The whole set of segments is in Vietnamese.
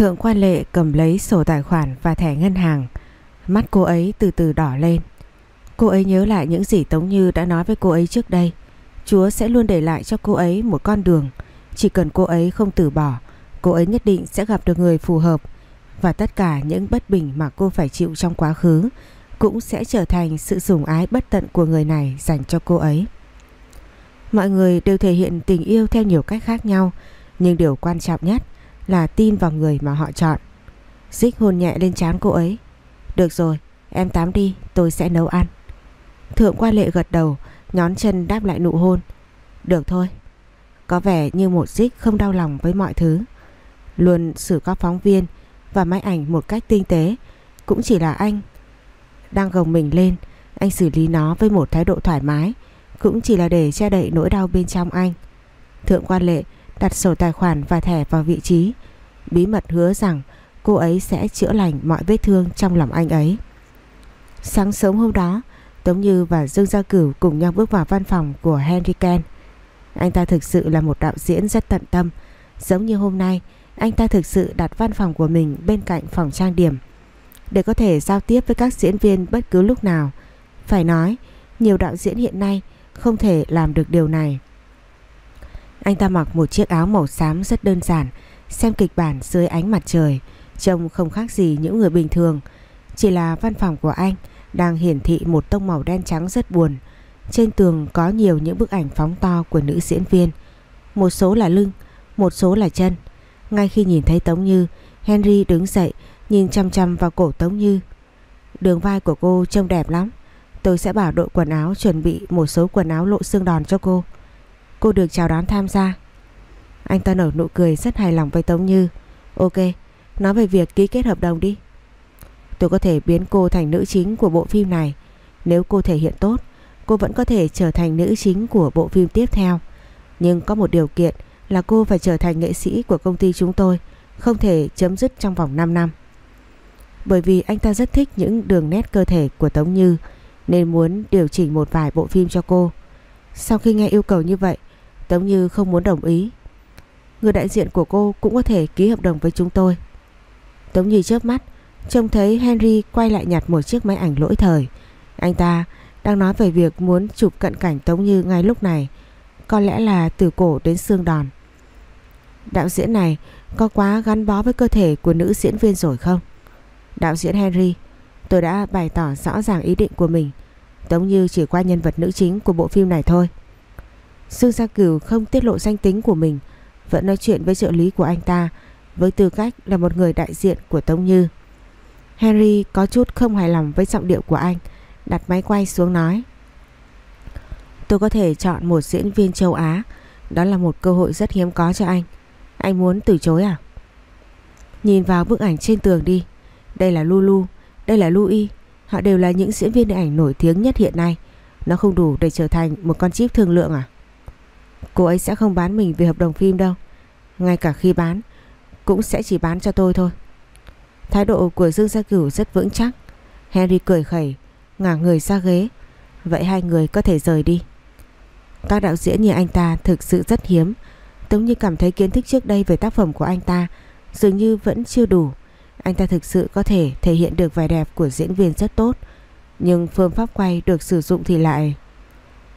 Thượng quan lệ cầm lấy sổ tài khoản và thẻ ngân hàng. Mắt cô ấy từ từ đỏ lên. Cô ấy nhớ lại những gì Tống Như đã nói với cô ấy trước đây. Chúa sẽ luôn để lại cho cô ấy một con đường. Chỉ cần cô ấy không từ bỏ, cô ấy nhất định sẽ gặp được người phù hợp. Và tất cả những bất bình mà cô phải chịu trong quá khứ cũng sẽ trở thành sự sủng ái bất tận của người này dành cho cô ấy. Mọi người đều thể hiện tình yêu theo nhiều cách khác nhau, nhưng điều quan trọng nhất là tin vào người mà họ chọn. Dích hôn nhẹ lên trán cô ấy. Được rồi, em tắm đi, tôi sẽ nấu ăn. Thượng qua lệ gật đầu, nhón chân đáp lại nụ hôn. Được thôi. Có vẻ như một dích không đau lòng với mọi thứ. Luôn xử các phóng viên và máy ảnh một cách tinh tế. Cũng chỉ là anh. Đang gồng mình lên, anh xử lý nó với một thái độ thoải mái. Cũng chỉ là để che đậy nỗi đau bên trong anh. Thượng quan lệ đặt sổ tài khoản và thẻ vào vị trí. Bí mật hứa rằng cô ấy sẽ chữa lành mọi vết thương trong lòng anh ấy. Sáng sớm hôm đó, Tống Như và Dương Gia Cửu cùng nhau bước vào văn phòng của Henry Ken. Anh ta thực sự là một đạo diễn rất tận tâm. Giống như hôm nay, anh ta thực sự đặt văn phòng của mình bên cạnh phòng trang điểm để có thể giao tiếp với các diễn viên bất cứ lúc nào. Phải nói, nhiều đạo diễn hiện nay không thể làm được điều này. Anh ta mặc một chiếc áo màu xám rất đơn giản, xem kịch bản dưới ánh mặt trời, trông không khác gì những người bình thường. Chỉ là văn phòng của anh đang hiển thị một tông màu đen trắng rất buồn. Trên tường có nhiều những bức ảnh phóng to của nữ diễn viên. Một số là lưng, một số là chân. Ngay khi nhìn thấy Tống Như, Henry đứng dậy nhìn chăm chăm vào cổ Tống Như. Đường vai của cô trông đẹp lắm. Tôi sẽ bảo đội quần áo chuẩn bị một số quần áo lộ xương đòn cho cô. Cô được chào đón tham gia. Anh ta nở nụ cười rất hài lòng với Tống Như. Ok, nói về việc ký kết hợp đồng đi. Tôi có thể biến cô thành nữ chính của bộ phim này. Nếu cô thể hiện tốt, cô vẫn có thể trở thành nữ chính của bộ phim tiếp theo. Nhưng có một điều kiện là cô phải trở thành nghệ sĩ của công ty chúng tôi, không thể chấm dứt trong vòng 5 năm. Bởi vì anh ta rất thích những đường nét cơ thể của Tống Như nên muốn điều chỉnh một vài bộ phim cho cô. Sau khi nghe yêu cầu như vậy, Tống Như không muốn đồng ý. Người đại diện của cô cũng có thể ký hợp đồng với chúng tôi. Tống Như chớp mắt, trông thấy Henry quay lại nhặt một chiếc máy ảnh lỗi thời. Anh ta đang nói về việc muốn chụp cận cảnh Tống Như ngay lúc này. Có lẽ là từ cổ đến xương đòn. Đạo diễn này có quá gắn bó với cơ thể của nữ diễn viên rồi không? Đạo diễn Henry, tôi đã bày tỏ rõ ràng ý định của mình. Tống Như chỉ qua nhân vật nữ chính của bộ phim này thôi. Dương Gia Cửu không tiết lộ danh tính của mình, vẫn nói chuyện với trợ lý của anh ta với tư cách là một người đại diện của Tống Như. Henry có chút không hài lòng với giọng điệu của anh, đặt máy quay xuống nói. Tôi có thể chọn một diễn viên châu Á, đó là một cơ hội rất hiếm có cho anh. Anh muốn từ chối à? Nhìn vào bức ảnh trên tường đi, đây là Lulu, đây là Louis, họ đều là những diễn viên điện ảnh nổi tiếng nhất hiện nay. Nó không đủ để trở thành một con chip thương lượng à? Cô ấy sẽ không bán mình vì hợp đồng phim đâu. Ngay cả khi bán, cũng sẽ chỉ bán cho tôi thôi. Thái độ của Dương Gia Cửu rất vững chắc. Henry cười khẩy, ngả người ra ghế. Vậy hai người có thể rời đi. Các đạo diễn như anh ta thực sự rất hiếm. Tống như cảm thấy kiến thức trước đây về tác phẩm của anh ta dường như vẫn chưa đủ. Anh ta thực sự có thể thể hiện được vẻ đẹp của diễn viên rất tốt. Nhưng phương pháp quay được sử dụng thì lại...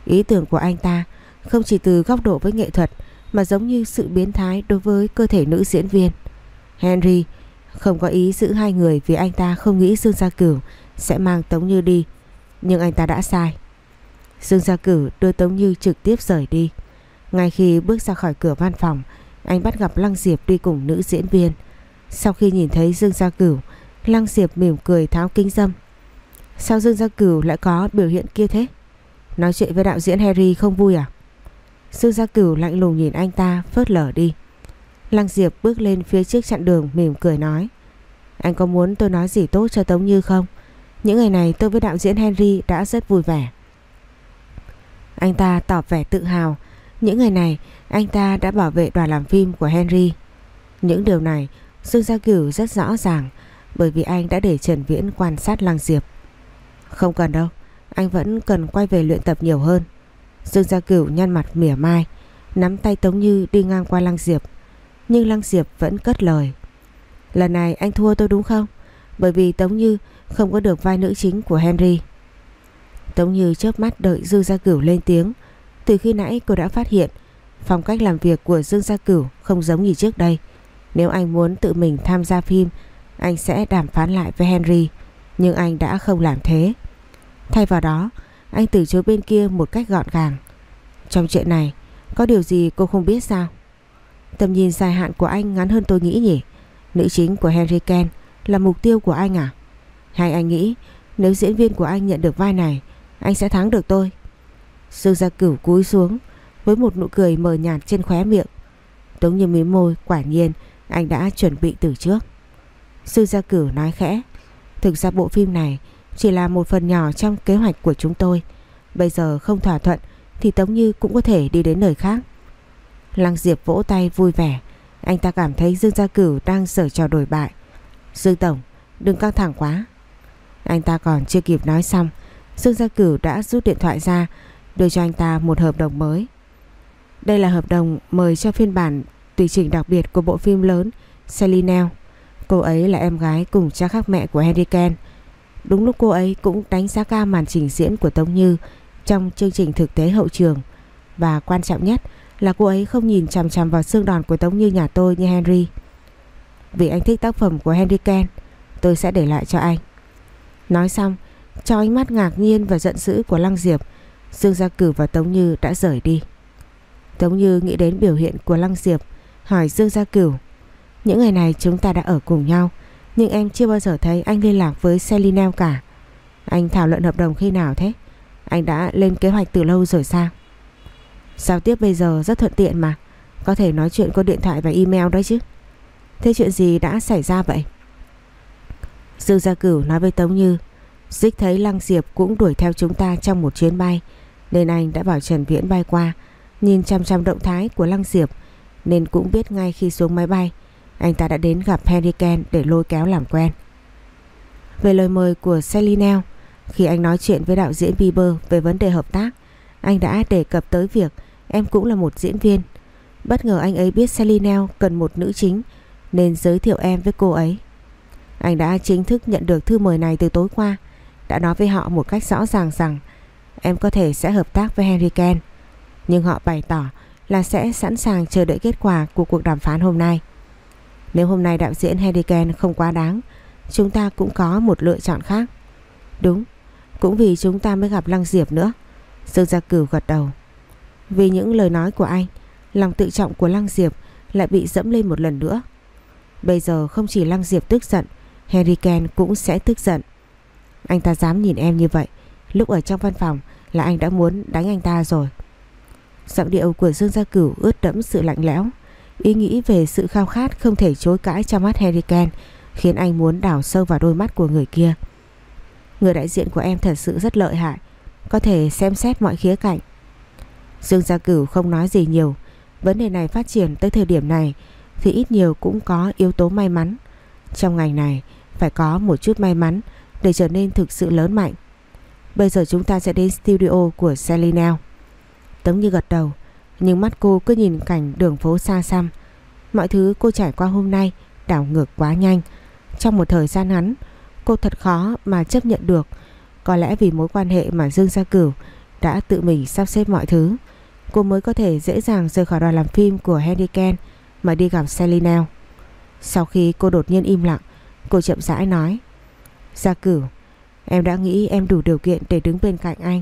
Ý tưởng của anh ta không chỉ từ góc độ với nghệ thuật mà giống như sự biến thái đối với cơ thể nữ diễn viên. Henry không có ý giữ hai người vì anh ta không nghĩ Dương Gia Cửu sẽ mang Tống Như đi. Nhưng anh ta đã sai. Dương Gia Cửu đưa Tống Như trực tiếp rời đi. Ngay khi bước ra khỏi cửa văn phòng, anh bắt gặp Lăng Diệp đi cùng nữ diễn viên. Sau khi nhìn thấy Dương Gia Cửu, Lăng Diệp mỉm cười tháo kính dâm. Sao Dương Gia Cửu lại có biểu hiện kia thế? Nói chuyện với đạo diễn Harry không vui à? Dương Gia Cửu lạnh lùng nhìn anh ta phớt lờ đi. Lăng Diệp bước lên phía trước chặn đường mỉm cười nói. Anh có muốn tôi nói gì tốt cho Tống Như không? Những ngày này tôi với đạo diễn Henry đã rất vui vẻ. Anh ta tỏ vẻ tự hào. Những ngày này anh ta đã bảo vệ đoàn làm phim của Henry. Những điều này Dương Gia Cửu rất rõ ràng bởi vì anh đã để Trần Viễn quan sát Lăng Diệp. Không cần đâu, anh vẫn cần quay về luyện tập nhiều hơn. Dương Gia Cửu nhăn mặt mỉa mai, nắm tay Tống Như đi ngang qua Lăng Diệp. Nhưng Lăng Diệp vẫn cất lời. Lần này anh thua tôi đúng không? Bởi vì Tống Như không có được vai nữ chính của Henry. Tống Như chớp mắt đợi Dương Gia Cửu lên tiếng. Từ khi nãy cô đã phát hiện phong cách làm việc của Dương Gia Cửu không giống như trước đây. Nếu anh muốn tự mình tham gia phim, anh sẽ đàm phán lại với Henry. Nhưng anh đã không làm thế. Thay vào đó, anh từ chối bên kia một cách gọn gàng. Trong chuyện này, có điều gì cô không biết sao? Tầm nhìn dài hạn của anh ngắn hơn tôi nghĩ nhỉ? Nữ chính của Henry Ken là mục tiêu của anh à? Hay anh nghĩ nếu diễn viên của anh nhận được vai này, anh sẽ thắng được tôi? Dương Gia Cửu cúi xuống với một nụ cười mờ nhạt trên khóe miệng. Tống như mí môi, quả nhiên anh đã chuẩn bị từ trước. sư Gia Cửu nói khẽ, thực ra bộ phim này chỉ là một phần nhỏ trong kế hoạch của chúng tôi. Bây giờ không thỏa thuận thì Tống Như cũng có thể đi đến nơi khác. Lăng Diệp vỗ tay vui vẻ, anh ta cảm thấy Dương Gia Cửu đang sở trò đổi bại. Dương Tổng, đừng căng thẳng quá. Anh ta còn chưa kịp nói xong, Dương Gia Cửu đã rút điện thoại ra, đưa cho anh ta một hợp đồng mới. Đây là hợp đồng mời cho phiên bản tùy chỉnh đặc biệt của bộ phim lớn Selinel Cô ấy là em gái cùng cha khác mẹ của Henry Ken. Đúng lúc cô ấy cũng đánh giá cao màn trình diễn của Tống Như trong chương trình thực tế hậu trường. Và quan trọng nhất là cô ấy không nhìn chằm chằm vào xương đòn của Tống Như nhà tôi như Henry. Vì anh thích tác phẩm của Henry Ken, tôi sẽ để lại cho anh. Nói xong, cho ánh mắt ngạc nhiên và giận dữ của Lăng Diệp, Dương Gia Cử và Tống Như đã rời đi. Tống Như nghĩ đến biểu hiện của Lăng Diệp, hỏi Dương Gia Cửu. Những ngày này chúng ta đã ở cùng nhau, nhưng em chưa bao giờ thấy anh liên lạc với Selina cả. Anh thảo luận hợp đồng khi nào thế? Anh đã lên kế hoạch từ lâu rồi sao? Giao tiếp bây giờ rất thuận tiện mà, có thể nói chuyện qua điện thoại và email đó chứ. Thế chuyện gì đã xảy ra vậy? Dương Gia Cửu nói với Tống Như, Dích thấy Lăng Diệp cũng đuổi theo chúng ta trong một chuyến bay, nên anh đã bảo Trần Viễn bay qua, nhìn chăm chăm động thái của Lăng Diệp, nên cũng biết ngay khi xuống máy bay, anh ta đã đến gặp Henry Ken để lôi kéo làm quen. Về lời mời của Celinel, khi anh nói chuyện với đạo diễn Bieber về vấn đề hợp tác, anh đã đề cập tới việc em cũng là một diễn viên. Bất ngờ anh ấy biết Celinel cần một nữ chính nên giới thiệu em với cô ấy. Anh đã chính thức nhận được thư mời này từ tối qua, đã nói với họ một cách rõ ràng rằng em có thể sẽ hợp tác với Henry Ken. Nhưng họ bày tỏ là sẽ sẵn sàng chờ đợi kết quả của cuộc đàm phán hôm nay. Nếu hôm nay đạo diễn Henry không quá đáng, chúng ta cũng có một lựa chọn khác. Đúng, cũng vì chúng ta mới gặp Lăng Diệp nữa. Dương Gia Cửu gật đầu. Vì những lời nói của anh, lòng tự trọng của Lăng Diệp lại bị dẫm lên một lần nữa. Bây giờ không chỉ Lăng Diệp tức giận, Harry cũng sẽ tức giận. Anh ta dám nhìn em như vậy, lúc ở trong văn phòng là anh đã muốn đánh anh ta rồi. Giọng điệu của Dương Gia Cửu ướt đẫm sự lạnh lẽo. Ý nghĩ về sự khao khát không thể chối cãi trong mắt Harry Kane khiến anh muốn đào sâu vào đôi mắt của người kia. Người đại diện của em thật sự rất lợi hại, có thể xem xét mọi khía cạnh. Dương Gia Cửu không nói gì nhiều, vấn đề này phát triển tới thời điểm này thì ít nhiều cũng có yếu tố may mắn. Trong ngành này phải có một chút may mắn để trở nên thực sự lớn mạnh. Bây giờ chúng ta sẽ đến studio của Selinel. Tống như gật đầu, nhưng mắt cô cứ nhìn cảnh đường phố xa xăm. Mọi thứ cô trải qua hôm nay đảo ngược quá nhanh. Trong một thời gian ngắn, cô thật khó mà chấp nhận được. Có lẽ vì mối quan hệ mà Dương Gia Cửu đã tự mình sắp xếp mọi thứ. Cô mới có thể dễ dàng rời khỏi đoàn làm phim của Henry Ken mà đi gặp Celinel. Sau khi cô đột nhiên im lặng, cô chậm rãi nói. Gia Cửu, em đã nghĩ em đủ điều kiện để đứng bên cạnh anh.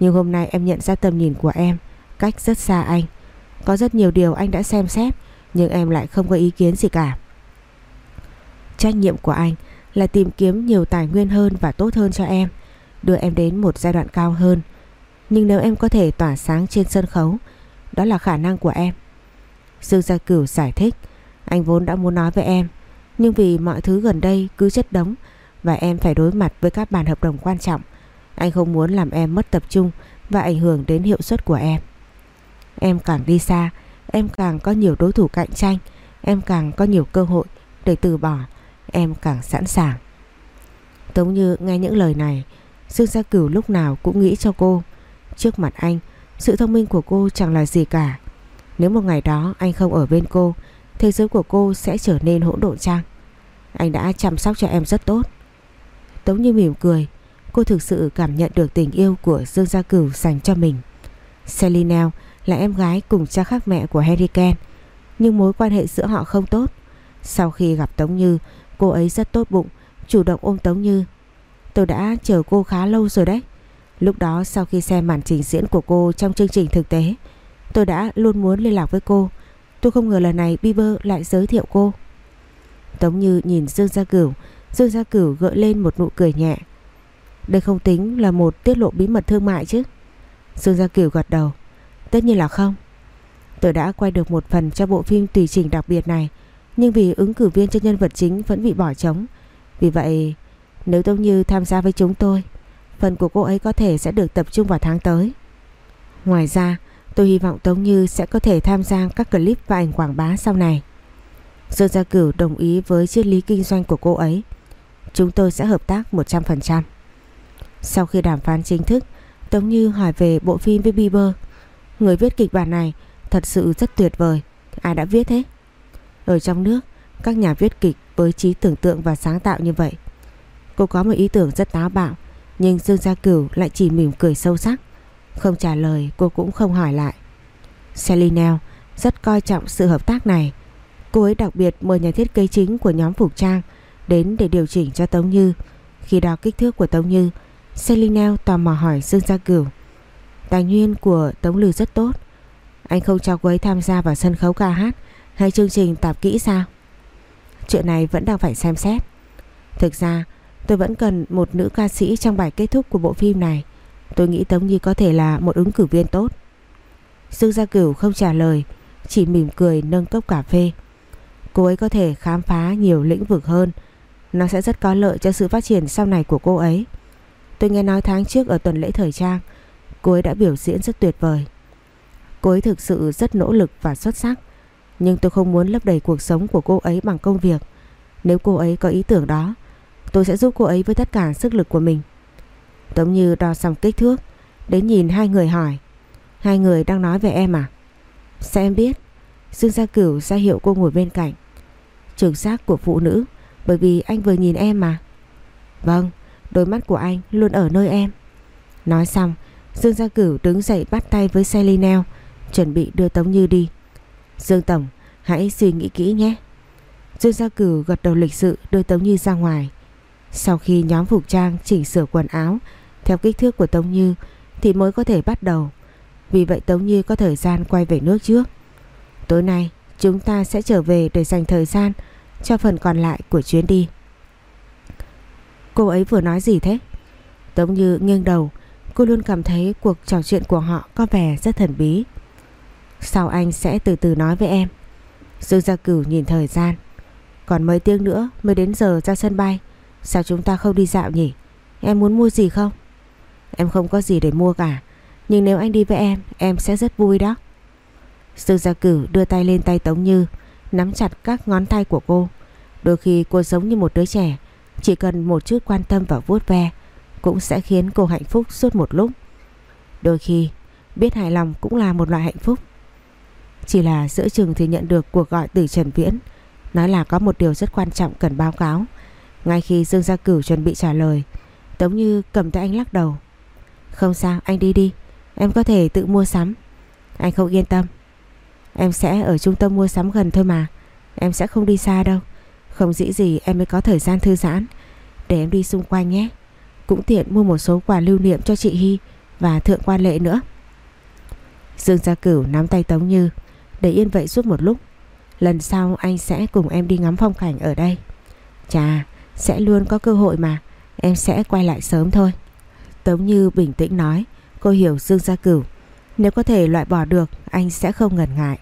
Nhưng hôm nay em nhận ra tầm nhìn của em cách rất xa anh. Có rất nhiều điều anh đã xem xét nhưng em lại không có ý kiến gì cả. Trách nhiệm của anh là tìm kiếm nhiều tài nguyên hơn và tốt hơn cho em, đưa em đến một giai đoạn cao hơn. Nhưng nếu em có thể tỏa sáng trên sân khấu, đó là khả năng của em. Dương Gia Cửu giải thích, anh vốn đã muốn nói với em, nhưng vì mọi thứ gần đây cứ chất đống và em phải đối mặt với các bản hợp đồng quan trọng, anh không muốn làm em mất tập trung và ảnh hưởng đến hiệu suất của em. Em càng đi xa, em càng có nhiều đối thủ cạnh tranh, em càng có nhiều cơ hội để từ bỏ, em càng sẵn sàng. Tống Như nghe những lời này, Dương Gia Cửu lúc nào cũng nghĩ cho cô. Trước mặt anh, sự thông minh của cô chẳng là gì cả. Nếu một ngày đó anh không ở bên cô, thế giới của cô sẽ trở nên hỗn độn trang. Anh đã chăm sóc cho em rất tốt Tống Như mỉm cười Cô thực sự cảm nhận được tình yêu của Dương Gia Cửu dành cho mình Selinel là em gái cùng cha khác mẹ của Harry Ken Nhưng mối quan hệ giữa họ không tốt. Sau khi gặp Tống Như, Cô ấy rất tốt bụng, Chủ động ôm Tống Như. Tôi đã chờ cô khá lâu rồi đấy. Lúc đó sau khi xem màn trình diễn của cô trong chương trình thực tế, Tôi đã luôn muốn liên lạc với cô. Tôi không ngờ lần này Bieber lại giới thiệu cô. Tống Như nhìn Dương Gia Cửu. Dương Gia Cửu gợi lên một nụ cười nhẹ. Đây không tính là một tiết lộ bí mật thương mại chứ? Dương Gia Cửu gật đầu. Tất nhiên là không. Tôi đã quay được một phần cho bộ phim tùy chỉnh đặc biệt này, Nhưng vì ứng cử viên cho nhân vật chính vẫn bị bỏ trống. Vì vậy, nếu Tống Như tham gia với chúng tôi, Phần của cô ấy có thể sẽ được tập trung vào tháng tới. Ngoài ra, tôi hy vọng Tống Như sẽ có thể tham gia các clip và ảnh quảng bá sau này. Dương Gia Cửu đồng ý với triết lý kinh doanh của cô ấy. Chúng tôi sẽ hợp tác 100% Sau khi đàm phán chính thức, Tống Như hỏi về bộ phim với Bieber. Người viết kịch bản này thật sự rất tuyệt vời. Ai đã viết thế? Ở trong nước, Các nhà viết kịch với trí tưởng tượng và sáng tạo như vậy. Cô có một ý tưởng rất táo bạo, Nhưng Dương Gia Cửu lại chỉ mỉm cười sâu sắc. Không trả lời, cô cũng không hỏi lại. Selinel rất coi trọng sự hợp tác này. Cô ấy đặc biệt mời nhà thiết kế chính của nhóm phục trang Đến để điều chỉnh cho Tống Như. Khi đo kích thước của Tống Như Selinel tò mò hỏi Dương Gia Cửu Tài nguyên của Tống Lư rất tốt Anh không cho cô ấy tham gia vào sân khấu ca hát Hay chương trình tạp kỹ sao Chuyện này vẫn đang phải xem xét Thực ra Tôi vẫn cần một nữ ca sĩ trong bài kết thúc của bộ phim này. Tôi nghĩ Tống Nhi có thể là một ứng cử viên tốt. Dương Gia Cửu không trả lời, chỉ mỉm cười nâng cốc cà phê. Cô ấy có thể khám phá nhiều lĩnh vực hơn. Nó sẽ rất có lợi cho sự phát triển sau này của cô ấy. Tôi nghe nói tháng trước ở tuần lễ thời trang, cô ấy đã biểu diễn rất tuyệt vời. Cô ấy thực sự rất nỗ lực và xuất sắc. Nhưng tôi không muốn lấp đầy cuộc sống của cô ấy bằng công việc. Nếu cô ấy có ý tưởng đó, Tôi sẽ giúp cô ấy với tất cả sức lực của mình. Tống Như đo xong kích thước Đến nhìn hai người hỏi. Hai người đang nói về em à? Sao em biết. Dương Gia Cửu ra hiệu cô ngồi bên cạnh. Trường xác của phụ nữ Bởi vì anh vừa nhìn em mà. Vâng Đôi mắt của anh luôn ở nơi em. Nói xong Dương Gia Cửu đứng dậy bắt tay với Celine Chuẩn bị đưa Tống Như đi Dương Tổng Hãy suy nghĩ kỹ nhé Dương Gia Cửu gật đầu lịch sự đưa Tống Như ra ngoài sau khi nhóm phục trang chỉnh sửa quần áo theo kích thước của Tống Như thì mới có thể bắt đầu. Vì vậy Tống Như có thời gian quay về nước trước. Tối nay chúng ta sẽ trở về để dành thời gian cho phần còn lại của chuyến đi. Cô ấy vừa nói gì thế? Tống Như nghiêng đầu, cô luôn cảm thấy cuộc trò chuyện của họ có vẻ rất thần bí. Sau anh sẽ từ từ nói với em. Dương Gia Cửu nhìn thời gian. Còn mấy tiếng nữa mới đến giờ ra sân bay. Sao chúng ta không đi dạo nhỉ Em muốn mua gì không Em không có gì để mua cả Nhưng nếu anh đi với em Em sẽ rất vui đó Sư gia Cửu đưa tay lên tay Tống Như, Nắm chặt các ngón tay của cô Đôi khi cô giống như một đứa trẻ, Chỉ cần một chút quan tâm và vuốt ve cũng sẽ khiến cô hạnh phúc suốt một lúc. Đôi khi, Biết hài lòng cũng là một loại hạnh phúc. Chỉ là giữa chừng thì nhận được cuộc gọi từ Trần Viễn, Nói là có một điều rất quan trọng cần báo cáo. Ngay khi Dương Gia Cửu chuẩn bị trả lời, Tống Như cầm tay anh lắc đầu. Không sao, anh đi đi, Em có thể tự mua sắm. Anh không yên tâm. Em sẽ ở trung tâm mua sắm gần thôi mà. Em sẽ không đi xa đâu. Không dĩ gì em mới có thời gian thư giãn. Để em đi xung quanh nhé. Cũng tiện mua một số quà lưu niệm cho chị Hy Và Thượng Quan Lệ nữa. Dương Gia Cửu nắm tay Tống Như, Để yên vậy suốt một lúc, Lần sau anh sẽ cùng em đi ngắm phong cảnh ở đây. Chà, sẽ luôn có cơ hội mà, Em sẽ quay lại sớm thôi. Tống Như bình tĩnh nói, Cô hiểu Dương Gia Cửu, Nếu có thể loại bỏ được, anh sẽ không ngần ngại.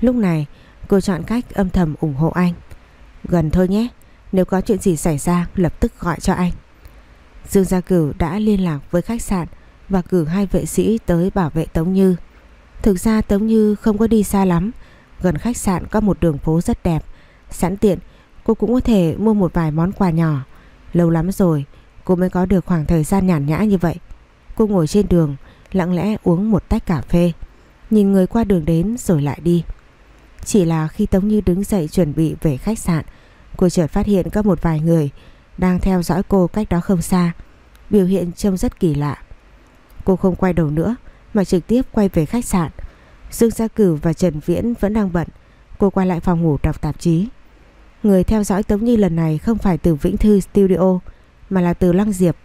Lúc này, cô chọn cách âm thầm ủng hộ anh. Gần thôi nhé, Nếu có chuyện gì xảy ra, lập tức gọi cho anh. Dương Gia Cửu đã liên lạc với khách sạn Và cử hai vệ sĩ tới bảo vệ Tống Như. Thực ra Tống Như không có đi xa lắm, Gần khách sạn có một đường phố rất đẹp, Sẵn tiện, Cô cũng có thể mua một vài món quà nhỏ. Lâu lắm rồi, cô mới có được khoảng thời gian nhàn nhã như vậy. Cô ngồi trên đường, Lặng lẽ uống một tách cà phê, Nhìn người qua đường đến rồi lại đi. Chỉ là khi Tống Như đứng dậy chuẩn bị về khách sạn, Cô chợt phát hiện có một vài người đang theo dõi cô cách đó không xa. Biểu hiện trông rất kỳ lạ. Cô không quay đầu nữa, mà trực tiếp quay về khách sạn. Dương Gia Cửu và Trần Viễn vẫn đang bận. Cô quay lại phòng ngủ đọc tạp chí. Người theo dõi Tống Nhi lần này không phải từ Vĩnh Thư Studio, mà là từ Lăng Diệp.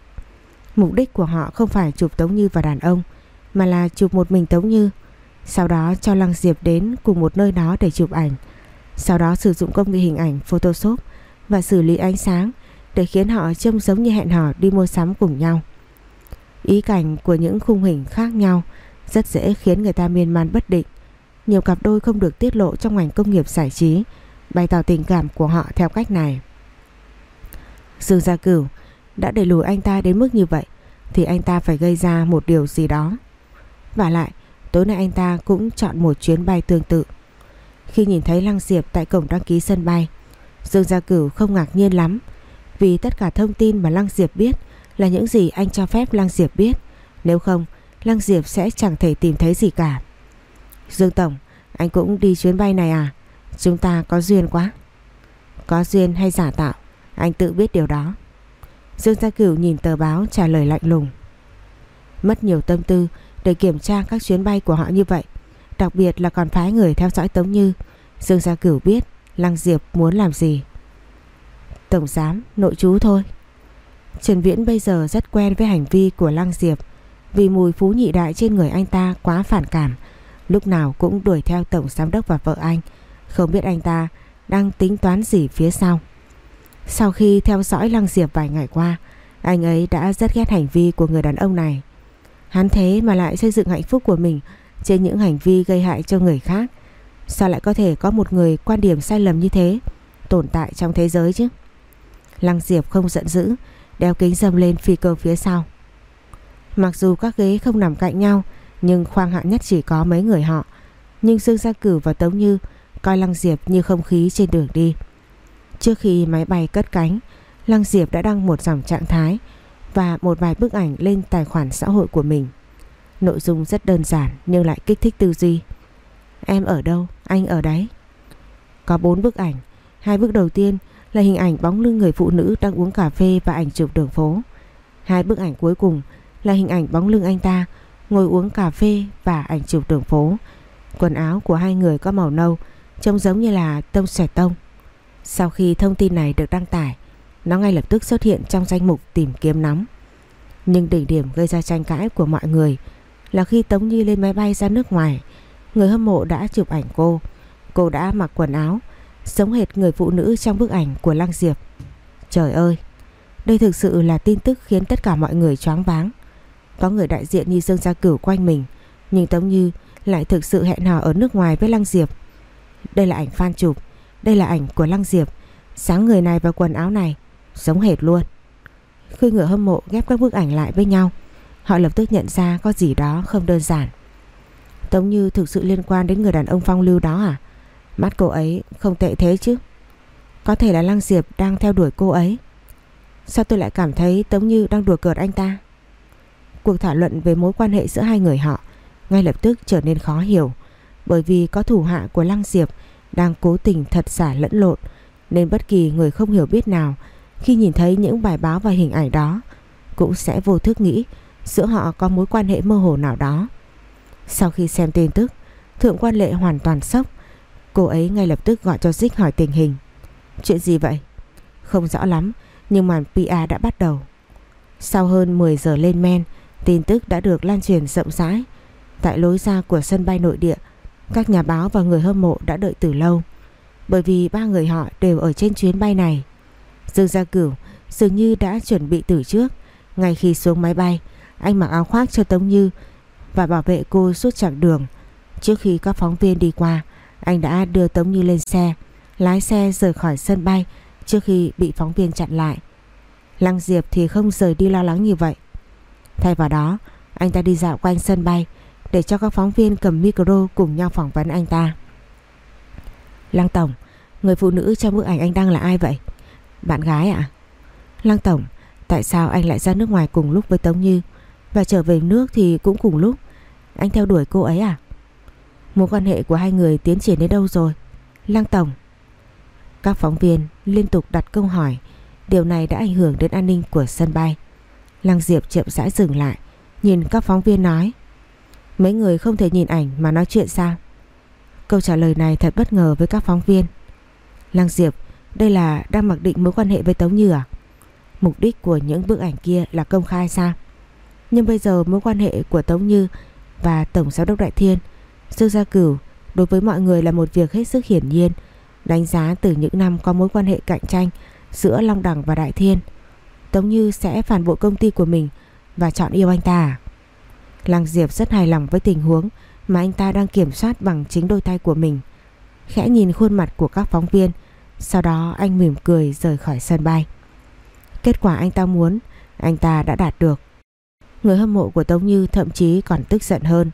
Mục đích của họ không phải chụp Tống Như và đàn ông, mà là chụp một mình Tống Như. Sau đó cho Lăng Diệp đến cùng một nơi đó để chụp ảnh. Sau đó sử dụng công nghệ hình ảnh Photoshop và xử lý ánh sáng để khiến họ trông giống như hẹn hò đi mua sắm cùng nhau. Ý cảnh của những khung hình khác nhau rất dễ khiến người ta miên man bất định. Nhiều cặp đôi không được tiết lộ trong ngành công nghiệp giải trí bày tỏ tình cảm của họ theo cách này. Dương Gia Cửu đã đẩy lùi anh ta đến mức như vậy thì anh ta phải gây ra một điều gì đó. Và lại, tối nay anh ta cũng chọn một chuyến bay tương tự. Khi nhìn thấy Lăng Diệp tại cổng đăng ký sân bay, Dương Gia Cửu không ngạc nhiên lắm vì tất cả thông tin mà Lăng Diệp biết là những gì anh cho phép Lăng Diệp biết. Nếu không, Lăng Diệp sẽ chẳng thể tìm thấy gì cả. Dương Tổng, anh cũng đi chuyến bay này à? Chúng ta có duyên quá. Có duyên hay giả tạo, anh tự biết điều đó. Dương Gia Cửu nhìn tờ báo trả lời lạnh lùng. Mất nhiều tâm tư để kiểm tra các chuyến bay của họ như vậy. Đặc biệt là còn phái người theo dõi Tống Như. Dương Gia Cửu biết Lăng Diệp muốn làm gì. Tổng giám, nội chú thôi. Trần Viễn bây giờ rất quen với hành vi của Lăng Diệp vì mùi phú nhị đại trên người anh ta quá phản cảm. Lúc nào cũng đuổi theo Tổng Giám đốc và vợ anh. Không biết anh ta đang tính toán gì phía sau. Sau khi theo dõi Lăng Diệp vài ngày qua, anh ấy đã rất ghét hành vi của người đàn ông này. Hắn thế mà lại xây dựng hạnh phúc của mình trên những hành vi gây hại cho người khác. Sao lại có thể có một người quan điểm sai lầm như thế tồn tại trong thế giới chứ? Lăng Diệp không giận dữ, đeo kính dâm lên phi cơ phía sau. Mặc dù các ghế không nằm cạnh nhau, nhưng khoang hạng nhất chỉ có mấy người họ. Nhưng Dương Gia Cử và Tống Như coi Lăng Diệp như không khí trên đường đi. Trước khi máy bay cất cánh, Lăng Diệp đã đăng một dòng trạng thái và một vài bức ảnh lên tài khoản xã hội của mình. Nội dung rất đơn giản nhưng lại kích thích tư duy. Em ở đâu? Anh ở đấy. Có bốn bức ảnh. Hai bức đầu tiên là hình ảnh bóng lưng người phụ nữ đang uống cà phê và ảnh chụp đường phố. Hai bức ảnh cuối cùng là hình ảnh bóng lưng anh ta ngồi uống cà phê và ảnh chụp đường phố. Quần áo của hai người có màu nâu, trông giống như là tông xẻ tông. Sau khi thông tin này được đăng tải, nó ngay lập tức xuất hiện trong danh mục tìm kiếm nóng. Nhưng đỉnh điểm gây ra tranh cãi của mọi người là khi Tống Nhi lên máy bay ra nước ngoài, người hâm mộ đã chụp ảnh cô. Cô đã mặc quần áo giống hệt người phụ nữ trong bức ảnh của Lăng Diệp. Trời ơi, đây thực sự là tin tức khiến tất cả mọi người choáng váng. Có người đại diện như Dương Gia Cửu quanh mình, nhưng Tống Như lại thực sự hẹn hò ở nước ngoài với Lăng Diệp. Đây là ảnh fan chụp, đây là ảnh của Lăng Diệp. Sáng người này và quần áo này giống hệt luôn. Khi người hâm mộ ghép các bức ảnh lại với nhau, họ lập tức nhận ra có gì đó không đơn giản. Tống Như thực sự liên quan đến người đàn ông phong lưu đó à? Mắt cô ấy không tệ thế chứ? Có thể là Lăng Diệp đang theo đuổi cô ấy. Sao tôi lại cảm thấy Tống Như đang đùa cợt anh ta? Cuộc thảo luận về mối quan hệ giữa hai người họ Ngay lập tức trở nên khó hiểu, Bởi vì có thủ hạ của Lăng Diệp Đang cố tình thật giả lẫn lộn, Nên bất kỳ người không hiểu biết nào Khi nhìn thấy những bài báo và hình ảnh đó Cũng sẽ vô thức nghĩ Giữa họ có mối quan hệ mơ hồ nào đó. Sau khi xem tin tức, Thượng quan lệ hoàn toàn sốc Cô ấy ngay lập tức gọi cho Dích hỏi tình hình. Chuyện gì vậy? Không rõ lắm, Nhưng màn PR đã bắt đầu. Sau hơn 10 giờ lên men, Tin tức đã được lan truyền rộng rãi. Tại lối ra của sân bay nội địa, Các nhà báo và người hâm mộ đã đợi từ lâu. Bởi vì ba người họ đều ở trên chuyến bay này. Dương Gia Cửu dường như đã chuẩn bị từ trước. Ngay khi xuống máy bay, Anh mặc áo khoác cho Tống Như Và bảo vệ cô suốt chặng đường. Trước khi các phóng viên đi qua anh đã đưa Tống Như lên xe, Lái xe rời khỏi sân bay Trước khi bị phóng viên chặn lại. Lăng Diệp thì không rời đi lo lắng như vậy. Thay vào đó, Anh ta đi dạo quanh sân bay Để cho các phóng viên cầm micro cùng nhau phỏng vấn anh ta. Lăng Tổng, Người phụ nữ trong bức ảnh anh đang là ai vậy? Bạn gái ạ. Lăng Tổng, Tại sao anh lại ra nước ngoài cùng lúc với Tống Như Và trở về nước thì cũng cùng lúc? Anh theo đuổi cô ấy à? Mối quan hệ của hai người tiến triển đến đâu rồi? Lăng Tổng. Các phóng viên liên tục đặt câu hỏi, Điều này đã ảnh hưởng đến an ninh của sân bay. Lăng Diệp chậm rãi dừng lại, Nhìn các phóng viên nói, Mấy người không thể nhìn ảnh mà nói chuyện sao? Câu trả lời này thật bất ngờ với các phóng viên. Lăng Diệp, Đây là đang mặc định mối quan hệ với Tống Như à? Mục đích của những bức ảnh kia là công khai sao? Nhưng bây giờ mối quan hệ của Tống Như Và Tổng Giám đốc Đại Thiên Dương Gia Cửu, Đối với mọi người là một việc hết sức hiển nhiên, Đánh giá từ những năm có mối quan hệ cạnh tranh Giữa Long Đẳng và Đại Thiên, Tống Như sẽ phản bội công ty của mình Và chọn yêu anh ta à? Lăng Diệp rất hài lòng với tình huống Mà anh ta đang kiểm soát bằng chính đôi tay của mình, Khẽ nhìn khuôn mặt của các phóng viên, Sau đó anh mỉm cười rời khỏi sân bay. Kết quả anh ta muốn, Anh ta đã đạt được. Người hâm mộ của Tống Như thậm chí còn tức giận hơn.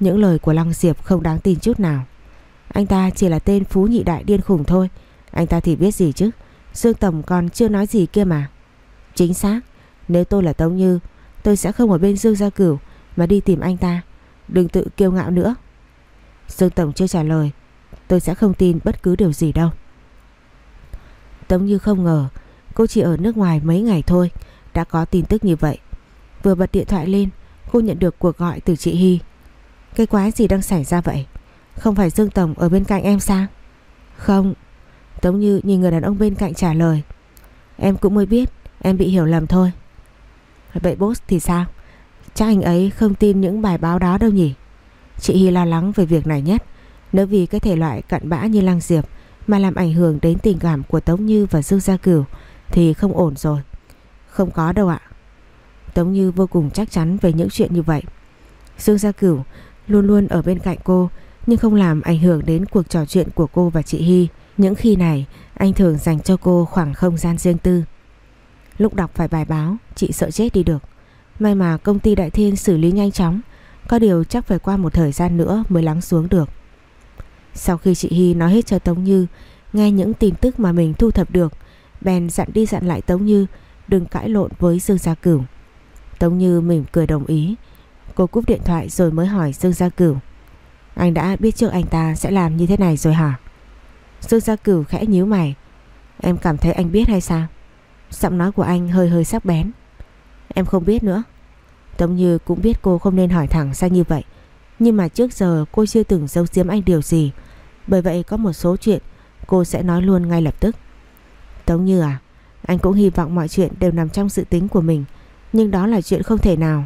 Những lời của Lăng Diệp không đáng tin chút nào. Anh ta chỉ là tên phú nhị đại điên khủng thôi. Anh ta thì biết gì chứ? Dương Tầm còn chưa nói gì kia mà. Chính xác, Nếu tôi là Tống Như, Tôi sẽ không ở bên Dương Gia Cửu Mà đi tìm anh ta. Đừng tự kiêu ngạo nữa. Dương Tổng chưa trả lời, Tôi sẽ không tin bất cứ điều gì đâu. Tống Như không ngờ, Cô chỉ ở nước ngoài mấy ngày thôi, Đã có tin tức như vậy. Vừa bật điện thoại lên, Cô nhận được cuộc gọi từ chị Hy cái quái gì đang xảy ra vậy? Không phải Dương Tổng ở bên cạnh em sao? Không. Tống Như nhìn người đàn ông bên cạnh trả lời. Em cũng mới biết, Em bị hiểu lầm thôi. Vậy boss thì sao? Chắc anh ấy không tin những bài báo đó đâu nhỉ? Chị Hy lo lắng về việc này nhất. Nếu vì cái thể loại cận bã như Lăng Diệp Mà làm ảnh hưởng đến tình cảm của Tống Như và Dương Gia Cửu Thì không ổn rồi. Không có đâu ạ. Tống Như vô cùng chắc chắn về những chuyện như vậy. Dương Gia Cửu luôn luôn ở bên cạnh cô, Nhưng không làm ảnh hưởng đến cuộc trò chuyện của cô và chị Hy. Những khi này, anh thường dành cho cô khoảng không gian riêng tư. Lúc đọc phải bài báo, Chị sợ chết đi được. May mà công ty Đại Thiên xử lý nhanh chóng, Có điều chắc phải qua một thời gian nữa mới lắng xuống được. Sau khi chị Hy nói hết cho Tống Như, Nghe những tin tức mà mình thu thập được, Bèn dặn đi dặn lại Tống Như, Đừng cãi lộn với Dương Gia Cửu. Tống Như mỉm cười đồng ý Cô cúp điện thoại rồi mới hỏi Dương Gia Cửu. Anh đã biết trước anh ta sẽ làm như thế này rồi hả? Dương Gia Cửu khẽ nhíu mày. Em cảm thấy anh biết hay sao? Giọng nói của anh hơi hơi sắc bén. Em không biết nữa. Tống Như cũng biết cô không nên hỏi thẳng ra như vậy. Nhưng mà trước giờ cô chưa từng giấu giếm anh điều gì. Bởi vậy có một số chuyện Cô sẽ nói luôn ngay lập tức. Tống Như à Anh cũng hy vọng mọi chuyện đều nằm trong sự tính của mình. Nhưng đó là chuyện không thể nào.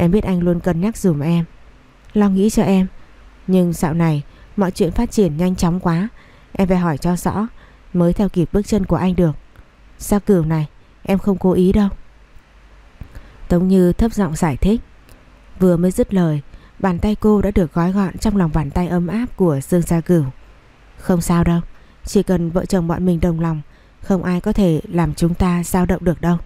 Em biết anh luôn cân nhắc dùm em. Lo nghĩ cho em. Nhưng dạo này, mọi chuyện phát triển nhanh chóng quá. Em phải hỏi cho rõ, Mới theo kịp bước chân của anh được. Sao cửu này, Em không cố ý đâu. Tống Như thấp giọng giải thích. Vừa mới dứt lời, Bàn tay cô đã được gói gọn trong lòng bàn tay ấm áp của Dương Gia Cửu. Không sao đâu, Chỉ cần vợ chồng bọn mình đồng lòng, Không ai có thể làm chúng ta dao động được đâu.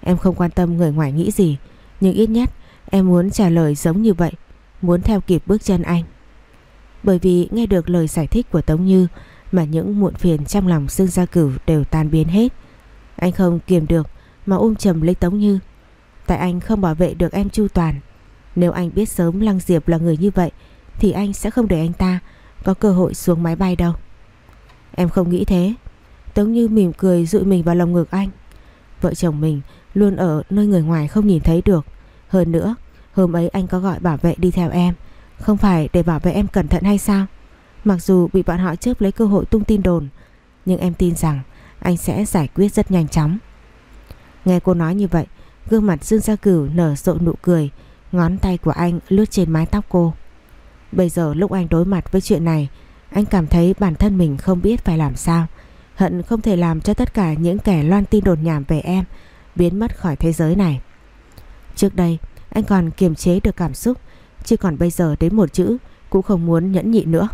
Em không quan tâm người ngoài nghĩ gì nhưng ít nhất, em muốn trả lời giống như vậy, Muốn theo kịp bước chân anh. Bởi vì nghe được lời giải thích của Tống Như Mà những muộn phiền trong lòng Dương Gia Cửu đều tan biến hết. Anh không kiềm được Mà ôm chầm lấy Tống Như. Tại anh không bảo vệ được em chu toàn. Nếu anh biết sớm Lăng Diệp là người như vậy, Thì anh sẽ không để anh ta Có cơ hội xuống máy bay đâu. Em không nghĩ thế. Tống như mỉm cười dụi mình vào lòng ngực anh. Vợ chồng mình luôn ở nơi người ngoài không nhìn thấy được. Hơn nữa, Hôm ấy anh có gọi bảo vệ đi theo em, Không phải để bảo vệ em cẩn thận hay sao? Mặc dù bị bọn họ chớp lấy cơ hội tung tin đồn, Nhưng em tin rằng Anh sẽ giải quyết rất nhanh chóng. Nghe cô nói như vậy, Gương mặt Dương Gia Cửu nở rộ nụ cười, Ngón tay của anh lướt trên mái tóc cô. Bây giờ lúc anh đối mặt với chuyện này, Anh cảm thấy bản thân mình không biết phải làm sao. Hận không thể làm cho tất cả những kẻ loan tin đồn nhảm về em Biến mất khỏi thế giới này. Trước đây, anh còn kiềm chế được cảm xúc, Chứ còn bây giờ đến một chữ Cũng không muốn nhẫn nhịn nữa.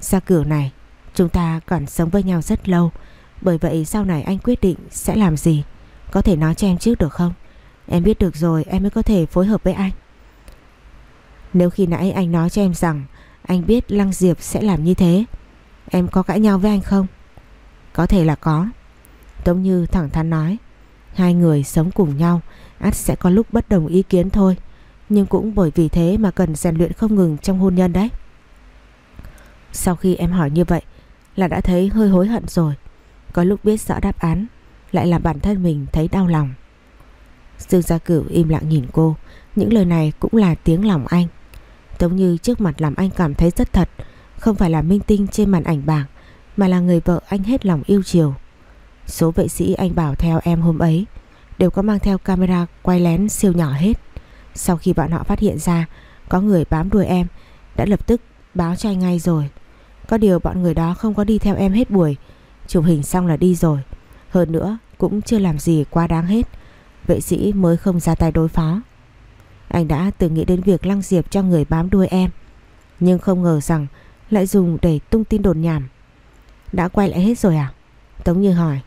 Ra Cửu này, Chúng ta còn sống với nhau rất lâu, Bởi vậy sau này anh quyết định sẽ làm gì? Có thể nói cho em trước được không? Em biết được rồi, em mới có thể phối hợp với anh. Nếu khi nãy anh nói cho em rằng Anh biết Lăng Diệp sẽ làm như thế, Em có cãi nhau với anh không? Có thể là có Tống Như thẳng thắn nói Hai người sống cùng nhau ắt sẽ có lúc bất đồng ý kiến thôi Nhưng cũng bởi vì thế mà cần rèn luyện không ngừng trong hôn nhân đấy Sau khi em hỏi như vậy là đã thấy hơi hối hận rồi. Có lúc biết rõ đáp án lại làm bản thân mình thấy đau lòng. Dương Gia Cửu im lặng nhìn cô, những lời này cũng là tiếng lòng anh. Tống Như trước mặt làm anh cảm thấy rất thật, không phải là minh tinh trên màn ảnh bảng, mà là người vợ anh hết lòng yêu chiều. Số vệ sĩ anh bảo theo em hôm ấy đều có mang theo camera quay lén siêu nhỏ hết. Sau khi bọn họ phát hiện ra có người bám đuôi em, đã lập tức báo cho anh ngay rồi. Có điều bọn người đó không có đi theo em hết buổi, chụp hình xong là đi rồi. Hơn nữa cũng chưa làm gì quá đáng hết, vệ sĩ mới không ra tay đối phó. Anh đã từng nghĩ đến việc lăng diệp cho người bám đuôi em, nhưng không ngờ rằng lại dùng để tung tin đồn nhảm. Đã quay lại hết rồi à? Tống Như hỏi.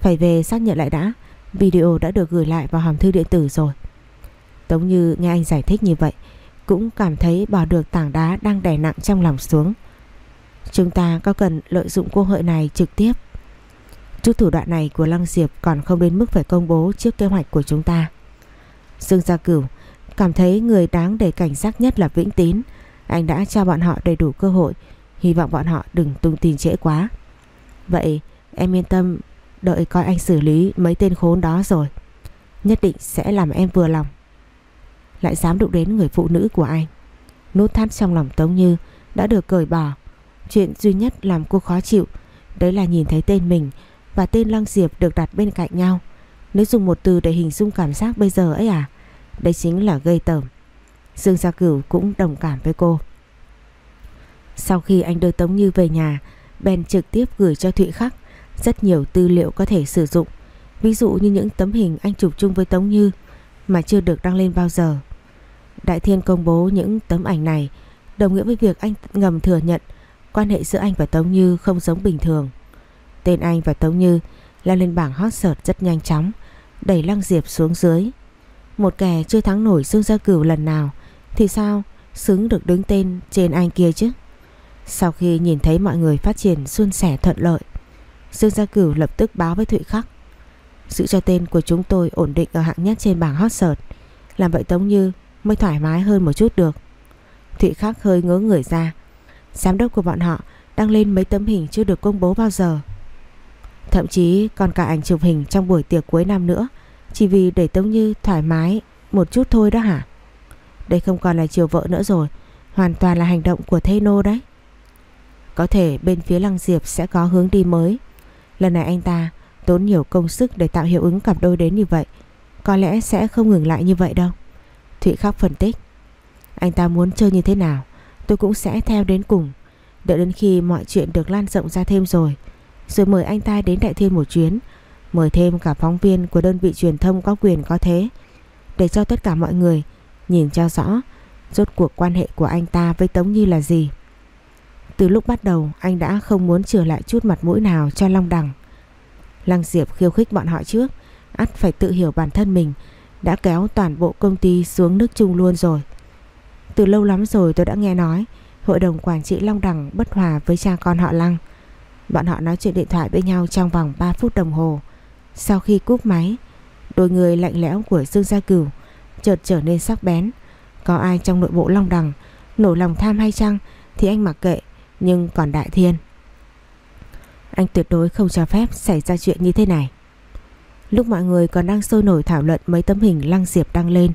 Phải về xác nhận lại đã, video đã được gửi lại vào hòm thư điện tử rồi. Tống Như nghe anh giải thích như vậy, cũng cảm thấy bỏ được tảng đá đang đè nặng trong lòng xuống. Chúng ta có cần lợi dụng cơ hội này trực tiếp. Chút thủ đoạn này của Lăng Diệp còn không đến mức phải công bố trước kế hoạch của chúng ta. Dương Gia Cửu cảm thấy người đáng để cảnh giác nhất là Vĩnh Tín. Anh đã cho bọn họ đầy đủ cơ hội, hy vọng bọn họ đừng tung tin trễ quá. Vậy em yên tâm đợi coi anh xử lý mấy tên khốn đó rồi. Nhất định sẽ làm em vừa lòng. Lại dám đụng đến người phụ nữ của anh. Nút thắt trong lòng Tống Như đã được cởi bỏ. Chuyện duy nhất làm cô khó chịu đấy là nhìn thấy tên mình và tên Lăng Diệp được đặt bên cạnh nhau. Nếu dùng một từ để hình dung cảm giác bây giờ ấy à, đây chính là gây tởm. Dương Gia Cửu cũng đồng cảm với cô. Sau khi anh đưa Tống Như về nhà, Ben trực tiếp gửi cho Thụy Khắc rất nhiều tư liệu có thể sử dụng. Ví dụ như những tấm hình anh chụp chung với Tống Như mà chưa được đăng lên bao giờ. Đại Thiên công bố những tấm ảnh này đồng nghĩa với việc anh ngầm thừa nhận quan hệ giữa anh và Tống Như không giống bình thường. Tên anh và Tống Như leo lên bảng hot search rất nhanh chóng, đẩy Lăng Diệp xuống dưới. Một kẻ chưa thắng nổi Dương Gia Cửu lần nào thì sao xứng được đứng tên trên anh kia chứ? Sau khi nhìn thấy mọi người phát triển suôn sẻ thuận lợi, Dương Gia Cửu lập tức báo với Thụy Khắc. Giữ cho tên của chúng tôi ổn định ở hạng nhất trên bảng hot search. Làm vậy Tống Như mới thoải mái hơn một chút được. Thụy Khắc hơi ngớ người ra. Giám đốc của bọn họ đăng lên mấy tấm hình chưa được công bố bao giờ. Thậm chí còn cả ảnh chụp hình trong buổi tiệc cuối năm nữa Chỉ vì để Tống Như thoải mái một chút thôi đó hả Đây không còn là chiều vợ nữa rồi Hoàn toàn là hành động của Thê Nô đấy có thể bên phía Lăng Diệp sẽ có hướng đi mới. Lần này anh ta tốn nhiều công sức để tạo hiệu ứng cặp đôi đến như vậy. Có lẽ sẽ không ngừng lại như vậy đâu. Thụy Khắc phân tích. Anh ta muốn chơi như thế nào, Tôi cũng sẽ theo đến cùng. Đợi đến khi mọi chuyện được lan rộng ra thêm rồi rồi mời anh ta đến Đại Thiên một chuyến, Mời thêm cả phóng viên của đơn vị truyền thông có quyền có thế, Để cho tất cả mọi người nhìn cho rõ Rốt cuộc quan hệ của anh ta với Tống Nhi là gì. Từ lúc bắt đầu anh đã không muốn trở lại chút mặt mũi nào cho Long Đằng Lăng Diệp khiêu khích bọn họ trước ắt phải tự hiểu bản thân mình Đã kéo toàn bộ công ty xuống nước chung luôn rồi Từ lâu lắm rồi tôi đã nghe nói Hội đồng quản trị Long Đằng bất hòa với cha con họ Lăng Bọn họ nói chuyện điện thoại với nhau trong vòng 3 phút đồng hồ. Sau khi cúp máy, đôi người lạnh lẽo của Dương Gia Cửu chợt trở nên sắc bén. Có ai trong nội bộ Long Đằng nổi lòng tham hay chăng thì anh mặc kệ, nhưng còn Đại Thiên. Anh tuyệt đối không cho phép xảy ra chuyện như thế này. Lúc mọi người còn đang sôi nổi thảo luận mấy tấm hình Lăng Diệp đăng lên,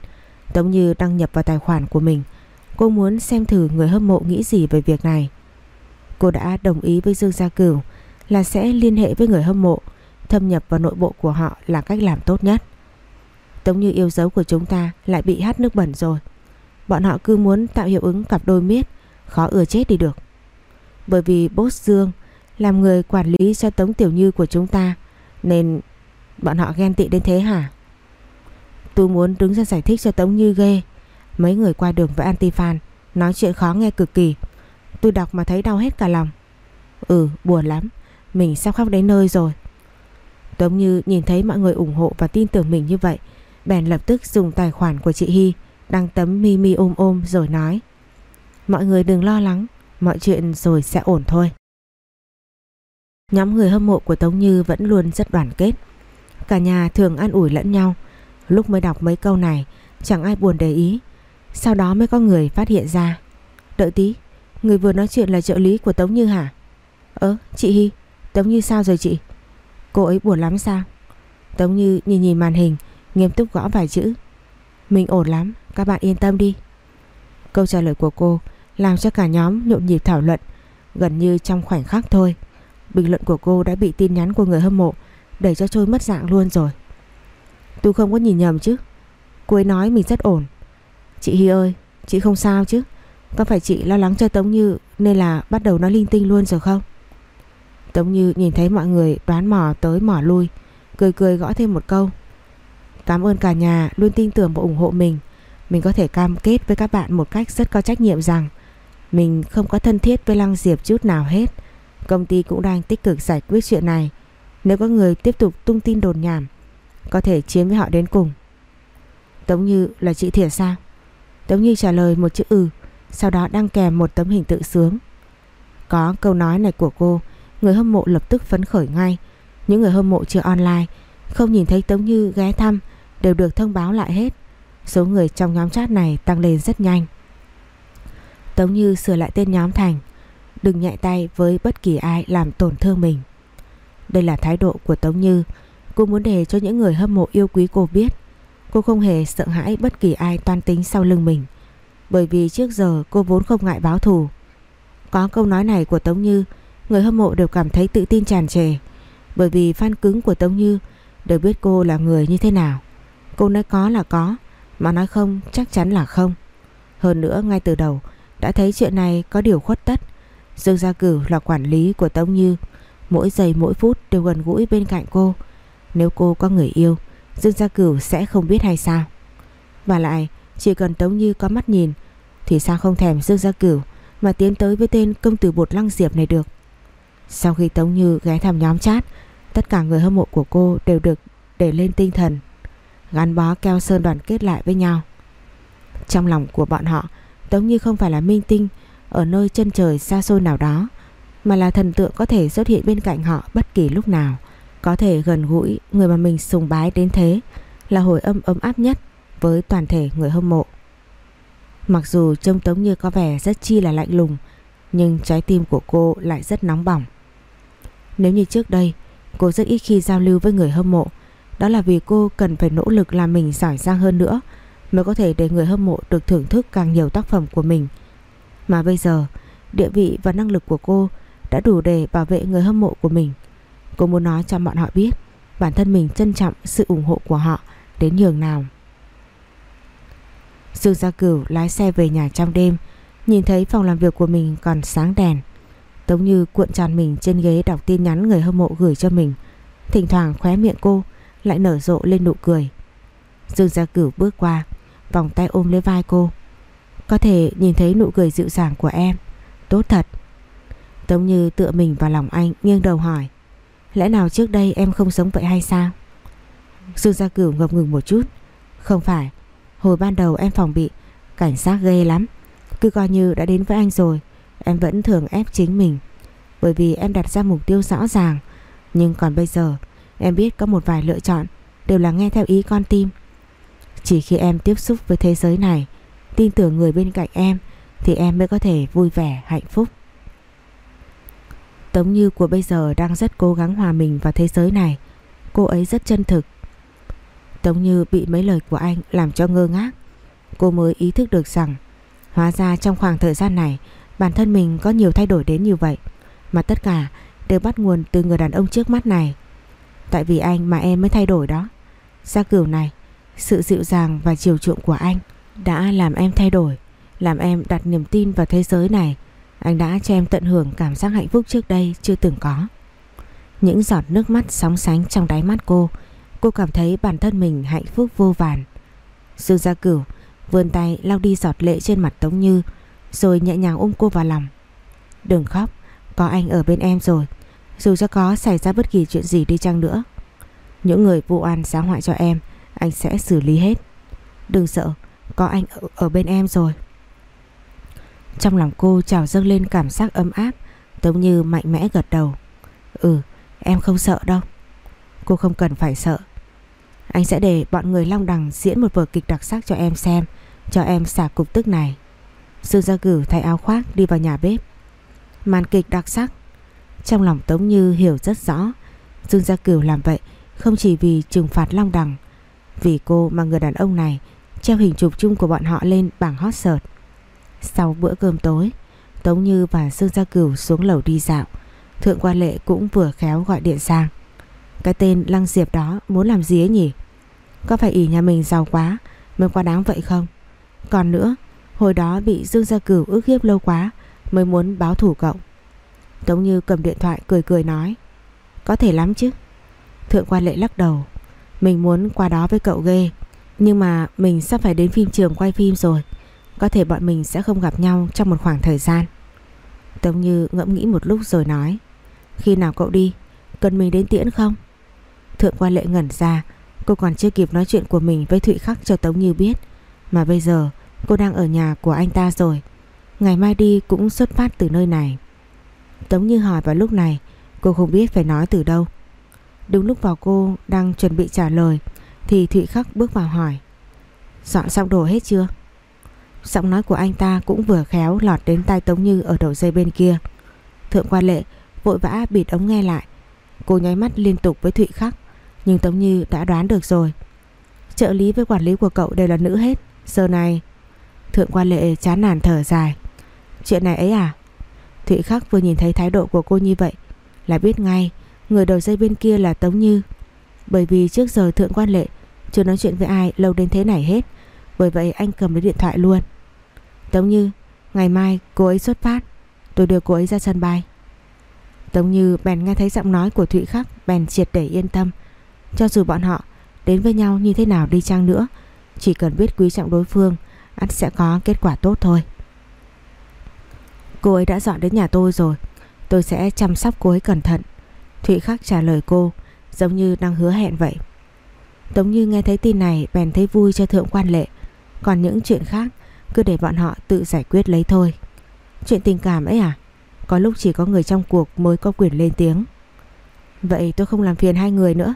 Tống Như đăng nhập vào tài khoản của mình. Cô muốn xem thử người hâm mộ nghĩ gì về việc này. Cô đã đồng ý với Dương Gia Cửu là sẽ liên hệ với người hâm mộ, thâm nhập vào nội bộ của họ là cách làm tốt nhất. Tống như yêu dấu của chúng ta lại bị hát nước bẩn rồi. Bọn họ cứ muốn tạo hiệu ứng cặp đôi miết, khó ưa chết đi được. Bởi vì boss Dương làm người quản lý cho Tống Tiểu Như của chúng ta, nên bọn họ ghen tị đến thế hả? Tôi muốn đứng ra giải thích cho Tống Như ghê. Mấy người qua đường với antifan nói chuyện khó nghe cực kỳ. Tôi đọc mà thấy đau hết cả lòng Ừ buồn lắm Mình sắp khóc đến nơi rồi Tống Như nhìn thấy mọi người ủng hộ và tin tưởng mình như vậy, Bèn lập tức dùng tài khoản của chị Hy Đăng tấm mi mi ôm ôm rồi nói, Mọi người đừng lo lắng Mọi chuyện rồi sẽ ổn thôi. Nhóm người hâm mộ của Tống Như vẫn luôn rất đoàn kết. Cả nhà thường an ủi lẫn nhau. Lúc mới đọc mấy câu này, Chẳng ai buồn để ý. Sau đó mới có người phát hiện ra. Đợi tí, Người vừa nói chuyện là trợ lý của Tống Như hả? Ơ, chị Hy Tống Như sao rồi chị? Cô ấy buồn lắm sao? Tống Như nhìn nhìn màn hình, Nghiêm túc gõ vài chữ. Mình ổn lắm, các bạn yên tâm đi. Câu trả lời của cô làm cho cả nhóm nhộn nhịp thảo luận, Gần như trong khoảnh khắc thôi. Bình luận của cô đã bị tin nhắn của người hâm mộ, Đẩy cho trôi mất dạng luôn rồi. Tôi không có nhìn nhầm chứ? Cô ấy nói mình rất ổn. Chị Hi ơi, Chị không sao chứ? Có phải chị lo lắng cho Tống Như Nên là bắt đầu nói linh tinh luôn rồi không? Tống Như nhìn thấy mọi người đoán mò tới mò lui, Cười cười gõ thêm một câu. Cảm ơn cả nhà luôn tin tưởng và ủng hộ mình. Mình có thể cam kết với các bạn một cách rất có trách nhiệm rằng mình không có thân thiết với Lăng Diệp chút nào hết. Công ty cũng đang tích cực giải quyết chuyện này. Nếu có người tiếp tục tung tin đồn nhảm, Có thể chiếm với họ đến cùng. Tống Như là chị thiệt sao? Tống Như trả lời một chữ ừ Sau đó đăng kèm một tấm hình tự sướng. Có câu nói này của cô, Người hâm mộ lập tức phấn khởi ngay. Những người hâm mộ chưa online, Không nhìn thấy Tống Như ghé thăm, Đều được thông báo lại hết. Số người trong nhóm chat này tăng lên rất nhanh. Tống Như sửa lại tên nhóm thành, Đừng nhạy tay với bất kỳ ai làm tổn thương mình. Đây là thái độ của Tống Như. Cô muốn để cho những người hâm mộ yêu quý cô biết, Cô không hề sợ hãi bất kỳ ai toan tính sau lưng mình, Bởi vì trước giờ cô vốn không ngại báo thù. Có câu nói này của Tống Như, Người hâm mộ đều cảm thấy tự tin tràn trề, Bởi vì fan cứng của Tống Như Đều biết cô là người như thế nào. Cô nói có là có, Mà nói không chắc chắn là không. Hơn nữa, ngay từ đầu đã thấy chuyện này có điều khuất tất. Dương Gia Cửu là quản lý của Tống Như. Mỗi giây mỗi phút đều gần gũi bên cạnh cô. Nếu cô có người yêu, Dương Gia Cửu sẽ không biết hay sao? Và lại, chỉ cần Tống Như có mắt nhìn, Thì sao không thèm Dương Gia Cửu Mà tiến tới với tên công tử bột lăng diệp này được? Sau khi Tống Như ghé thăm nhóm chat, Tất cả người hâm mộ của cô đều được để lên tinh thần, Gắn bó keo sơn đoàn kết lại với nhau. Trong lòng của bọn họ Tống Như không phải là minh tinh Ở nơi chân trời xa xôi nào đó, Mà là thần tượng có thể xuất hiện bên cạnh họ bất kỳ lúc nào có thể gần gũi, người mà mình sùng bái đến thế là hồi âm ấm áp nhất với toàn thể người hâm mộ. Mặc dù trông Tống Như có vẻ rất chi là lạnh lùng, nhưng trái tim của cô lại rất nóng bỏng. Nếu như trước đây, cô rất ít khi giao lưu với người hâm mộ, đó là vì cô cần phải nỗ lực làm mình giỏi giang hơn nữa mới có thể để người hâm mộ được thưởng thức càng nhiều tác phẩm của mình. Mà bây giờ địa vị và năng lực của cô đã đủ để bảo vệ người hâm mộ của mình. Cô muốn nói cho bọn họ biết bản thân mình trân trọng sự ủng hộ của họ đến nhường nào. Dương Gia Cửu lái xe về nhà trong đêm, nhìn thấy phòng làm việc của mình còn sáng đèn. Tống Như cuộn tròn mình trên ghế đọc tin nhắn người hâm mộ gửi cho mình. Thỉnh thoảng khóe miệng cô lại nở rộ lên nụ cười. Dương Gia Cửu bước qua, vòng tay ôm lấy vai cô. Có thể nhìn thấy nụ cười dịu dàng của em. Tốt thật. Tống Như tựa mình vào lòng anh, nghiêng đầu hỏi. Lẽ nào trước đây em không sống vậy hay sao Dương Gia Cửu ngập ngừng một chút Không phải Hồi ban đầu em phòng bị, Cảnh sát ghê lắm Cứ coi như đã đến với anh rồi, Em vẫn thường ép chính mình Bởi vì em đặt ra mục tiêu rõ ràng Nhưng còn bây giờ, Em biết có một vài lựa chọn, Đều là nghe theo ý con tim chỉ khi em tiếp xúc với thế giới này, Tin tưởng người bên cạnh em, Thì em mới có thể vui vẻ, hạnh phúc. Tống Như của bây giờ đang rất cố gắng hòa mình vào thế giới này. Cô ấy rất chân thực. Tống Như bị mấy lời của anh làm cho ngơ ngác. Cô mới ý thức được rằng, Hóa ra trong khoảng thời gian này, Bản thân mình có nhiều thay đổi đến như vậy. Mà tất cả đều bắt nguồn từ người đàn ông trước mắt này. Tại vì anh mà em mới thay đổi đó. Gia cửu này sự dịu dàng và chiều chuộng của anh Đã làm em thay đổi Làm em đặt niềm tin vào thế giới này anh đã cho em tận hưởng cảm giác hạnh phúc trước đây chưa từng có. Những giọt nước mắt sóng sánh trong đáy mắt cô, cô cảm thấy bản thân mình hạnh phúc vô vàn. Dương Gia Cửu vươn tay lau đi giọt lệ trên mặt Tống Như, rồi nhẹ nhàng ôm cô vào lòng. Đừng khóc, có anh ở bên em rồi, dù cho có xảy ra bất kỳ chuyện gì đi chăng nữa. Những người vụ oan sáng họa cho em, anh sẽ xử lý hết. Đừng sợ, có anh ở, ở bên em rồi. Trong lòng cô trào dâng lên cảm giác ấm áp Tống Như mạnh mẽ gật đầu. Ừ em không sợ đâu. Cô không cần phải sợ. Anh sẽ để bọn người Long Đằng diễn một vở kịch đặc sắc cho em xem Cho em xả cục tức này. Dương Gia Cửu thay áo khoác đi vào nhà bếp. Màn kịch đặc sắc. Trong lòng Tống Như hiểu rất rõ Dương Gia Cửu làm vậy không chỉ vì trừng phạt Long Đằng vì cô mà người đàn ông này treo hình chụp chung của bọn họ lên bảng hot search. Sau bữa cơm tối, Tống Như và Dương Gia Cửu xuống lầu đi dạo. Thượng quan lệ cũng vừa khéo gọi điện sang. Cái tên Lăng Diệp đó muốn làm gì ấy nhỉ? Có phải ỷ nhà mình giàu quá, Mới quá đáng vậy không? Còn nữa, Hồi đó bị Dương Gia Cửu ức hiếp lâu quá Mới muốn báo thủ cậu. Tống Như cầm điện thoại cười cười nói, Có thể lắm chứ. Thượng quan lệ lắc đầu mình muốn qua đó với cậu ghê. Nhưng mà mình sắp phải đến phim trường quay phim rồi. Có thể bọn mình sẽ không gặp nhau Trong một khoảng thời gian. Tống Như ngẫm nghĩ một lúc rồi nói, Khi nào cậu đi, Cần mình đến tiễn không? Thượng quan lệ ngẩn ra, Cô còn chưa kịp nói chuyện của mình với Thụy Khắc cho Tống Như biết. Mà bây giờ, cô đang ở nhà của anh ta rồi. Ngày mai đi cũng xuất phát từ nơi này. Tống Như hỏi vào lúc này, Cô không biết phải nói từ đâu. Đúng lúc vào cô đang chuẩn bị trả lời, Thì Thụy Khắc bước vào hỏi, Dọn xong đồ hết chưa? Giọng nói của anh ta cũng vừa khéo lọt đến tai Tống Như ở đầu dây bên kia. Thượng quan lệ vội vã bịt ống nghe lại. Cô nháy mắt liên tục với Thụy Khắc, Nhưng Tống Như đã đoán được rồi. Trợ lý với quản lý của cậu đều là nữ hết, Giờ này Thượng quan lệ chán nản thở dài. Chuyện này ấy à? Thụy Khắc vừa nhìn thấy thái độ của cô như vậy, Là biết ngay Người đầu dây bên kia là Tống Như. Bởi vì trước giờ Thượng quan lệ, Chưa nói chuyện với ai lâu đến thế này hết. Bởi vậy anh cầm lấy điện thoại luôn. Tống Như, Ngày mai cô ấy xuất phát. Tôi đưa cô ấy ra sân bay. Tống Như bèn nghe thấy giọng nói của Thụy Khắc, Bèn triệt để yên tâm. Cho dù bọn họ đến với nhau như thế nào đi chăng nữa, Chỉ cần biết quý trọng đối phương anh sẽ có kết quả tốt thôi. Cô ấy đã dọn đến nhà tôi rồi. Tôi sẽ chăm sóc cô ấy cẩn thận. Thụy Khắc trả lời cô, Giống như đang hứa hẹn vậy. Tống Như nghe thấy tin này, bèn thấy vui cho thượng quan lệ. Còn những chuyện khác, Cứ để bọn họ tự giải quyết lấy thôi. Chuyện tình cảm ấy à? Có lúc chỉ có người trong cuộc mới có quyền lên tiếng. Vậy tôi không làm phiền hai người nữa.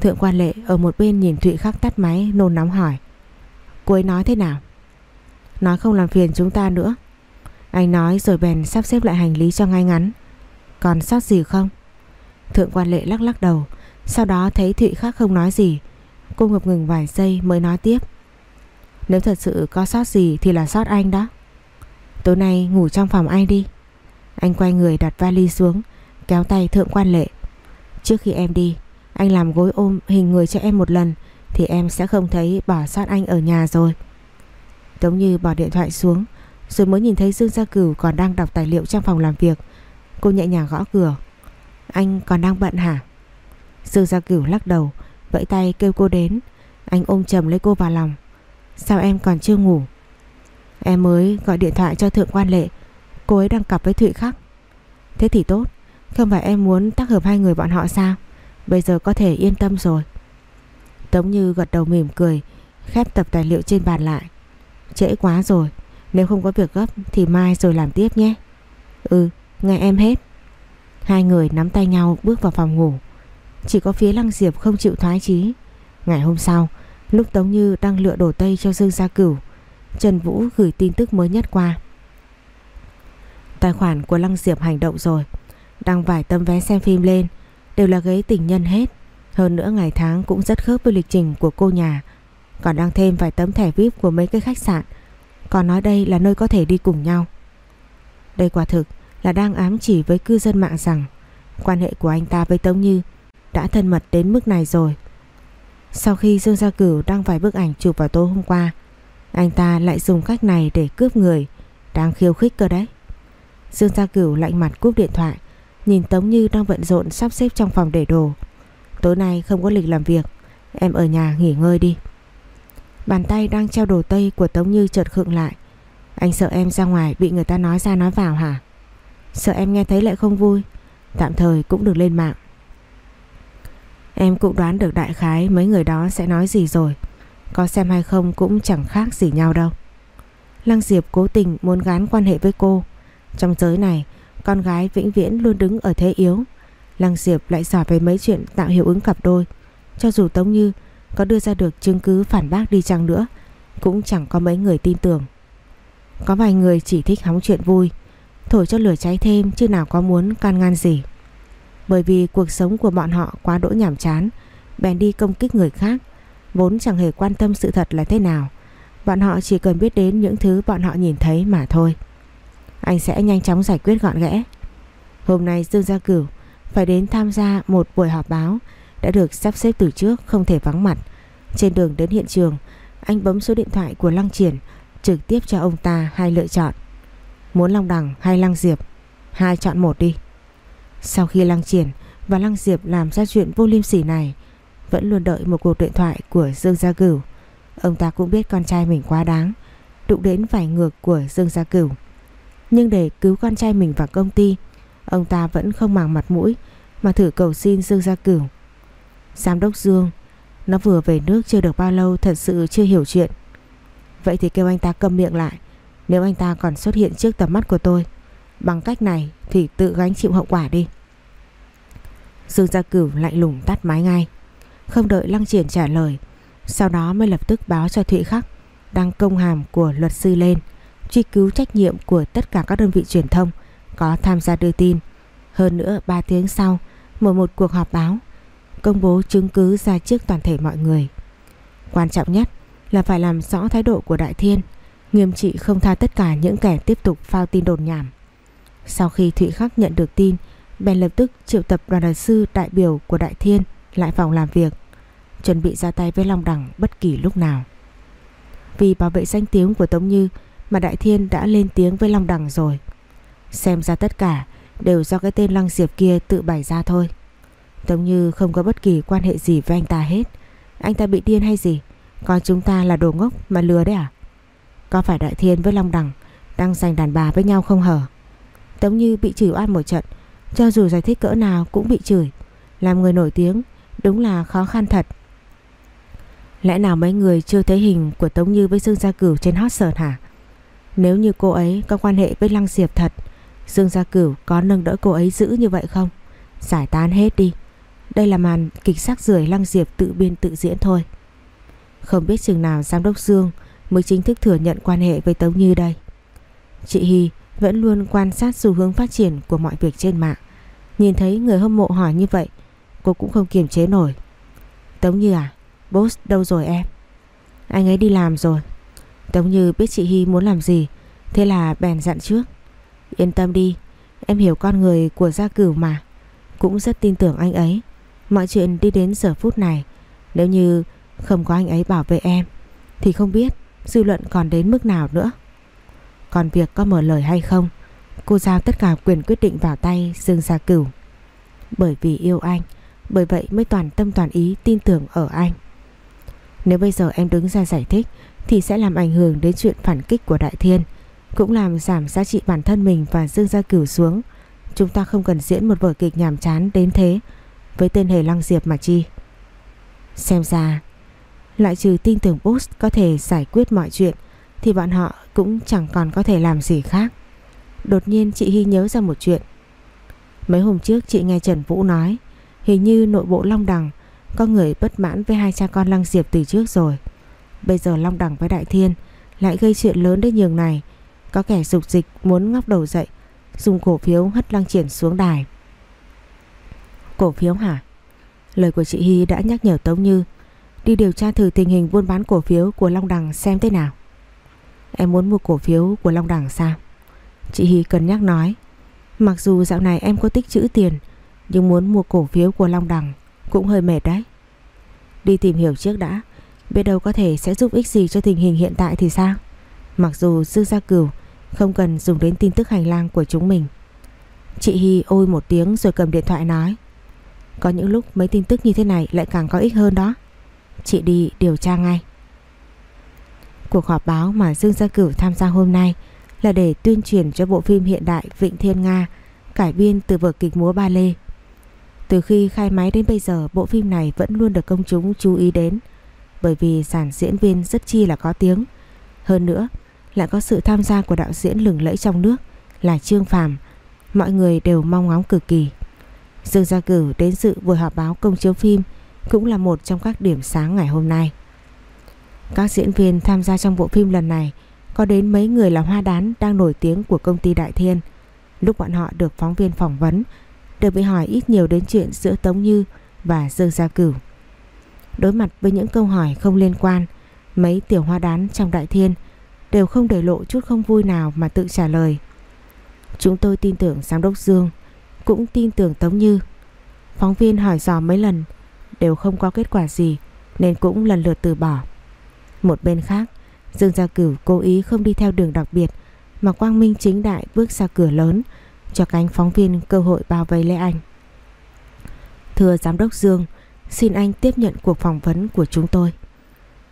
Thượng quan lệ ở một bên nhìn Thụy Khắc tắt máy, nôn nóng hỏi. Cô ấy nói thế nào? Nói không làm phiền chúng ta nữa. Anh nói rồi bèn sắp xếp lại hành lý cho ngay ngắn. Còn sót gì không? Thượng quan lệ lắc lắc đầu. Sau đó thấy Thụy khác không nói gì. Cô ngập ngừng vài giây mới nói tiếp. Nếu thật sự có sót gì Thì là sót anh đó. Tối nay ngủ trong phòng anh đi. Anh quay người đặt vali xuống, Kéo tay thượng quan lệ. Trước khi em đi, Anh làm gối ôm hình người cho em một lần Thì em sẽ không thấy bỏ sót anh ở nhà rồi. Tống Như bỏ điện thoại xuống, Rồi mới nhìn thấy Dương Gia Cửu còn đang đọc tài liệu trong phòng làm việc. Cô nhẹ nhàng gõ cửa. Anh còn đang bận hả? Dương Gia Cửu lắc đầu, Vẫy tay kêu cô đến. Anh ôm chầm lấy cô vào lòng. Sao em còn chưa ngủ? Em mới gọi điện thoại cho Thượng Quan Lệ. Cô ấy đang cặp với Thụy Khắc. Thế thì tốt. Không phải em muốn tác hợp hai người bọn họ sao? Bây giờ có thể yên tâm rồi. Tống Như gật đầu mỉm cười, Khép tập tài liệu trên bàn lại. Trễ quá rồi. Nếu không có việc gấp thì mai rồi làm tiếp nhé. Ừ nghe em hết. Hai người nắm tay nhau bước vào phòng ngủ. Chỉ có phía Lăng Diệp không chịu thoái chí. Ngày hôm sau, Lúc Tống Như đang lựa đồ tây cho Dương Gia Cửu, Trần Vũ gửi tin tức mới nhất qua. Tài khoản của Lăng Diệp hành động rồi. Đăng vài tấm vé xem phim lên. Đều là ghế tình nhân hết. Hơn nữa ngày tháng cũng rất khớp với lịch trình của cô nhà. Còn đăng thêm vài tấm thẻ VIP của mấy cái khách sạn. Còn nói đây là nơi có thể đi cùng nhau. Đây quả thực là đang ám chỉ với cư dân mạng rằng Quan hệ của anh ta với Tống Như Đã thân mật đến mức này rồi. Sau khi Dương Gia Cửu đăng vài bức ảnh chụp vào tối hôm qua, Anh ta lại dùng cách này để cướp người Đang khiêu khích cơ đấy. Dương Gia Cửu lạnh mặt cúp điện thoại, Nhìn Tống Như đang bận rộn sắp xếp trong phòng để đồ. Tối nay không có lịch làm việc, Em ở nhà nghỉ ngơi đi. Bàn tay đang treo đồ tây của Tống Như chợt khựng lại. Anh sợ em ra ngoài bị người ta nói ra nói vào hả? Sợ em nghe thấy lại không vui. Tạm thời cũng được lên mạng. Em cũng đoán được đại khái mấy người đó sẽ nói gì rồi. Có xem hay không cũng chẳng khác gì nhau đâu. Lăng Diệp cố tình muốn gán quan hệ với cô. Trong giới này, Con gái vĩnh viễn luôn đứng ở thế yếu. Lăng Diệp lại giỏi về mấy chuyện tạo hiệu ứng cặp đôi. Cho dù Tống Như có đưa ra được chứng cứ phản bác đi chăng nữa, Cũng chẳng có mấy người tin tưởng. Có vài người chỉ thích hóng chuyện vui thổi cho lửa cháy thêm chứ nào có muốn can ngăn gì. Bởi vì cuộc sống của bọn họ quá đỗi nhàm chán, bèn đi công kích người khác, vốn chẳng hề quan tâm sự thật là thế nào. Bọn họ chỉ cần biết đến những thứ bọn họ nhìn thấy mà thôi. Anh sẽ nhanh chóng giải quyết gọn ghẽ. Hôm nay Dương Gia Cửu phải đến tham gia một buổi họp báo đã được sắp xếp từ trước không thể vắng mặt. Trên đường đến hiện trường, anh bấm số điện thoại của Lăng Triển trực tiếp cho ông ta hai lựa chọn. Muốn Long Đằng hay Lăng Diệp? Hai chọn một đi. Sau khi Lăng Triển và Lăng Diệp làm ra chuyện vô liêm sỉ này, vẫn luôn đợi một cuộc điện thoại của Dương Gia Cửu. Ông ta cũng biết con trai mình quá đáng, đụng đến vài ngược của Dương Gia Cửu. Nhưng để cứu con trai mình và công ty, ông ta vẫn không màng mặt mũi mà thử cầu xin Dương Gia Cửu. Giám đốc Dương, nó vừa về nước chưa được bao lâu thật sự chưa hiểu chuyện. Vậy thì kêu anh ta cầm miệng lại, nếu anh ta còn xuất hiện trước tầm mắt của tôi, bằng cách này thì tự gánh chịu hậu quả đi. Dương Gia Cửu lạnh lùng tắt máy ngay, không đợi Lăng Triển trả lời, sau đó mới lập tức báo cho Thụy Khắc đăng công hàm của luật sư lên, truy cứu trách nhiệm của tất cả các đơn vị truyền thông có tham gia đưa tin. Hơn nữa 3 tiếng sau, mở một cuộc họp báo, công bố chứng cứ ra trước toàn thể mọi người. Quan trọng nhất là phải làm rõ thái độ của Đại Thiên, nghiêm trị không tha tất cả những kẻ tiếp tục phao tin đồn nhảm. Sau khi Thụy Khắc nhận được tin, bèn lập tức triệu tập đoàn luật sư đại biểu của Đại Thiên lại phòng làm việc, chuẩn bị ra tay với Long đẳng bất kỳ lúc nào. Vì bảo vệ danh tiếng của Tống Như mà Đại Thiên đã lên tiếng với Long đẳng rồi. Xem ra tất cả đều do cái tên Lăng Diệp kia tự bày ra thôi. Tống Như không có bất kỳ quan hệ gì với anh ta hết. Anh ta bị điên hay gì? Coi chúng ta là đồ ngốc mà lừa đấy à? Có phải Đại Thiên với Long Đằng đang giành đàn bà với nhau không hở? Tống Như bị chửi oan một trận, cho dù giải thích cỡ nào cũng bị chửi. Làm người nổi tiếng đúng là khó khăn thật. Lẽ nào mấy người chưa thấy hình của Tống Như với Dương Gia Cửu trên hot search hả? Nếu như cô ấy có quan hệ với Lăng Diệp thật, Dương Gia Cửu có nâng đỡ cô ấy giữ như vậy không? Giải tán hết đi. Đây là màn kịch sắc rưởi Lăng Diệp tự biên tự diễn thôi. Không biết chừng nào giám đốc Dương mới chính thức thừa nhận quan hệ với Tống Như đây. Chị Hy vẫn luôn quan sát xu hướng phát triển của mọi việc trên mạng. Nhìn thấy người hâm mộ hỏi như vậy, cô cũng không kiềm chế nổi. Tống Như à, boss đâu rồi em? Anh ấy đi làm rồi. Tống Như biết chị Hy muốn làm gì, thế là bèn dặn trước. Yên tâm đi, em hiểu con người của gia cửu mà. Cũng rất tin tưởng anh ấy. Mọi chuyện đi đến giờ phút này, nếu như không có anh ấy bảo vệ em, thì không biết dư luận còn đến mức nào nữa. Còn việc có mở lời hay không, cô giao tất cả quyền quyết định vào tay Dương Gia Cửu. Bởi vì yêu anh, bởi vậy mới toàn tâm toàn ý tin tưởng ở anh. Nếu bây giờ em đứng ra giải thích thì sẽ làm ảnh hưởng đến chuyện phản kích của Đại Thiên, cũng làm giảm giá trị bản thân mình và Dương Gia Cửu xuống. Chúng ta không cần diễn một vở kịch nhàm chán đến thế với tên hề Lăng Diệp mà chi. Xem ra, lại trừ tin tưởng Boost có thể giải quyết mọi chuyện thì bọn họ cũng chẳng còn có thể làm gì khác. Đột nhiên chị Hy nhớ ra một chuyện. Mấy hôm trước chị nghe Trần Vũ nói hình như nội bộ Long Đằng có người bất mãn với hai cha con Lăng Diệp từ trước rồi. Bây giờ Long Đằng với Đại Thiên lại gây chuyện lớn đến nhường này. Có kẻ dục dịch muốn ngóc đầu dậy, dùng cổ phiếu hất Lăng Triển xuống đài. Cổ phiếu hả? Lời của chị Hy đã nhắc nhở Tống Như đi điều tra thử tình hình buôn bán cổ phiếu của Long Đằng xem thế nào. Em muốn mua cổ phiếu của Long Đằng sao? Chị Hy cân nhắc nói. Mặc dù dạo này em có tích trữ tiền, nhưng muốn mua cổ phiếu của Long Đằng cũng hơi mệt đấy. Đi tìm hiểu trước đã, biết đâu có thể sẽ giúp ích gì cho tình hình hiện tại thì sao? Mặc dù Dương Gia Cửu không cần dùng đến tin tức hành lang của chúng mình. Chị Hy ôi một tiếng rồi cầm điện thoại nói. Có những lúc mấy tin tức như thế này lại càng có ích hơn đó. Chị đi điều tra ngay. Cuộc họp báo mà Dương Gia Cửu tham gia hôm nay là để tuyên truyền cho bộ phim hiện đại Vịnh Thiên Nga cải biên từ vở kịch múa ba lê. Từ khi khai máy đến bây giờ, bộ phim này vẫn luôn được công chúng chú ý đến, bởi vì dàn diễn viên rất chi là có tiếng. Hơn nữa, lại có sự tham gia của đạo diễn lừng lẫy trong nước là Trương Phàm. Mọi người đều mong ngóng cực kỳ. Dương Gia Cửu đến dự buổi họp báo công chiếu phim cũng là một trong các điểm sáng ngày hôm nay. Các diễn viên tham gia trong bộ phim lần này có đến mấy người là hoa đán đang nổi tiếng của công ty Đại Thiên. Lúc bọn họ được phóng viên phỏng vấn, Đều bị hỏi ít nhiều đến chuyện giữa Tống Như và Dương Gia Cửu Đối mặt với những câu hỏi không liên quan, Mấy tiểu hoa đán trong đại thiên Đều không để lộ chút không vui nào mà tự trả lời Chúng tôi tin tưởng giám đốc Dương, Cũng tin tưởng Tống Như Phóng viên hỏi dò mấy lần Đều không có kết quả gì, Nên cũng lần lượt từ bỏ. Một bên khác, Dương Gia Cửu cố ý không đi theo đường đặc biệt, Mà quang minh chính đại bước ra cửa lớn, Cho cánh phóng viên cơ hội bao vây lấy Anh. Thưa Giám đốc Dương, Xin anh tiếp nhận cuộc phỏng vấn của chúng tôi.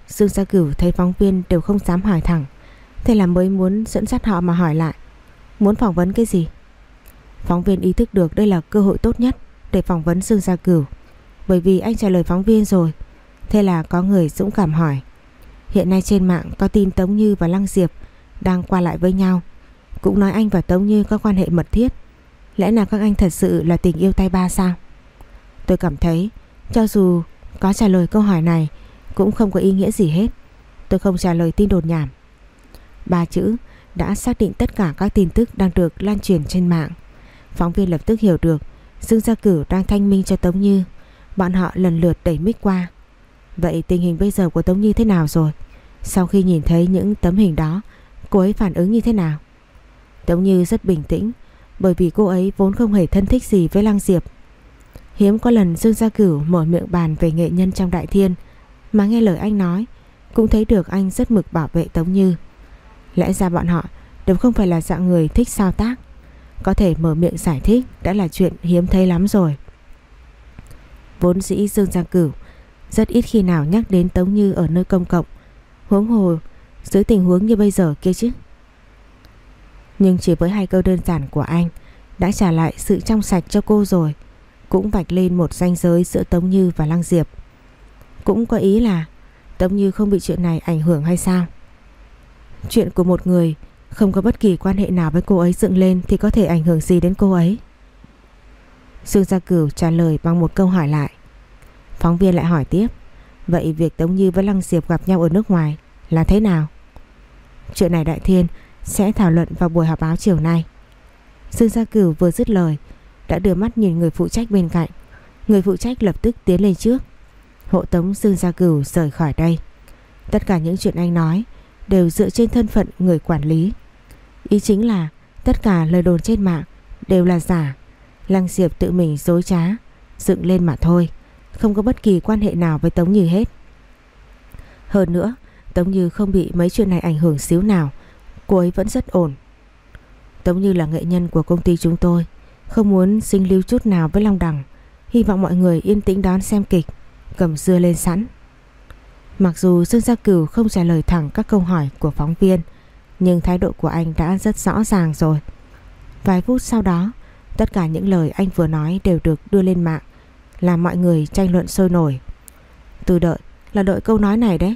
Dương Gia Cửu thấy phóng viên đều không dám hỏi thẳng, Thế là mới muốn dẫn dắt họ mà hỏi lại, Muốn phỏng vấn cái gì? Phóng viên ý thức được đây là cơ hội tốt nhất Để phỏng vấn Dương Gia Cửu. Bởi vì anh trả lời phóng viên rồi Thế là có người dũng cảm hỏi Hiện nay trên mạng có tin Tống Như và Lăng Diệp Đang qua lại với nhau Cũng nói anh và Tống Như có quan hệ mật thiết Lẽ nào các anh thật sự là tình yêu tay ba sao? Tôi cảm thấy, cho dù có trả lời câu hỏi này, cũng không có ý nghĩa gì hết. Tôi không trả lời tin đồn nhảm. Ba chữ đã xác định tất cả các tin tức đang được lan truyền trên mạng. Phóng viên lập tức hiểu được, Dương Gia Cửu đang thanh minh cho Tống Như. Bọn họ lần lượt đẩy mic qua. Vậy tình hình bây giờ của Tống Như thế nào rồi? Sau khi nhìn thấy những tấm hình đó, cô ấy phản ứng như thế nào? Tống Như rất bình tĩnh bởi vì cô ấy vốn không hề thân thích gì với Lăng Diệp. Hiếm có lần Dương Gia Cửu mở miệng bàn về nghệ nhân trong đại thiên mà nghe lời anh nói cũng thấy được anh rất mực bảo vệ Tống Như. Lẽ ra bọn họ đều không phải là dạng người thích sao tác. Có thể mở miệng giải thích đã là chuyện hiếm thấy lắm rồi. Vốn dĩ Dương giang Cửu rất ít khi nào nhắc đến Tống Như ở nơi công cộng. Huống hồ, dưới tình huống như bây giờ kia chứ. Nhưng chỉ với hai câu đơn giản của anh, đã trả lại sự trong sạch cho cô rồi cũng vạch lên một ranh giới giữa Tống Như và Lăng Diệp. Cũng có ý là Tống Như không bị chuyện này ảnh hưởng hay sao? Chuyện của một người không có bất kỳ quan hệ nào với cô ấy dựng lên thì có thể ảnh hưởng gì đến cô ấy? Dương Gia Cửu trả lời bằng một câu hỏi lại. Phóng viên lại hỏi tiếp. Vậy việc Tống Như với Lăng Diệp gặp nhau ở nước ngoài là thế nào? Chuyện này Đại Thiên sẽ thảo luận vào buổi họp báo chiều nay. Dương Gia Cửu vừa dứt lời, đã đưa mắt nhìn người phụ trách bên cạnh. Người phụ trách lập tức tiến lên trước. Hộ tống Dương Gia Cửu rời khỏi đây. Tất cả những chuyện anh nói đều dựa trên thân phận người quản lý. Ý chính là tất cả lời đồn trên mạng đều là giả. Lăng Diệp tự mình dối trá, dựng lên mà thôi. Không có bất kỳ quan hệ nào với Tống Như hết. Hơn nữa, Tống Như không bị mấy chuyện này ảnh hưởng xíu nào. Cô ấy vẫn rất ổn. Tống Như là nghệ nhân của công ty chúng tôi. Không muốn sinh lưu chút nào với Long Đằng Hy vọng mọi người yên tĩnh đón xem kịch Cầm dưa lên sẵn Mặc dù Dương Gia Cửu không trả lời thẳng các câu hỏi của phóng viên Nhưng thái độ của anh đã rất rõ ràng rồi Vài phút sau đó Tất cả những lời anh vừa nói đều được đưa lên mạng Làm mọi người tranh luận sôi nổi. Từ đợi là đợi câu nói này đấy.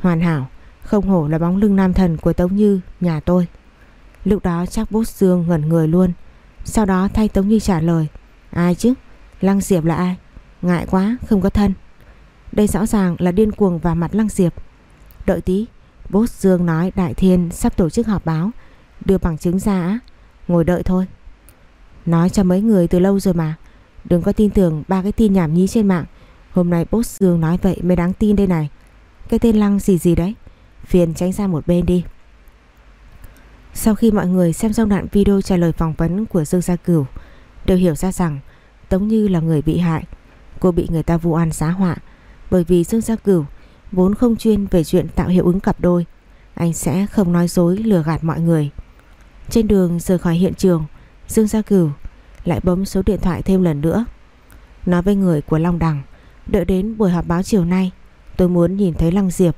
Hoàn hảo Không hổ là bóng lưng nam thần của Tống Như Nhà tôi. Lúc đó chắc bút Dương ngẩn người luôn. Sau đó thay Tống Như trả lời Ai chứ? Lăng Diệp là ai? Ngại quá, không có thân. Đây rõ ràng là điên cuồng vào mặt Lăng Diệp. Đợi tí Bốt Dương nói Đại Thiên sắp tổ chức họp báo Đưa bằng chứng ra á. Ngồi đợi thôi. Nói cho mấy người từ lâu rồi mà Đừng có tin tưởng ba cái tin nhảm nhí trên mạng Hôm nay Boss Dương nói vậy mới đáng tin đây này Cái tên Lăng gì gì đấy Phiền tránh ra một bên đi sau khi mọi người xem xong đoạn video trả lời phỏng vấn của Dương Gia Cửu đều hiểu ra rằng Tống Như là người bị hại. Cô bị người ta vu oan xá họa bởi vì Dương Gia Cửu vốn không chuyên về chuyện tạo hiệu ứng cặp đôi. Anh sẽ không nói dối lừa gạt mọi người. Trên đường rời khỏi hiện trường, Dương Gia Cửu lại bấm số điện thoại thêm lần nữa. Nói với người của Long Đằng, đợi đến buổi họp báo chiều nay, tôi muốn nhìn thấy Lăng Diệp.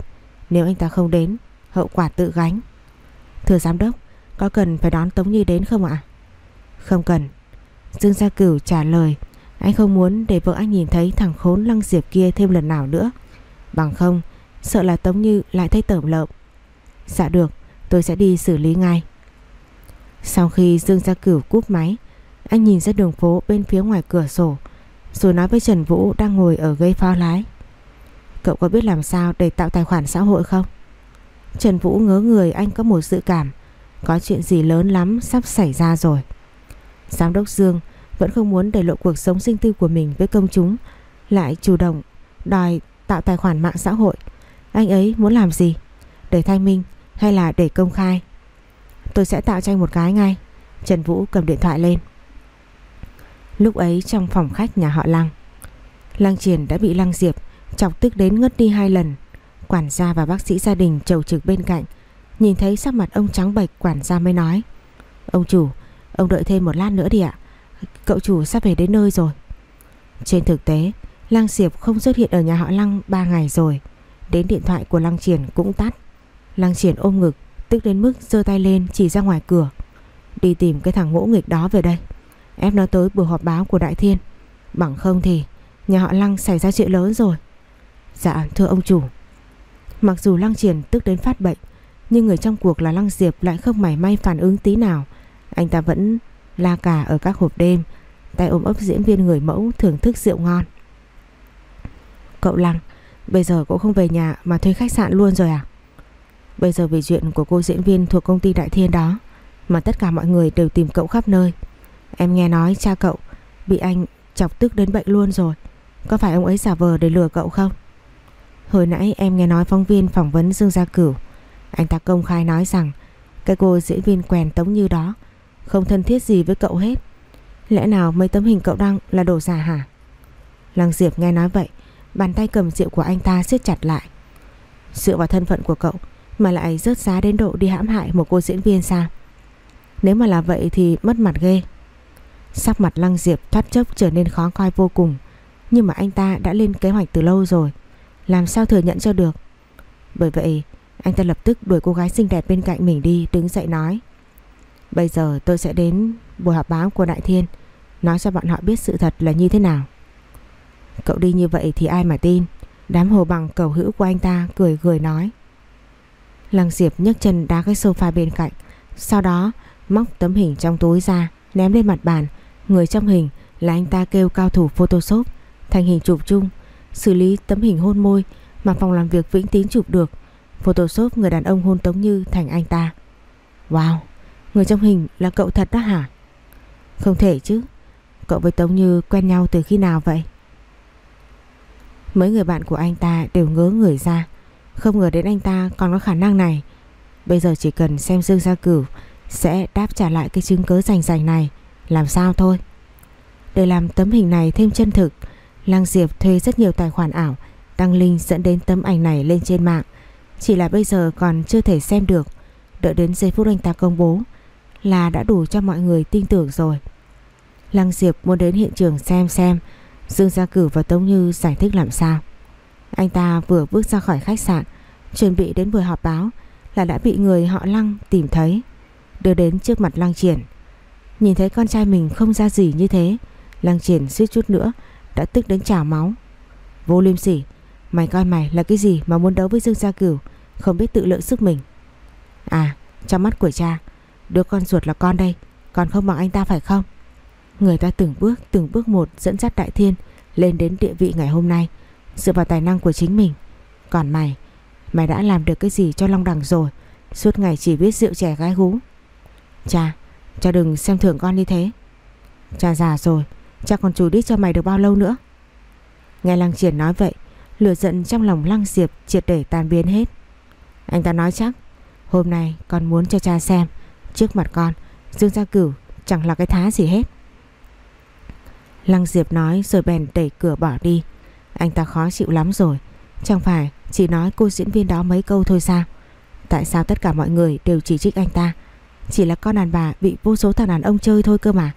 Nếu anh ta không đến, hậu quả tự gánh. Thưa giám đốc, có cần phải đón Tống Như đến không ạ? Không cần Dương Gia Cửu trả lời Anh không muốn để vợ anh nhìn thấy thằng khốn lăng diệp kia thêm lần nào nữa Bằng không Sợ là Tống Như lại thấy tởm lợm Dạ được Tôi sẽ đi xử lý ngay sau khi Dương Gia Cửu cúp máy Anh nhìn ra đường phố bên phía ngoài cửa sổ Rồi nói với Trần Vũ đang ngồi ở ghế phao lái Cậu có biết làm sao để tạo tài khoản xã hội không? Trần Vũ ngớ người anh có một dự cảm có chuyện gì lớn lắm sắp xảy ra rồi Giám đốc Dương vẫn không muốn để lộ cuộc sống sinh tư của mình với công chúng, lại chủ động đòi tạo tài khoản mạng xã hội. Anh ấy muốn làm gì? Để thanh minh hay là để công khai? Tôi sẽ tạo cho anh một cái ngay. Trần Vũ cầm điện thoại lên. Lúc ấy trong phòng khách nhà họ Lăng, Lăng Triển đã bị Lăng Diệp chọc tức đến ngất đi hai lần. Quản gia và bác sĩ gia đình chầu trực bên cạnh, nhìn thấy sắc mặt ông trắng bệch quản gia mới nói: "Ông chủ, ông đợi thêm một lát nữa đi ạ. Cậu chủ sắp về đến nơi rồi." Trên thực tế, Lăng Diệp không xuất hiện ở nhà họ Lăng 3 ngày rồi. Đến điện thoại của Lăng Triển cũng tắt. Lăng Triển ôm ngực, tức đến mức giơ tay lên chỉ ra ngoài cửa. Đi tìm cái thằng ngỗ nghịch đó về đây. Ép nó tới buổi họp báo của Đại Thiên. Bằng không thì nhà họ Lăng xảy ra chuyện lớn rồi. Dạ thưa ông chủ. Mặc dù Lăng Triển tức đến phát bệnh, nhưng người trong cuộc là Lăng Diệp lại không mảy may phản ứng tí nào. Anh ta vẫn la cà ở các hộp đêm, tay ôm ấp diễn viên người mẫu thưởng thức rượu ngon. Cậu Lăng, bây giờ cậu không về nhà mà thuê khách sạn luôn rồi à? Bây giờ vì chuyện của cô diễn viên thuộc công ty Đại Thiên đó mà tất cả mọi người đều tìm cậu khắp nơi. Em nghe nói cha cậu bị anh chọc tức đến bệnh luôn rồi. Có phải ông ấy giả vờ để lừa cậu không? Hồi nãy em nghe nói phóng viên phỏng vấn Dương Gia Cửu. Anh ta công khai nói rằng cái cô diễn viên quèn tống như đó không thân thiết gì với cậu hết. Lẽ nào mấy tấm hình cậu đăng là đồ giả hả? Lăng Diệp nghe nói vậy, bàn tay cầm rượu của anh ta siết chặt lại. Dựa vào thân phận của cậu mà lại rớt giá đến độ đi hãm hại một cô diễn viên sao? Nếu mà là vậy thì mất mặt ghê. Sắc mặt Lăng Diệp thoát chốc trở nên khó coi vô cùng. Nhưng mà anh ta đã lên kế hoạch từ lâu rồi. Làm sao thừa nhận cho được? Bởi vậy, anh ta lập tức đuổi cô gái xinh đẹp bên cạnh mình đi, đứng dậy nói. Bây giờ tôi sẽ đến buổi họp báo của Đại Thiên, nói cho bọn họ biết sự thật là như thế nào. Cậu đi như vậy thì ai mà tin? Đám hồ bằng cầu hữu của anh ta cười cười nói. Lăng Diệp nhấc chân đá cái sofa bên cạnh. Sau đó, móc tấm hình trong túi ra, Ném lên mặt bàn. Người trong hình là anh ta kêu cao thủ photoshop. Thành hình chụp chung, Xử lý tấm hình hôn môi Mà phòng làm việc Vĩnh Tín chụp được. Photoshop người đàn ông hôn Tống Như thành anh ta. Wow, Người trong hình là cậu thật đó hả? Không thể chứ, Cậu với Tống Như quen nhau từ khi nào vậy? Mấy người bạn của anh ta đều ngớ người ra không ngờ đến anh ta còn có khả năng này. Bây giờ chỉ cần xem Dương Gia Cửu Sẽ đáp trả lại cái chứng cớ rành rành này. Làm sao thôi? Để làm tấm hình này thêm chân thực, Lăng Diệp thuê rất nhiều tài khoản ảo Đăng link dẫn đến tấm ảnh này lên trên mạng. Chỉ là bây giờ còn chưa thể xem được. Đợi đến giây phút anh ta công bố Là đã đủ cho mọi người tin tưởng rồi. Lăng Diệp muốn đến hiện trường xem xem Dương Gia Cửu và Tống Như giải thích làm sao anh ta vừa bước ra khỏi khách sạn, Chuẩn bị đến buổi họp báo, Là đã bị người họ Lăng tìm thấy, Đưa đến trước mặt Lăng Triển. Nhìn thấy con trai mình không ra gì như thế, Lăng Triển suýt chút nữa Đã tức đến trào máu. Vô liêm sỉ, Mày coi mày là cái gì mà muốn đấu với Dương Gia Cửu, Không biết tự lượng sức mình. À trong mắt của cha, Đứa con ruột là con đây Còn không bằng anh ta phải không? Người ta từng bước từng bước một dẫn dắt Đại Thiên Lên đến địa vị ngày hôm nay Dựa vào tài năng của chính mình. Còn mày Mày đã làm được cái gì cho Long Đằng rồi? Suốt ngày chỉ biết rượu trẻ gái gú. Cha Cha đừng xem thường con như thế. Cha già rồi, Cha còn chủ đích cho mày được bao lâu nữa? Nghe Lăng Triển nói vậy, Lửa giận trong lòng Lăng Diệp triệt để tan biến hết. Anh ta nói chắc, Hôm nay con muốn cho cha xem, Trước mặt con, Dương Gia Cửu chẳng là cái thá gì hết. Lăng Diệp nói rồi bèn đẩy cửa bỏ đi anh ta khó chịu lắm rồi. Chẳng phải chỉ nói cô diễn viên đó mấy câu thôi sao? Tại sao tất cả mọi người đều chỉ trích anh ta? Chỉ là con đàn bà bị vô số thằng đàn ông chơi thôi cơ mà.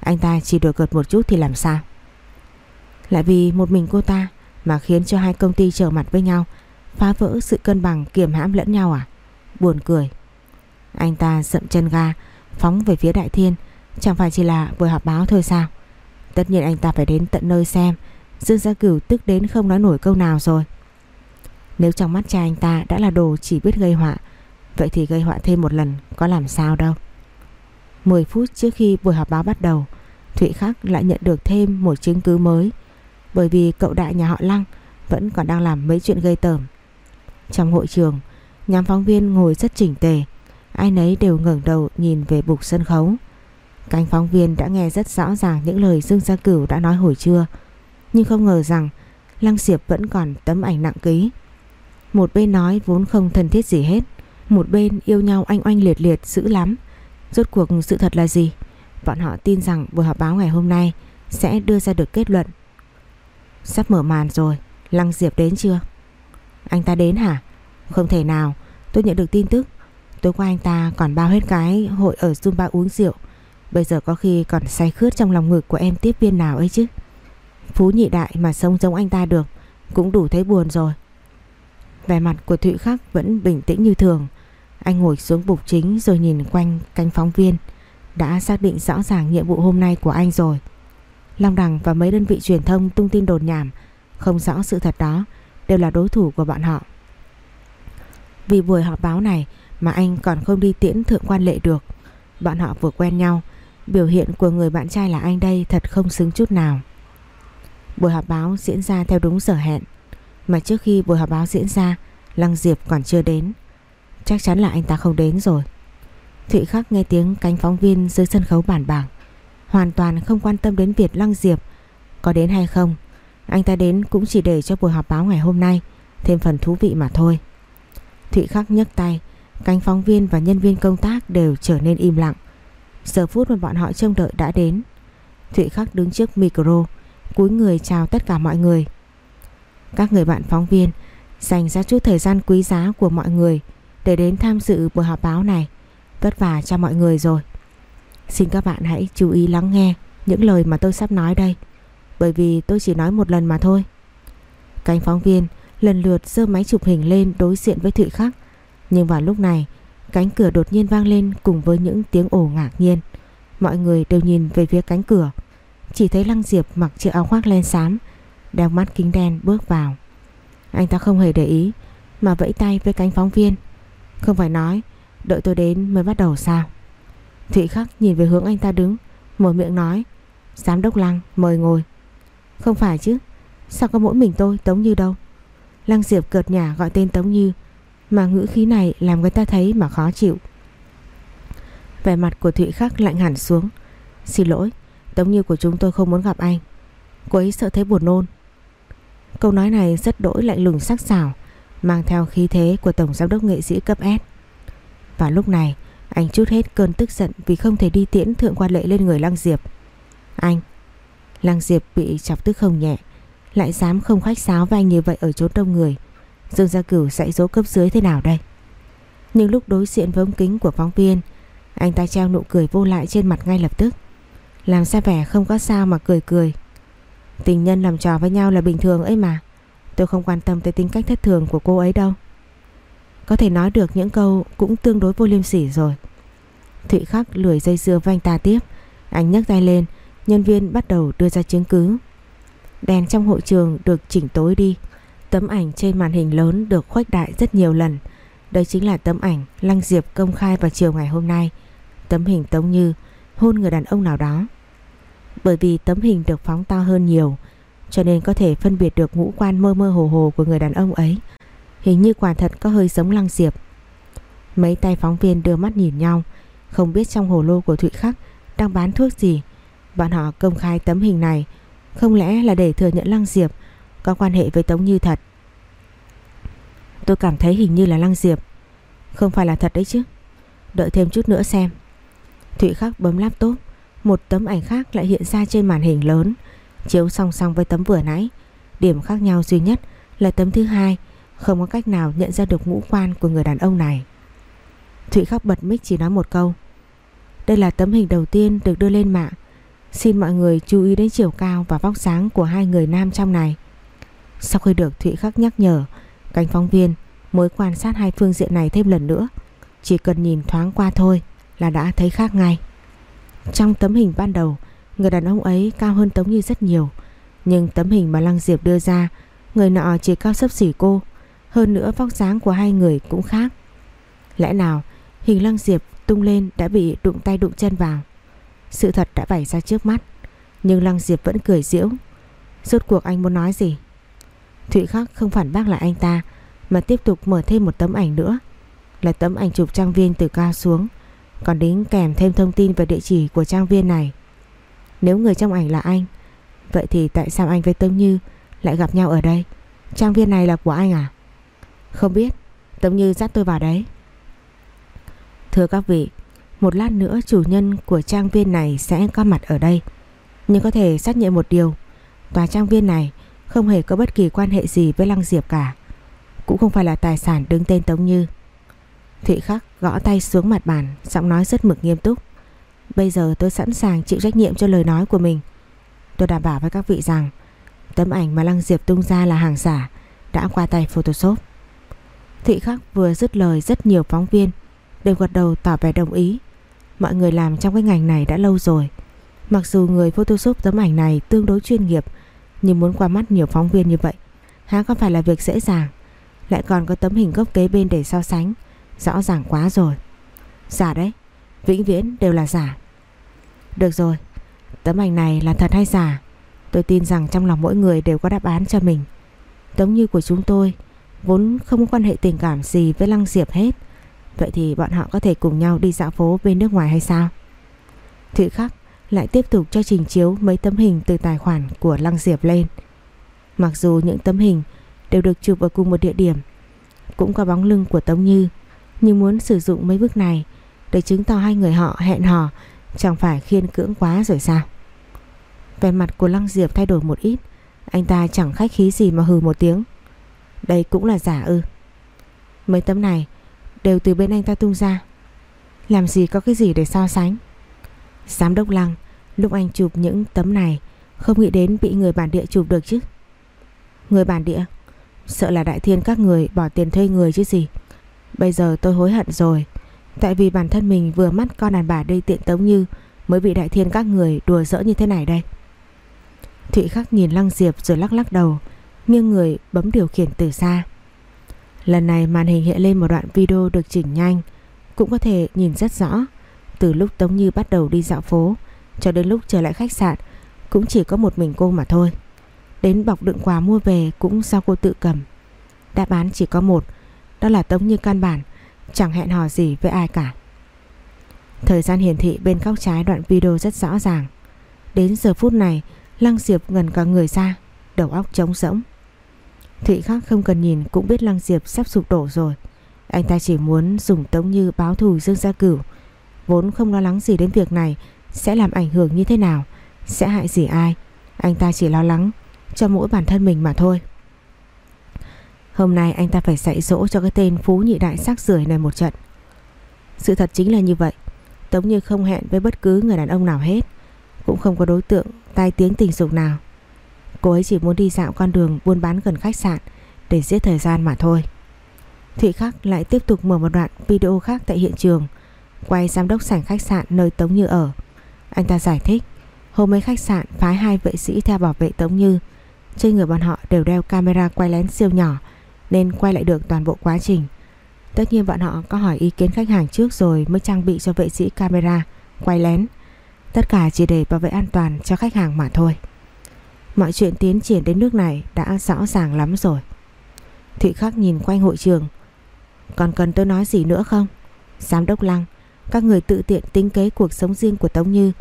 Anh ta chỉ đùa cợt một chút thì làm sao? Lại vì một mình cô ta Mà khiến cho hai công ty trở mặt với nhau, Phá vỡ sự cân bằng kiềm hãm lẫn nhau à? Buồn cười. Anh ta sậm chân ga, Phóng về phía đại thiên. Chẳng phải chỉ là buổi họp báo thôi sao? Tất nhiên anh ta phải đến tận nơi xem Dương Gia Cửu tức đến không nói nổi câu nào rồi. Nếu trong mắt cha anh ta đã là đồ chỉ biết gây họa, Vậy thì gây họa thêm một lần có làm sao đâu. 10 phút trước khi buổi họp báo bắt đầu, Thụy Khắc lại nhận được thêm một chứng cứ mới, Bởi vì cậu đại nhà họ Lăng Vẫn còn đang làm mấy chuyện gây tởm. Trong hội trường, Nhóm phóng viên ngồi rất chỉnh tề, Ai nấy đều ngẩng đầu nhìn về bục sân khấu. Cánh phóng viên đã nghe rất rõ ràng những lời Dương Gia Cửu đã nói hồi trưa. Nhưng không ngờ rằng, Lăng Diệp vẫn còn tấm ảnh nặng ký. Một bên nói vốn không thân thiết gì hết, Một bên yêu nhau anh oanh liệt liệt dữ lắm. Rốt cuộc sự thật là gì? Bọn họ tin rằng buổi họp báo ngày hôm nay Sẽ đưa ra được kết luận. Sắp mở màn rồi, Lăng Diệp đến chưa? Anh ta đến hả? Không thể nào, Tôi nhận được tin tức. Tối qua anh ta còn bao hết cái hội ở Zumba uống rượu. Bây giờ có khi còn say khướt trong lòng ngực của em tiếp viên nào ấy chứ? Phú nhị đại mà sống giống anh ta được, Cũng đủ thấy buồn rồi. Vẻ mặt của Thụy Khắc vẫn bình tĩnh như thường. Anh ngồi xuống bục chính rồi nhìn quanh cánh phóng viên. Đã xác định rõ ràng nhiệm vụ hôm nay của anh rồi. Long Đằng và mấy đơn vị truyền thông tung tin đồn nhảm. Không rõ sự thật đó, Đều là đối thủ của bọn họ. Vì buổi họp báo này Mà anh còn không đi tiễn thượng quan lệ được. Bọn họ vừa quen nhau, Biểu hiện của người bạn trai là anh đây thật không xứng chút nào. Buổi họp báo diễn ra theo đúng giờ hẹn. Mà trước khi buổi họp báo diễn ra, Lăng Diệp còn chưa đến. Chắc chắn là anh ta không đến rồi. Thụy Khắc nghe tiếng cánh phóng viên dưới sân khấu bản bảng Hoàn toàn không quan tâm đến việc Lăng Diệp Có đến hay không. Anh ta đến cũng chỉ để cho buổi họp báo ngày hôm nay Thêm phần thú vị mà thôi. Thụy Khắc nhấc tay, Cánh phóng viên và nhân viên công tác đều trở nên im lặng. Giờ phút mà bọn họ trông đợi đã đến. Thụy Khắc đứng trước micro cúi người chào tất cả mọi người. Các người bạn phóng viên, Dành ra chút thời gian quý giá của mọi người Để đến tham dự buổi họp báo này. Vất vả cho mọi người rồi. Xin các bạn hãy chú ý lắng nghe Những lời mà tôi sắp nói đây, Bởi vì tôi chỉ nói một lần mà thôi. Cánh phóng viên lần lượt giơ máy chụp hình lên đối diện với Thụy Khắc, Nhưng vào lúc này, Cánh cửa đột nhiên vang lên cùng với những tiếng ồ ngạc nhiên. Mọi người đều nhìn về phía cánh cửa. Chỉ thấy Lăng Diệp mặc chiếc áo khoác len xám, Đeo mắt kính đen bước vào. Anh ta không hề để ý, Mà vẫy tay với cánh phóng viên. Không phải nói, Đợi tôi đến mới bắt đầu sao? Thụy Khắc nhìn về hướng anh ta đứng, Mở miệng nói, Giám đốc Lăng, mời ngồi. Không phải chứ, Sao có mỗi mình tôi Tống Như đâu? Lăng Diệp cợt nhả gọi tên Tống Như, mà ngữ khí này làm người ta thấy mà khó chịu. Vẻ mặt của Thụy Khắc lạnh hẳn xuống. Xin lỗi Tống như của chúng tôi không muốn gặp anh. Cô ấy sợ thấy buồn nôn. Câu nói này rất đỗi lạnh lùng sắc sảo, Mang theo khí thế của Tổng Giám đốc nghệ sĩ cấp S. Và lúc này, Anh chút hết cơn tức giận Vì không thể đi tiễn thượng quan lệ lên người Lăng Diệp. Anh, Lăng Diệp bị chọc tức không nhẹ, Lại dám không khách sáo với anh như vậy ở chốn đông người. Dương Gia Cửu dạy dỗ cấp dưới thế nào đây? Nhưng lúc đối diện với ống kính của phóng viên, Anh ta treo nụ cười vô lại trên mặt ngay lập tức. Làm ra vẻ không có sao mà cười cười. Tình nhân làm trò với nhau là bình thường ấy mà. Tôi không quan tâm tới tính cách thất thường của cô ấy đâu. Có thể nói được những câu cũng tương đối vô liêm sỉ rồi. Thụy Khắc lười dây dưa với anh ta tiếp. Anh nhấc tay lên, Nhân viên bắt đầu đưa ra chứng cứ. Đèn trong hội trường được chỉnh tối đi. Tấm ảnh trên màn hình lớn được khuếch đại rất nhiều lần. Đây chính là tấm ảnh Lăng Diệp công khai vào chiều ngày hôm nay. Tấm hình Tống Như hôn người đàn ông nào đó. Bởi vì tấm hình được phóng to hơn nhiều, cho nên có thể phân biệt được ngũ quan mơ mơ hồ hồ của người đàn ông ấy. Hình như quả thật có hơi giống Lăng Diệp. Mấy tay phóng viên đưa mắt nhìn nhau, không biết trong hồ lô của Thụy Khắc đang bán thuốc gì. Bọn họ công khai tấm hình này, không lẽ là để thừa nhận Lăng Diệp có quan hệ với Tống Như thật. Tôi cảm thấy hình như là Lăng Diệp. Không phải là thật đấy chứ. Đợi thêm chút nữa xem. Thụy Khắc bấm laptop. Một tấm ảnh khác lại hiện ra trên màn hình lớn. Chiếu song song với tấm vừa nãy. Điểm khác nhau duy nhất là tấm thứ hai. Không có cách nào nhận ra được ngũ quan của người đàn ông này. Thụy Khắc bật mic chỉ nói một câu. Đây là tấm hình đầu tiên được đưa lên mạng. Xin mọi người chú ý đến chiều cao và vóc dáng của hai người nam trong này. Sau khi được Thụy Khắc nhắc nhở, cánh phóng viên mới quan sát hai phương diện này thêm lần nữa. Chỉ cần nhìn thoáng qua thôi là đã thấy khác ngay. Trong tấm hình ban đầu, người đàn ông ấy cao hơn Tống Như rất nhiều. Nhưng tấm hình mà Lăng Diệp đưa ra, người nọ chỉ cao sấp xỉ cô. Hơn nữa vóc dáng của hai người cũng khác. Lẽ nào hình Lăng Diệp tung lên đã bị đụng tay đụng chân vào. Sự thật đã bày ra trước mắt. Nhưng Lăng Diệp vẫn cười giễu. Rốt cuộc anh muốn nói gì? Thụy Khắc không phản bác lại anh ta mà tiếp tục mở thêm một tấm ảnh nữa. Là tấm ảnh chụp trang viên từ cao xuống. Còn đính kèm thêm thông tin về địa chỉ của trang viên này. Nếu người trong ảnh là anh, Vậy thì tại sao anh với Tống Như Lại gặp nhau ở đây? Trang viên này là của anh à? Không biết Tống Như dắt tôi vào đấy. Thưa các vị, Một lát nữa chủ nhân của trang viên này Sẽ có mặt ở đây. Nhưng có thể xác nhận một điều, Tòa trang viên này không hề có bất kỳ quan hệ gì với Lăng Diệp cả. Cũng không phải là tài sản đứng tên Tống Như. Thụy Khắc gõ tay xuống mặt bàn, Giọng nói rất mực nghiêm túc. Bây giờ tôi sẵn sàng chịu trách nhiệm cho lời nói của mình. Tôi đảm bảo với các vị rằng, Tấm ảnh mà Lăng Diệp tung ra là hàng giả, Đã qua tay Photoshop. Thụy Khắc vừa dứt lời rất nhiều phóng viên, Đều gật đầu tỏ vẻ đồng ý. Mọi người làm trong cái ngành này đã lâu rồi. Mặc dù người Photoshop tấm ảnh này tương đối chuyên nghiệp, Nhưng muốn qua mắt nhiều phóng viên như vậy, Há có phải là việc dễ dàng? Lại còn có tấm hình gốc kế bên để so sánh. Rõ ràng quá rồi. Giả đấy. Vĩnh viễn đều là giả. Được rồi. Tấm ảnh này là thật hay giả? Tôi tin rằng trong lòng mỗi người đều có đáp án cho mình. Tống như của chúng tôi, Vốn không có quan hệ tình cảm gì với Lăng Diệp hết. Vậy thì bọn họ có thể cùng nhau đi dạo phố bên nước ngoài hay sao? Thụy Khắc lại tiếp tục cho trình chiếu mấy tấm hình từ tài khoản của Lăng Diệp lên. Mặc dù những tấm hình đều được chụp ở cùng một địa điểm, Cũng có bóng lưng của Tống Như nhưng muốn sử dụng mấy bức này Để chứng tỏ hai người họ hẹn hò, Chẳng phải khiên cưỡng quá rồi sao? Vẻ mặt của Lăng Diệp thay đổi một ít, Anh ta chẳng khách khí gì mà hừ một tiếng. Đây cũng là giả ư? Mấy tấm này Đều từ bên anh ta tung ra. Làm gì có cái gì để so sánh? Giám đốc Lăng, Lúc anh chụp những tấm này, Không nghĩ đến bị người bản địa chụp được chứ? Người bản địa? Sợ là đại thiên các người bỏ tiền thuê người chứ gì? Bây giờ tôi hối hận rồi. Tại vì bản thân mình vừa mắt con đàn bà đây tiện tống như, Mới bị đại thiên các người đùa dỡ như thế này đây. Thụy Khắc nhìn Lăng Diệp rồi lắc lắc đầu, Nghiêng người bấm điều khiển từ xa. Lần này màn hình hiện lên một đoạn video được chỉnh nhanh, Cũng có thể nhìn rất rõ. Từ lúc Tống Như bắt đầu đi dạo phố, Cho đến lúc trở lại khách sạn, Cũng chỉ có một mình cô mà thôi. Đến bọc đựng quà mua về cũng do cô tự cầm. Đáp án chỉ có một đó là Tống Như căn bản, Chẳng hẹn hò gì với ai cả. Thời gian hiển thị bên góc trái đoạn video rất rõ ràng. Đến giờ phút này, Lăng Diệp gần cả người ra, Đầu óc trống rỗng. Thụy khác không cần nhìn cũng biết Lăng Diệp sắp sụp đổ rồi. Anh ta chỉ muốn dùng Tống Như báo thù Dương Gia Cửu. Vốn không lo lắng gì đến việc này Sẽ làm ảnh hưởng như thế nào, Sẽ hại gì ai, Anh ta chỉ lo lắng cho mỗi bản thân mình mà thôi. Hôm nay anh ta phải dạy dỗ cho cái tên Phú Nhị Đại sắc rưởi này một trận. Sự thật chính là như vậy, Tống Như không hẹn với bất cứ người đàn ông nào hết, Cũng không có đối tượng tai tiếng tình dục nào. Cô ấy chỉ muốn đi dạo con đường buôn bán gần khách sạn Để giết thời gian mà thôi. Thụy Khắc lại tiếp tục mở một đoạn video khác tại hiện trường, Quay giám đốc sảnh khách sạn nơi Tống Như ở. Anh ta giải thích, Hôm ấy khách sạn phái hai vệ sĩ theo bảo vệ Tống Như, Trên người bọn họ đều đeo camera quay lén siêu nhỏ nên quay lại được toàn bộ quá trình. Tất nhiên bọn họ có hỏi ý kiến khách hàng trước rồi mới trang bị cho vệ sĩ camera, quay lén. Tất cả chỉ để bảo vệ an toàn cho khách hàng mà thôi. Mọi chuyện tiến triển đến nước này đã rõ ràng lắm rồi. Thụy Khắc nhìn quanh hội trường. Còn cần tôi nói gì nữa không? Giám đốc Lăng, Các người tự tiện tính kế cuộc sống riêng của Tống Như,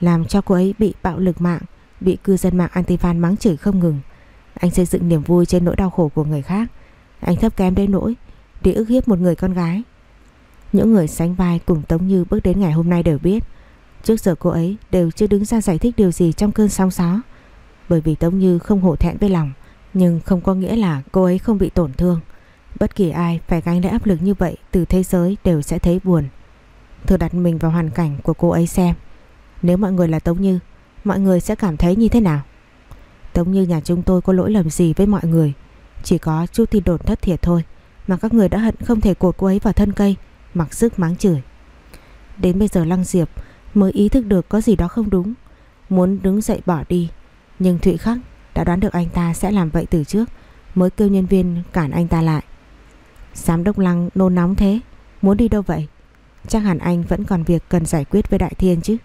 Làm cho cô ấy bị bạo lực mạng, Bị cư dân mạng anti-fan mắng chửi không ngừng. Anh xây dựng niềm vui trên nỗi đau khổ của người khác. Anh thấp kém đến nỗi Đi ức hiếp một người con gái. Những người sánh vai cùng Tống Như bước đến ngày hôm nay đều biết, Trước giờ cô ấy đều chưa đứng ra giải thích điều gì trong cơn sóng gió. Bởi vì Tống Như không hổ thẹn với lòng, Nhưng không có nghĩa là cô ấy không bị tổn thương. Bất kỳ ai phải gánh lấy áp lực như vậy từ thế giới đều sẽ thấy buồn. Thử đặt mình vào hoàn cảnh của cô ấy xem, Nếu mọi người là Tống Như, Mọi người sẽ cảm thấy như thế nào? Tống Như nhà chúng tôi có lỗi lầm gì với mọi người? Chỉ có chút tin đồn thất thiệt thôi, Mà các người đã hận không thể cột cô ấy vào thân cây, Mặc sức mắng chửi. Đến bây giờ Lăng Diệp mới ý thức được có gì đó không đúng, Muốn đứng dậy bỏ đi. Nhưng Thụy Khắc đã đoán được anh ta sẽ làm vậy từ trước, Mới kêu nhân viên cản anh ta lại. Giám đốc Lăng nôn nóng thế, Muốn đi đâu vậy? Chắc hẳn anh vẫn còn việc cần giải quyết với Đại Thiên chứ.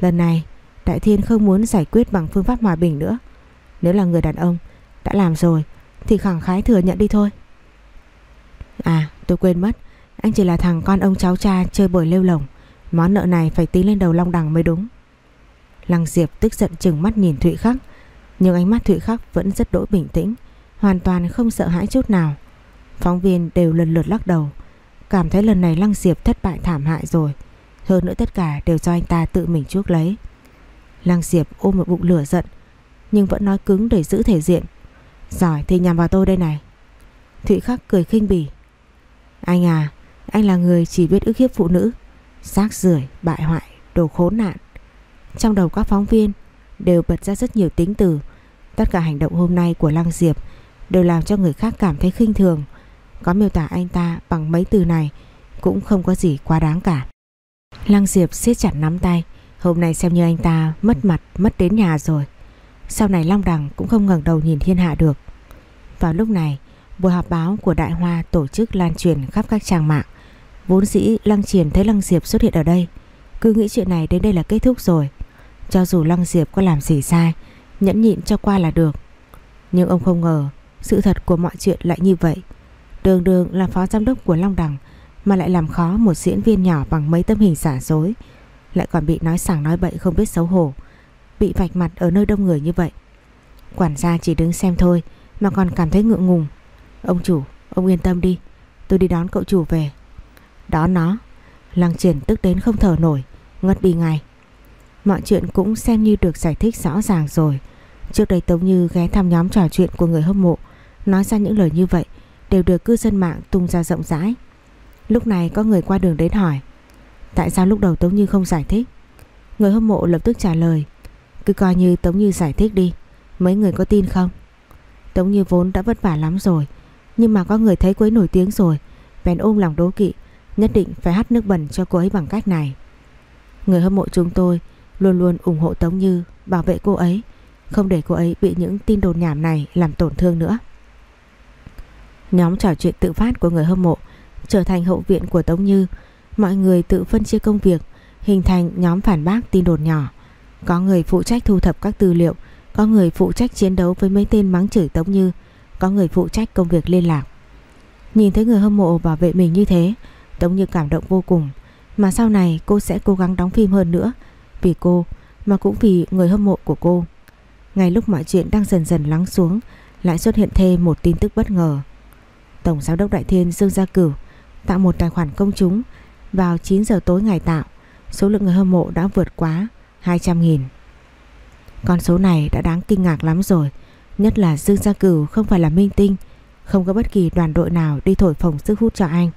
Lần này, Đại Thiên không muốn giải quyết bằng phương pháp hòa bình nữa. Nếu là người đàn ông, Đã làm rồi thì khẳng khái thừa nhận đi thôi. À tôi quên mất. Anh chỉ là thằng con ông cháu cha chơi bời lêu lồng. Món nợ này phải tính lên đầu Long Đằng mới đúng. Lăng Diệp tức giận chừng mắt nhìn Thụy Khắc, Nhưng ánh mắt Thụy Khắc vẫn rất đỗi bình tĩnh, Hoàn toàn không sợ hãi chút nào. Phóng viên đều lần lượt lắc đầu. Cảm thấy lần này Lăng Diệp thất bại thảm hại rồi. Hơn nữa tất cả đều do anh ta tự mình chuốc lấy. Lăng Diệp ôm một bụng lửa giận, Nhưng vẫn nói cứng để giữ thể diện. Giỏi thì nhằm vào tôi đây này. Thụy Khắc cười khinh bỉ. Anh à Anh là người chỉ biết ức hiếp phụ nữ Xác rưởi, bại hoại, đồ khốn nạn. Trong đầu các phóng viên Đều bật ra rất nhiều tính từ. Tất cả hành động hôm nay của Lăng Diệp Đều làm cho người khác cảm thấy khinh thường. Có miêu tả anh ta bằng mấy từ này Cũng không có gì quá đáng cả. Lăng Diệp siết chặt nắm tay. Hôm nay xem như anh ta mất mặt Mất đến nhà rồi. Sau này Long Đằng cũng không ngẩng đầu nhìn thiên hạ được. Vào lúc này, Buổi họp báo của Đại Hoa tổ chức lan truyền khắp các trang mạng. Vốn dĩ Lăng Triển thấy Lăng Diệp xuất hiện ở đây. Cứ nghĩ chuyện này đến đây là kết thúc rồi. Cho dù Lăng Diệp có làm gì sai, Nhẫn nhịn cho qua là được. Nhưng ông không ngờ, Sự thật của mọi chuyện lại như vậy. Đường đường là phó giám đốc của Long Đằng, Mà lại làm khó một diễn viên nhỏ Bằng mấy tấm hình giả dối. Lại còn bị nói sảng nói bậy không biết xấu hổ. Bị vạch mặt ở nơi đông người như vậy. Quản gia chỉ đứng xem thôi Mà còn cảm thấy ngượng ngùng. Ông chủ, ông yên tâm đi Tôi đi đón cậu chủ về. Đó nó. Lăng triển tức đến không thở nổi Ngất đi ngay. Mọi chuyện cũng xem như được giải thích rõ ràng rồi. Trước đây Tống Như ghé thăm nhóm trò chuyện của người hâm mộ Nói ra những lời như vậy Đều được cư dân mạng tung ra rộng rãi. Lúc này có người qua đường đến hỏi Tại sao lúc đầu Tống Như không giải thích? Người hâm mộ lập tức trả lời cứ coi như Tống Như giải thích đi. Mấy người có tin không? Tống Như vốn đã vất vả lắm rồi, Nhưng mà có người thấy cô ấy nổi tiếng rồi, Bèn ôm lòng đố kỵ, Nhất định phải hắt nước bẩn cho cô ấy bằng cách này. Người hâm mộ chúng tôi Luôn luôn ủng hộ Tống Như, Bảo vệ cô ấy, Không để cô ấy bị những tin đồn nhảm này làm tổn thương nữa. Nhóm trò chuyện tự phát của người hâm mộ Trở thành hậu viện của Tống Như. Mọi người tự phân chia công việc, Hình thành nhóm phản bác tin đồn nhỏ. Có người phụ trách thu thập các tư liệu, Có người phụ trách chiến đấu với mấy tên mắng chửi Tống Như, Có người phụ trách công việc liên lạc. Nhìn thấy người hâm mộ bảo vệ mình như thế, Tống Như cảm động vô cùng. Mà sau này cô sẽ cố gắng đóng phim hơn nữa, Vì cô, mà cũng vì người hâm mộ của cô. Ngay lúc mọi chuyện đang dần dần lắng xuống, Lại xuất hiện thêm một tin tức bất ngờ. Tổng giám đốc Đại Thiên Dương Gia Cửu Tạo một tài khoản công chúng Vào 9 giờ tối ngày tạo. Số lượng người hâm mộ đã vượt quá. 200.000 Con số này đã đáng kinh ngạc lắm rồi, Nhất là Dương Gia Cửu không phải là minh tinh, Không có bất kỳ đoàn đội nào đi thổi phồng sức hút cho anh.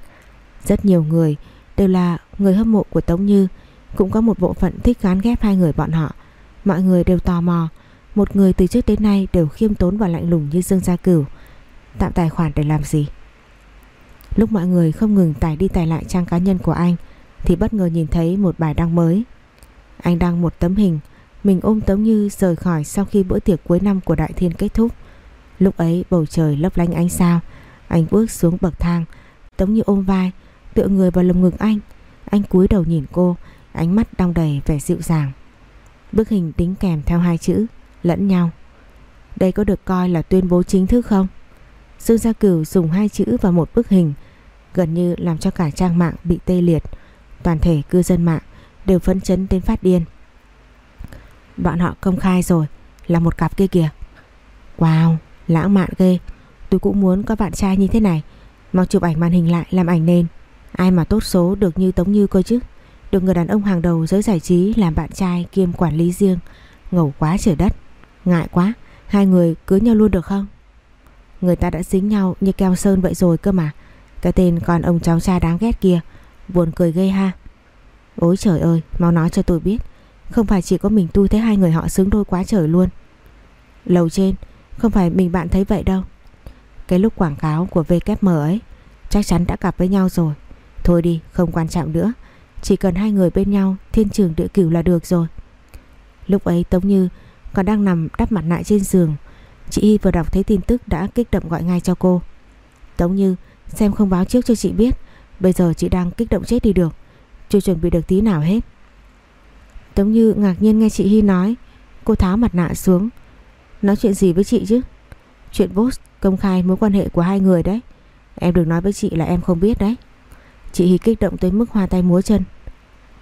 Rất nhiều người đều là người hâm mộ của Tống Như, Cũng có một bộ phận thích gán ghép hai người bọn họ. Mọi người đều tò mò, Một người từ trước đến nay đều khiêm tốn và lạnh lùng như Dương Gia Cửu. Tạo tài khoản để làm gì? Lúc mọi người không ngừng tải đi tải lại trang cá nhân của anh, Thì bất ngờ nhìn thấy một bài đăng mới. Anh đăng một tấm hình. Mình ôm Tống Như rời khỏi sau khi bữa tiệc cuối năm của Đại Thiên kết thúc. Lúc ấy, bầu trời lấp lánh ánh sao. Anh bước xuống bậc thang Tống Như ôm vai, Tựa người vào lồng ngực anh. Anh cúi đầu nhìn cô, Ánh mắt đong đầy vẻ dịu dàng. Bức hình đính kèm theo hai chữ, Lẫn nhau. Đây có được coi là tuyên bố chính thức không? Dương Gia Cửu dùng hai chữ và một bức hình, Gần như làm cho cả trang mạng bị tê liệt. Toàn thể cư dân mạng Đều phấn chấn đến phát điên. Bọn họ công khai rồi, Là một cặp kia kìa. Wow, lãng mạn ghê. Tôi cũng muốn có bạn trai như thế này. Mau chụp ảnh màn hình lại làm ảnh nền. Ai mà tốt số được như Tống Như cơ chứ? Được người đàn ông hàng đầu giới giải trí Làm bạn trai kiêm quản lý riêng. Ngầu quá trời đất. Ngại quá. Hai người cưới nhau luôn được không? Người ta đã dính nhau như keo sơn vậy rồi cơ mà. Cái tên con ông cháu cha đáng ghét kia. Buồn cười ghê ha. Ôi trời ơi, Mau nói cho tôi biết. Không phải chỉ có mình tôi thấy hai người họ xứng đôi quá trời luôn. Lầu trên, Không phải mình bạn thấy vậy đâu. Cái lúc quảng cáo của VKM ấy, Chắc chắn đã cặp với nhau rồi. Thôi đi, không quan trọng nữa. Chỉ cần hai người bên nhau, Thiên trường địa cửu là được rồi. Lúc ấy Tống Như còn đang nằm đắp mặt nạ trên giường. Chị Hy vừa đọc thấy tin tức đã kích động gọi ngay cho cô. Tống Như, Xem không báo trước cho chị biết. Bây giờ chị đang kích động chết đi được. Chưa chuẩn bị được tí nào hết. Tống Như ngạc nhiên nghe chị Hy nói. Cô tháo mặt nạ xuống. Nói chuyện gì với chị chứ? Chuyện boss công khai mối quan hệ của hai người đấy. Em đừng nói với chị là em không biết đấy. Chị Hy kích động tới mức hoa tay múa chân.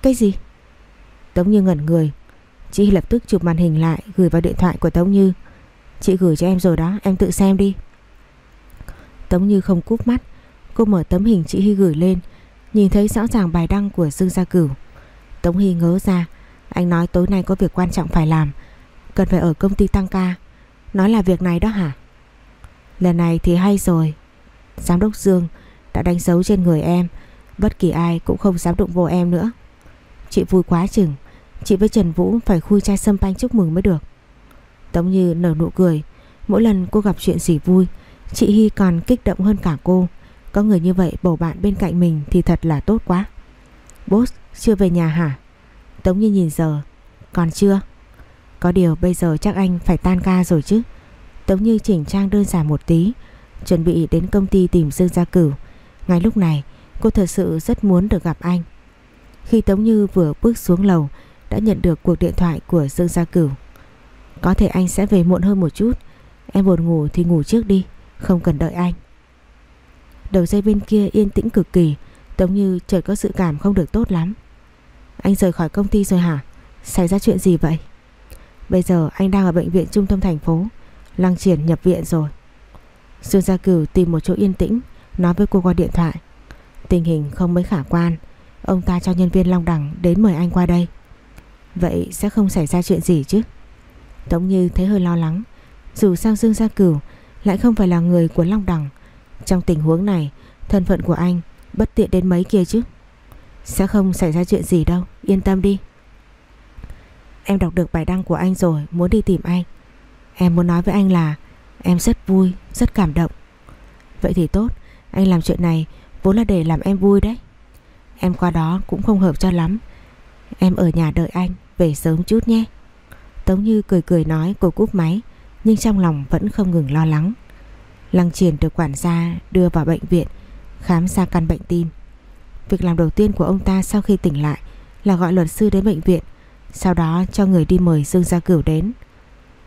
Cái gì? Tống Như ngẩn người. Chị lập tức chụp màn hình lại, gửi vào điện thoại của Tống Như. Chị gửi cho em rồi đó, Em tự xem đi. Tống Như không cúp mắt. Cô mở tấm hình chị Hy gửi lên. Nhìn thấy rõ ràng bài đăng của Dương Gia Cửu, Tống Hy ngớ ra. Anh nói tối nay có việc quan trọng phải làm, Cần phải ở công ty tăng ca. Nói là việc này đó hả? Lần này thì hay rồi. Giám đốc Dương đã đánh dấu trên người em, Bất kỳ ai cũng không dám đụng vô em nữa. Chị vui quá chừng, Chị với Trần Vũ phải khui chai sâm panh chúc mừng mới được. Tống Như nở nụ cười, Mỗi lần cô gặp chuyện gì vui, Chị Hy còn kích động hơn cả cô. Có người như vậy bầu bạn bên cạnh mình Thì thật là tốt quá. Boss, chưa về nhà hả? Tống Như nhìn giờ. Còn chưa? Có điều bây giờ chắc anh phải tan ca rồi chứ. Tống Như chỉnh trang đơn giản một tí, Chuẩn bị đến công ty tìm Dương Gia Cửu. Ngay lúc này, cô thật sự rất muốn được gặp anh. Khi Tống Như vừa bước xuống lầu, Đã nhận được cuộc điện thoại của Dương Gia Cửu. Có thể anh sẽ về muộn hơn một chút. Em buồn ngủ thì ngủ trước đi, Không cần đợi anh. Đầu dây bên kia yên tĩnh cực kỳ, giống Như trời có sự cảm không được tốt lắm. Anh rời khỏi công ty rồi hả? Xảy ra chuyện gì vậy? Bây giờ anh đang ở bệnh viện trung tâm thành phố, Lăng triển nhập viện rồi. Dương Gia Cửu tìm một chỗ yên tĩnh, Nói với cô qua điện thoại. Tình hình không mấy khả quan, Ông ta cho nhân viên Long Đẳng đến mời anh qua đây. Vậy sẽ không xảy ra chuyện gì chứ? Tống Như thấy hơi lo lắng, Dù sao Dương Gia Cửu Lại không phải là người của Long Đẳng trong tình huống này Thân phận của anh bất tiện đến mấy kia chứ? Sẽ không xảy ra chuyện gì đâu Yên tâm đi. Em đọc được bài đăng của anh rồi Muốn đi tìm anh. Em muốn nói với anh là Em rất vui, rất cảm động. Vậy thì tốt Anh làm chuyện này vốn là để làm em vui đấy. Em qua đó cũng không hợp cho lắm. Em ở nhà đợi anh Về sớm chút nhé. Tống Như cười cười nói cô cúp máy Nhưng trong lòng vẫn không ngừng lo lắng. Lăng triển được quản gia đưa vào bệnh viện, Khám ra căn bệnh tim. Việc làm đầu tiên của ông ta sau khi tỉnh lại Là gọi luật sư đến bệnh viện, Sau đó cho người đi mời Dương Gia Cửu đến.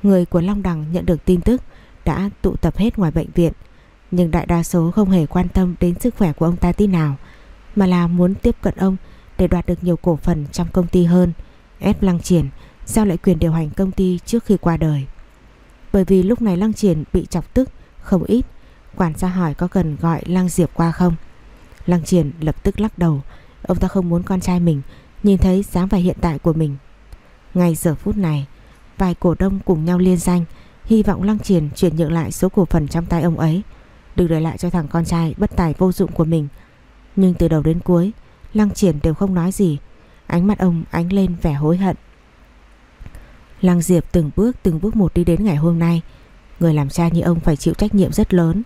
Người của Long Đằng nhận được tin tức đã tụ tập hết ngoài bệnh viện, nhưng đại đa số không hề quan tâm đến sức khỏe của ông ta tí nào, mà là muốn tiếp cận ông để đoạt được nhiều cổ phần trong công ty hơn, ép Lăng Triển giao lại quyền điều hành công ty trước khi qua đời. Bởi vì lúc này Lăng Triển bị chọc tức không ít. Quản gia hỏi có cần gọi Lăng Diệp qua không? Lăng Triển lập tức lắc đầu. Ông ta không muốn con trai mình, nhìn thấy dáng vẻ hiện tại của mình. Ngay giờ phút này, vài cổ đông cùng nhau liên danh, Hy vọng Lăng Triển chuyển nhượng lại số cổ phần trong tay ông ấy Đừng để lại cho thằng con trai bất tài vô dụng của mình. Nhưng từ đầu đến cuối, Lăng Triển đều không nói gì. Ánh mắt ông ánh lên vẻ hối hận. Lăng Diệp từng bước từng bước một đi đến ngày hôm nay. Người làm cha như ông phải chịu trách nhiệm rất lớn.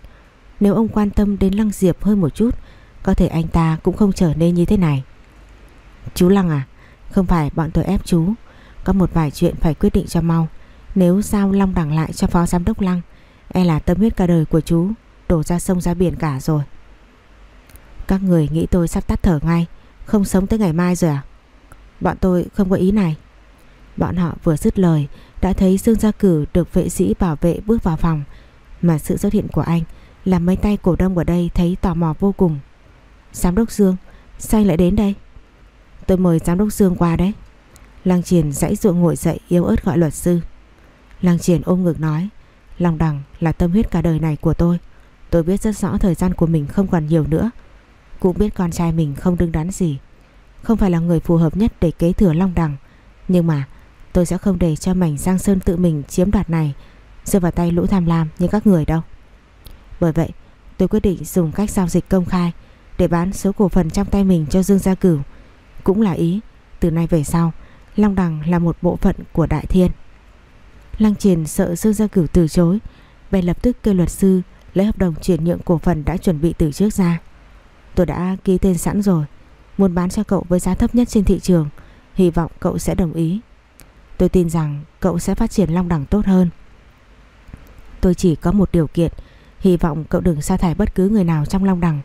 Nếu ông quan tâm đến Lăng Diệp hơn một chút, Có thể anh ta cũng không trở nên như thế này. Chú Lăng à Không phải bọn tôi ép chú. Có một vài chuyện phải quyết định cho mau. Nếu giao Long đẳng lại cho phó giám đốc Lăng E là tâm huyết cả đời của chú, Đổ ra sông ra biển cả rồi. Các người nghĩ tôi sắp tắt thở ngay, Không sống tới ngày mai rồi à? Bọn tôi không có ý này. Bọn họ vừa dứt lời đã thấy Dương Gia Cử được vệ sĩ bảo vệ bước vào phòng, Mà sự xuất hiện của anh Làm mấy tay cổ đông ở đây thấy tò mò vô cùng. Giám đốc Dương, Sao anh lại đến đây? Tôi mời giám đốc Dương qua đấy. Lăng Triển dãy ruộng ngồi dậy yếu ớt gọi luật sư. Lăng triển ôm ngực nói, Long đằng là tâm huyết cả đời này của tôi. Tôi biết rất rõ thời gian của mình không còn nhiều nữa. Cũng biết con trai mình không đứng đắn gì. Không phải là người phù hợp nhất để kế thừa Long đằng, Nhưng mà tôi sẽ không để cho mảnh Giang Sơn tự mình chiếm đoạt này. Rơi vào tay lũ tham lam như các người đâu. Bởi vậy, tôi quyết định dùng cách giao dịch công khai Để bán số cổ phần trong tay mình cho Dương Gia Cửu. Cũng là ý, Từ nay về sau, Long Đằng là một bộ phận của Đại Thiên. Lăng triền sợ Dương Gia Cửu từ chối, Bèn lập tức kêu luật sư Lấy hợp đồng chuyển nhượng cổ phần đã chuẩn bị từ trước ra. Tôi đã ký tên sẵn rồi, Muốn bán cho cậu với giá thấp nhất trên thị trường, Hy vọng cậu sẽ đồng ý. Tôi tin rằng cậu sẽ phát triển long đẳng tốt hơn. Tôi chỉ có một điều kiện, Hy vọng cậu đừng sa thải bất cứ người nào trong long đẳng,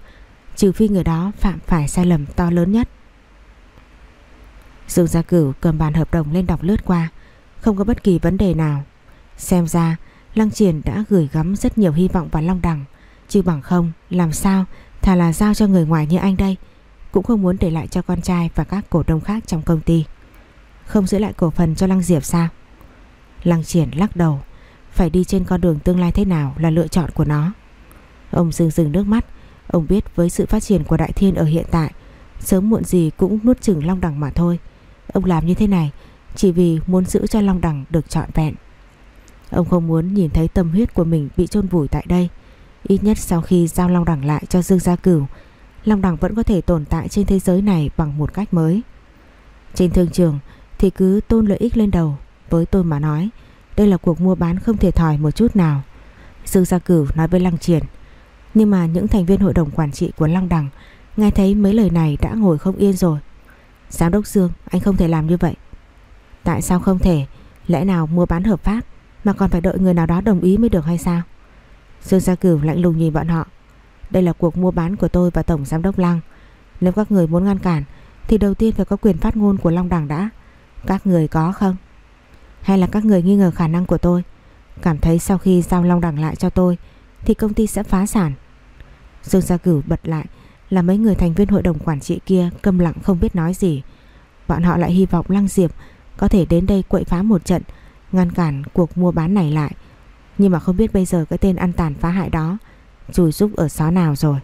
Trừ phi người đó phạm phải sai lầm to lớn nhất. Dương Gia Cửu cầm bàn hợp đồng lên đọc lướt qua, không có bất kỳ vấn đề nào. Xem ra, Lăng Triển đã gửi gắm rất nhiều hy vọng vào Long Đằng Chứ bằng không, làm sao Thà là giao cho người ngoài như anh đây, cũng không muốn để lại cho con trai và các cổ đông khác trong công ty. Không giữ lại cổ phần cho Lăng Diệp sao? Lăng Triển lắc đầu, phải đi trên con đường tương lai thế nào là lựa chọn của nó. Ông dừng dừng nước mắt, ông biết với sự phát triển của Đại Thiên ở hiện tại, sớm muộn gì cũng nuốt chừng Long Đằng mà thôi. Ông làm như thế này chỉ vì muốn giữ cho Long Đằng được trọn vẹn. Ông không muốn nhìn thấy tâm huyết của mình bị chôn vùi tại đây. Ít nhất sau khi giao Long Đằng lại cho Dương Gia Cửu, Long Đằng vẫn có thể tồn tại trên thế giới này bằng một cách mới. Trên thương trường thì cứ tôn lợi ích lên đầu. Với tôi mà nói, đây là cuộc mua bán không thể thòi một chút nào. Dương Gia Cửu nói với Lăng Triển. Nhưng mà những thành viên hội đồng quản trị của Long Đằng nghe thấy mấy lời này đã ngồi không yên rồi. Giám đốc Dương, anh không thể làm như vậy. Tại sao không thể? Lẽ nào mua bán hợp pháp mà còn phải đợi người nào đó đồng ý mới được hay sao? Dương Gia Cửu lạnh lùng nhìn bọn họ. Đây là cuộc mua bán của tôi và Tổng Giám đốc Lăng. Nếu các người muốn ngăn cản thì đầu tiên phải có quyền phát ngôn của Long Đằng đã. Các người có không? Hay là các người nghi ngờ khả năng của tôi? Cảm thấy sau khi giao Long đẳng lại cho tôi thì công ty sẽ phá sản. Dương Gia Cửu bật lại là mấy người thành viên hội đồng quản trị kia câm lặng không biết nói gì. Bọn họ lại hy vọng Lăng Diệp có thể đến đây quậy phá một trận, ngăn cản cuộc mua bán này lại. Nhưng mà không biết bây giờ cái tên ăn tàn phá hại đó Chùi giúp ở xó nào rồi.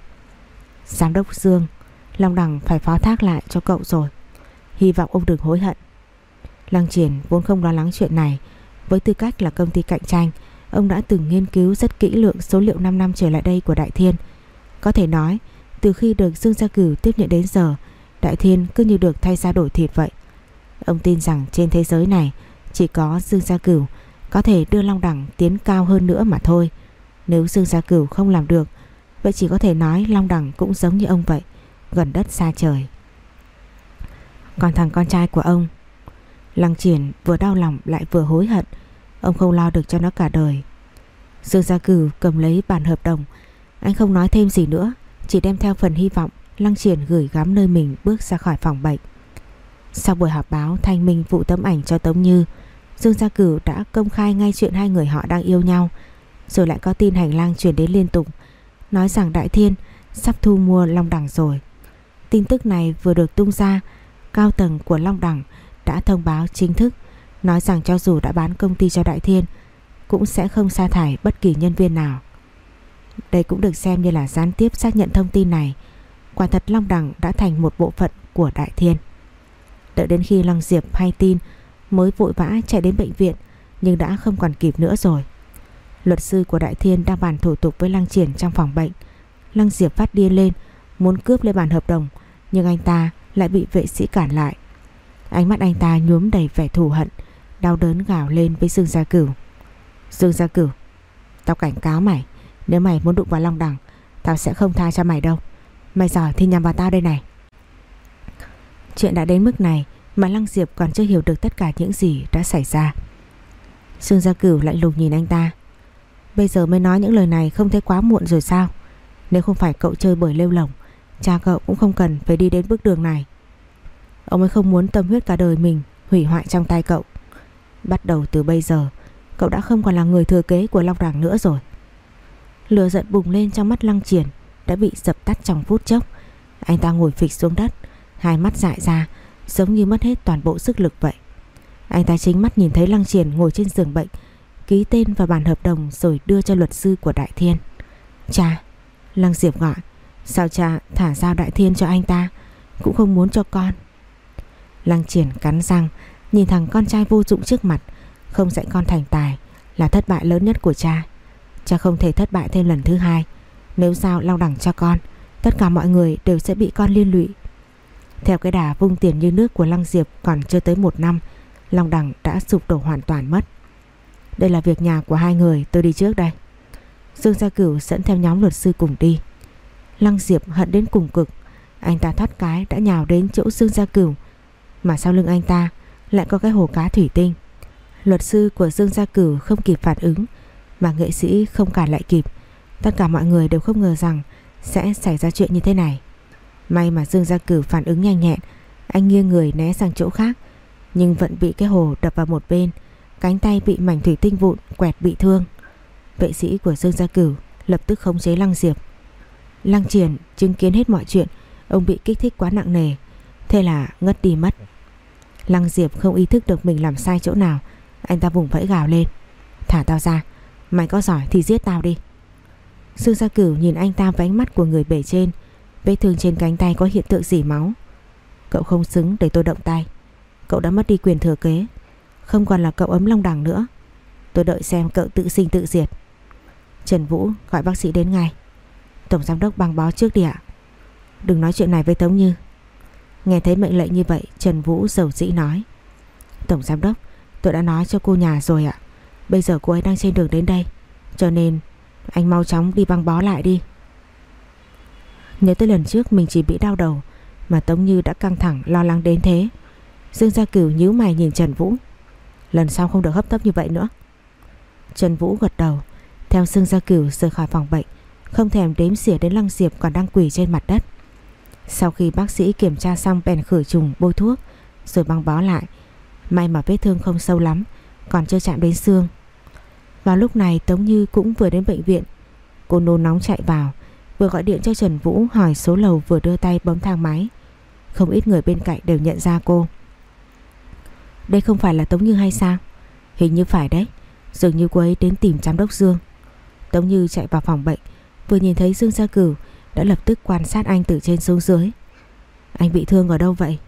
Giám đốc Dương, Long Đằng phải phó thác lại cho cậu rồi. Hy vọng ông đừng hối hận. Lăng Triển vốn không lo lắng chuyện này. Với tư cách là công ty cạnh tranh, ông đã từng nghiên cứu rất kỹ lượng số liệu 5 năm trở lại đây của Đại Thiên. Có thể nói, từ khi được Dương Gia Cửu tiếp nhận đến giờ, Đại Thiên cứ như được thay ra đổi thịt vậy. Ông tin rằng trên thế giới này chỉ có Dương Gia Cửu có thể đưa Long Đẳng tiến cao hơn nữa mà thôi. Nếu Dương Gia Cửu không làm được, vậy chỉ có thể nói Long Đẳng cũng giống như ông vậy, gần đất xa trời. Còn thằng con trai của ông, Lăng Triển vừa đau lòng lại vừa hối hận, ông không lo được cho nó cả đời. Dương Gia Cửu cầm lấy bản hợp đồng, anh không nói thêm gì nữa, chỉ đem theo phần hy vọng Lăng Triển gửi gắm nơi mình bước ra khỏi phòng bệnh. Sau buổi họp báo thanh minh vụ tấm ảnh cho Tống Như, Dương Gia Cửu đã công khai ngay chuyện hai người họ đang yêu nhau, rồi lại có tin hành lang chuyển đến liên tục, nói rằng Đại Thiên sắp thu mua Long đẳng rồi. Tin tức này vừa được tung ra, cao tầng của Long đẳng đã thông báo chính thức, nói rằng cho dù đã bán công ty cho Đại Thiên, cũng sẽ không sa thải bất kỳ nhân viên nào. Đây cũng được xem như là gián tiếp xác nhận thông tin này. Quả thật Long Đằng đã thành một bộ phận của Đại Thiên. Đợi đến khi Long Diệp hay tin mới vội vã chạy đến bệnh viện nhưng đã không còn kịp nữa rồi. Luật sư của Đại Thiên đang bàn thủ tục với Lăng Triển trong phòng bệnh. Lăng Diệp phát điên lên muốn cướp lên bàn hợp đồng nhưng anh ta lại bị vệ sĩ cản lại. Ánh mắt anh ta nhuốm đầy vẻ thù hận đau đớn gào lên với Dương Gia Cửu. Dương Gia Cửu, tao cảnh cáo mày nếu mày muốn đụng vào Long Đằng Tao sẽ không tha cho mày đâu. Mày giỏi thì nhằm vào tao đây này. Chuyện đã đến mức này Mà Lăng Diệp còn chưa hiểu được tất cả những gì đã xảy ra. Dương Gia Cửu lạnh lùng nhìn anh ta. Bây giờ mới nói những lời này không thấy quá muộn rồi sao? Nếu không phải cậu chơi bởi lêu lỏng Cha cậu cũng không cần phải đi đến bước đường này. Ông ấy không muốn tâm huyết cả đời mình Hủy hoại trong tay cậu Bắt đầu từ bây giờ Cậu đã không còn là người thừa kế của Long Đằng nữa rồi Lửa giận bùng lên trong mắt Lăng Triển đã bị dập tắt trong phút chốc. Anh ta ngồi phịch xuống đất, hai mắt dại ra, giống như mất hết toàn bộ sức lực vậy. Anh ta chính mắt nhìn thấy Lăng Triển ngồi trên giường bệnh, ký tên vào bản hợp đồng rồi đưa cho luật sư của Đại Thiên. Cha, Lăng Diệp gọi, sao cha thả giao Đại Thiên cho anh ta, cũng không muốn cho con. Lăng Triển cắn răng, nhìn thằng con trai vô dụng trước mặt, không dạy con thành tài là thất bại lớn nhất của cha. Cha không thể thất bại thêm lần thứ hai. Nếu sao long đẳng cho con Tất cả mọi người đều sẽ bị con liên lụy. Theo cái đà vung tiền như nước của Lăng Diệp Còn chưa tới một năm Long đẳng đã sụp đổ hoàn toàn mất. Đây là việc nhà của hai người Tôi đi trước đây. Dương Gia Cửu dẫn theo nhóm luật sư cùng đi. Lăng Diệp hận đến cùng cực. Anh ta thoát cái đã nhào đến chỗ Dương Gia Cửu. Mà sau lưng anh ta Lại có cái hồ cá thủy tinh Luật sư của Dương Gia Cửu không kịp phản ứng mà nghệ sĩ không cản lại kịp. Tất cả mọi người đều không ngờ rằng sẽ xảy ra chuyện như thế này. May mà Dương Gia Cử phản ứng nhanh nhẹn, anh nghiêng người né sang chỗ khác, nhưng vẫn bị cái hồ đập vào một bên, cánh tay bị mảnh thủy tinh vụn quẹt bị thương. Vệ sĩ của Dương Gia Cửu lập tức khống chế Lăng Diệp. Lăng Triển chứng kiến hết mọi chuyện, Ông bị kích thích quá nặng nề Thế là ngất đi mất. Lăng Diệp không ý thức được mình làm sai chỗ nào. Anh ta vùng vẫy gào lên. Thả tao ra. Mày có giỏi thì giết tao đi. Dương Gia Cửu nhìn anh ta với ánh mắt của người bể trên. Vết thương trên cánh tay có hiện tượng dỉ máu. Cậu không xứng để tôi động tay. Cậu đã mất đi quyền thừa kế. Không còn là cậu ấm long đằng nữa. Tôi đợi xem cậu tự sinh tự diệt. Trần Vũ gọi bác sĩ đến ngay. Tổng giám đốc băng bó trước đi ạ. Đừng nói chuyện này với Tống Như. Nghe thấy mệnh lệnh như vậy, Trần Vũ dầu dĩ nói. Tổng giám đốc, tôi đã nói cho cô nhà rồi ạ. Bây giờ cô ấy đang trên đường đến đây, Cho nên anh mau chóng đi băng bó lại đi. Nhớ tới lần trước mình chỉ bị đau đầu, Mà Tống Như đã căng thẳng, lo lắng đến thế. Dương Gia Cửu nhíu mày nhìn Trần Vũ. Lần sau không được hấp tấp như vậy nữa. Trần Vũ gật đầu, Theo Dương Gia Cửu rời khỏi phòng bệnh, Không thèm đếm xỉa đến Lăng Diệp còn đang quỳ trên mặt đất. Sau khi bác sĩ kiểm tra xong bèn khử trùng, bôi thuốc, Rồi băng bó lại. May mà vết thương không sâu lắm, Còn chưa chạm đến xương. Vào lúc này, Tống Như cũng vừa đến bệnh viện. Cô nôn nóng chạy vào, Vừa gọi điện cho Trần Vũ hỏi số lầu vừa đưa tay bấm thang máy. Không ít người bên cạnh đều nhận ra cô. Đây không phải là Tống Như hay sao? Hình như phải đấy, Dường như cô ấy đến tìm giám đốc Dương. Tống Như chạy vào phòng bệnh, Vừa nhìn thấy Dương Gia Cửu đã lập tức quan sát anh từ trên xuống dưới. Anh bị thương ở đâu vậy?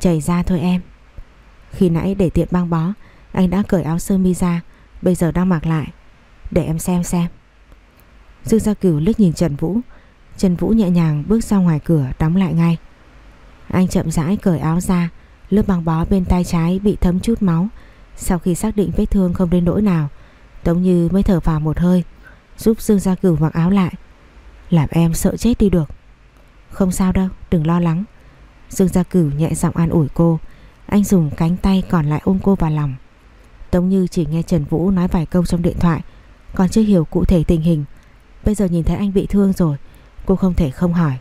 Chảy ra thôi em. Khi nãy để tiện băng bó, Anh đã cởi áo sơ mi ra, Bây giờ đang mặc lại. Để em xem xem. Dương Gia Cửu liếc nhìn Trần Vũ. Trần Vũ nhẹ nhàng bước ra ngoài cửa, đóng lại ngay. Anh chậm rãi cởi áo ra, Lớp băng bó bên tay trái bị thấm chút máu. Sau khi xác định vết thương không đến nỗi nào, Tống Như mới thở vào một hơi, Giúp Dương Gia Cửu mặc áo lại. Làm em sợ chết đi được. Không sao đâu, đừng lo lắng. Dương Gia Cửu nhẹ giọng an ủi cô. Anh dùng cánh tay còn lại ôm cô vào lòng. Tống Như chỉ nghe Trần Vũ nói vài câu trong điện thoại, Còn chưa hiểu cụ thể tình hình. Bây giờ nhìn thấy anh bị thương rồi, Cô không thể không hỏi.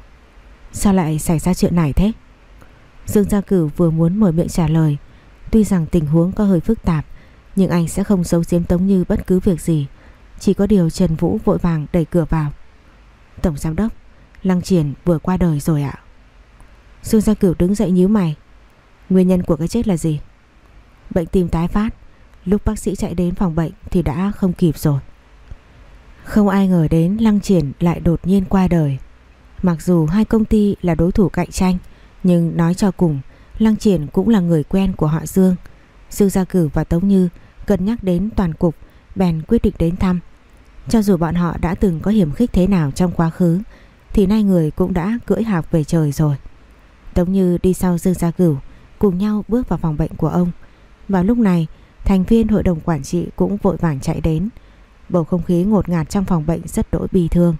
Sao lại xảy ra chuyện này thế? Dương Gia Cửu vừa muốn mở miệng trả lời. Tuy rằng tình huống có hơi phức tạp, Nhưng anh sẽ không giấu giếm Tống Như bất cứ việc gì. Chỉ có điều Trần Vũ vội vàng đẩy cửa vào. Tổng giám đốc Lăng Triển vừa qua đời rồi ạ Dương Gia Cửu đứng dậy nhíu mày Nguyên nhân của cái chết là gì Bệnh tim tái phát Lúc bác sĩ chạy đến phòng bệnh Thì đã không kịp rồi không ai ngờ đến Lăng Triển lại đột nhiên qua đời. Mặc dù hai công ty là đối thủ cạnh tranh, nhưng nói cho cùng, Lăng Triển cũng là người quen của họ Dương. Dương Gia Cử và Tống Như cân nhắc đến toàn cục, bèn quyết định đến thăm. Cho dù bọn họ đã từng có hiểm khích thế nào trong quá khứ, thì nay người cũng đã cưỡi hạc về trời rồi. Tống Như đi sau Dương Gia Cửu, cùng nhau bước vào phòng bệnh của ông. Vào lúc này, thành viên hội đồng quản trị cũng vội vàng chạy đến. Bầu không khí ngột ngạt trong phòng bệnh rất đỗi bi thương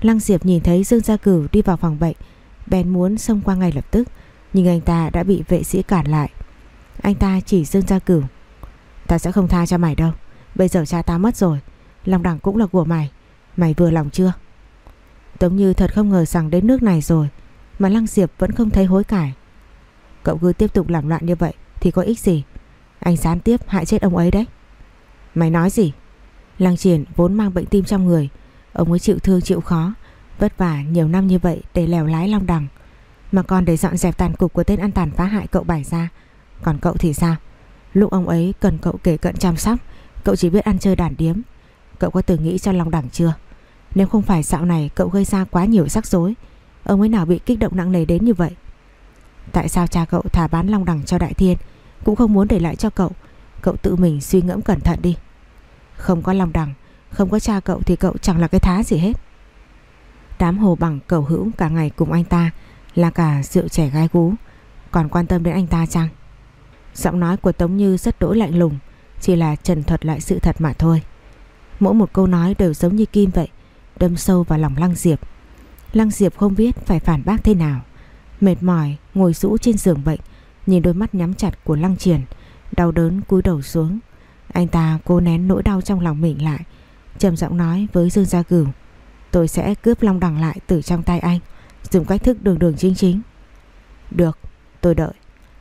Lăng Diệp nhìn thấy Dương Gia Cửu đi vào phòng bệnh Bèn muốn xông qua ngay lập tức Nhưng anh ta đã bị vệ sĩ cản lại Anh ta chỉ Dương Gia Cửu Ta sẽ không tha cho mày đâu Bây giờ cha ta mất rồi Long đẳng cũng là của mày. Mày vừa lòng chưa? Tống Như thật không ngờ rằng đến nước này rồi, Mà Lăng Diệp vẫn không thấy hối cải. Cậu cứ tiếp tục làm loạn như vậy Thì có ích gì? Anh gián tiếp hại chết ông ấy đấy. Mày nói gì? Lăng triển vốn mang bệnh tim trong người. Ông ấy chịu thương chịu khó, Vất vả nhiều năm như vậy để lèo lái long đằng Mà còn để dọn dẹp tàn cục của tên ăn tàn phá hại cậu bày ra. Còn cậu thì sao? Lúc ông ấy cần cậu kể cận chăm sóc, Cậu chỉ biết ăn chơi đàn điếm. Cậu có từng nghĩ cho lòng đẳng chưa? Nếu không phải dạo này cậu gây ra quá nhiều rắc rối Ông ấy nào bị kích động nặng nề đến như vậy? Tại sao cha cậu thả bán long đẳng cho đại thiên Cũng không muốn để lại cho cậu? Cậu tự mình suy ngẫm cẩn thận đi. Không có lòng đẳng, Không có cha cậu thì cậu chẳng là cái thá gì hết. Đám hồ bằng cầu hữu cả ngày cùng anh ta Là cả rượu trẻ gái gú. Còn quan tâm đến anh ta chăng? Giọng nói của Tống Như rất đỗi lạnh lùng Chỉ là trần thuật lại sự thật mà thôi. Mỗi một câu nói đều giống như kim vậy, Đâm sâu vào lòng Lăng Diệp. Lăng Diệp không biết phải phản bác thế nào. Mệt mỏi, ngồi rũ trên giường bệnh, Nhìn đôi mắt nhắm chặt của Lăng Triển, Đau đớn cúi đầu xuống. Anh ta cố nén nỗi đau trong lòng mình lại, trầm giọng nói với Dương Gia Cửu, Tôi sẽ cướp long đằng lại từ trong tay anh, Dùng cách thức đường đường chính chính. Được, tôi đợi.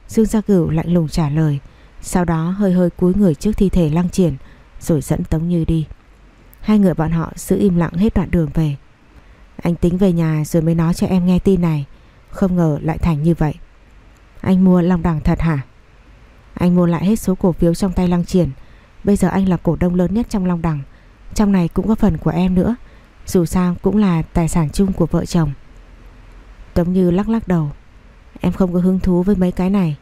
Dương Gia Cửu lạnh lùng trả lời, Sau đó hơi hơi cúi người trước thi thể lăng triển, Rồi dẫn Tống Như đi. Hai người bọn họ giữ im lặng hết đoạn đường về. Anh tính về nhà rồi mới nói cho em nghe tin này. Không ngờ lại thành như vậy. Anh mua Long Đằng thật hả? Anh mua lại hết số cổ phiếu trong tay Lăng Triển. Bây giờ anh là cổ đông lớn nhất trong Long Đằng. Trong này cũng có phần của em nữa. Dù sao cũng là tài sản chung của vợ chồng. Tống Như lắc lắc đầu. Em không có hứng thú với mấy cái này.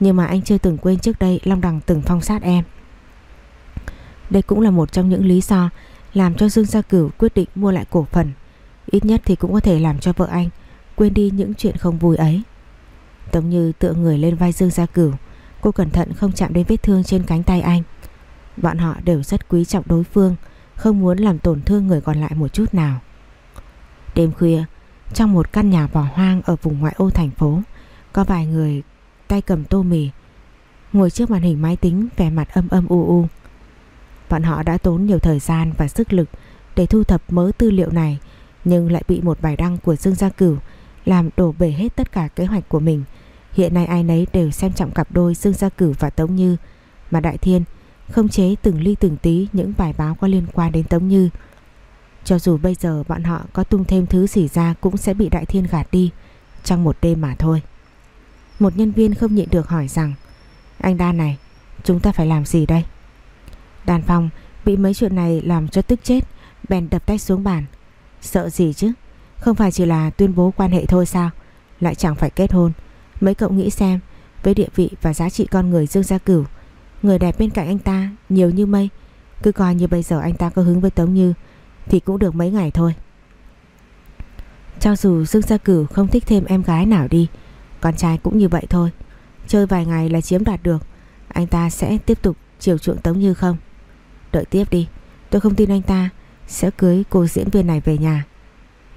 Nhưng mà anh chưa từng quên trước đây Long Đằng từng phong sát em. Đây cũng là một trong những lý do Làm cho Dương Gia Cửu quyết định mua lại cổ phần. Ít nhất thì cũng có thể làm cho vợ anh Quên đi những chuyện không vui ấy. Tống Như tựa người lên vai Dương Gia Cửu, Cô cẩn thận không chạm đến vết thương trên cánh tay anh. Bọn họ đều rất quý trọng đối phương, Không muốn làm tổn thương người còn lại một chút nào. Đêm khuya, Trong một căn nhà bỏ hoang ở vùng ngoại ô thành phố, Có vài người tay cầm tô mì, Ngồi trước màn hình máy tính vẻ mặt âm âm u u. Bọn họ đã tốn nhiều thời gian và sức lực Để thu thập mớ tư liệu này, Nhưng lại bị một bài đăng của Dương Gia Cửu Làm đổ bể hết tất cả kế hoạch của mình. Hiện nay ai nấy đều xem trọng cặp đôi Dương Gia Cửu và Tống Như. Mà Đại Thiên không chế từng ly từng tí những bài báo có liên quan đến Tống Như. Cho dù bây giờ bọn họ có tung thêm thứ gì ra cũng sẽ bị Đại Thiên gạt đi Trong một đêm mà thôi. Một nhân viên không nhịn được hỏi rằng, Anh Đan này, Chúng ta phải làm gì đây? Đàn Phong bị mấy chuyện này làm cho tức chết, Bèn đập tay xuống bàn. Sợ gì chứ? Không phải chỉ là tuyên bố quan hệ thôi sao? Lại chẳng phải kết hôn. Mấy cậu nghĩ xem, Với địa vị và giá trị con người Dương Gia Cửu, Người đẹp bên cạnh anh ta nhiều như mây. Cứ coi như bây giờ anh ta có hứng với Tống Như, Thì cũng được mấy ngày thôi. Cho dù Dương Gia Cửu không thích thêm em gái nào đi, Con trai cũng như vậy thôi. Chơi vài ngày là chiếm đoạt được. Anh ta sẽ tiếp tục chiều chuộng Tống Như không? Đợi tiếp đi. Tôi không tin anh ta sẽ cưới cô diễn viên này về nhà.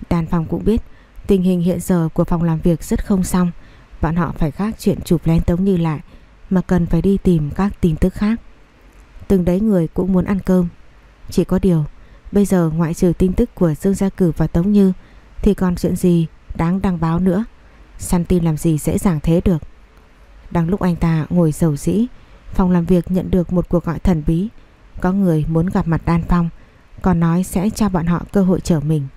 Đàn phòng cũng biết, Tình hình hiện giờ của phòng làm việc rất không xong. Bọn họ phải khác chuyện chụp lén Tống Như lại, Mà cần phải đi tìm các tin tức khác. Từng đấy người cũng muốn ăn cơm. Chỉ có điều, Bây giờ ngoại trừ tin tức của Dương Gia Cử và Tống Như, Thì còn chuyện gì đáng đăng báo nữa? Săn tin làm gì dễ dàng thế được? Đang lúc anh ta ngồi dầu dĩ, Phòng làm việc nhận được một cuộc gọi thần bí. Có người muốn gặp mặt Đan Phong Còn nói sẽ cho bọn họ cơ hội chở mình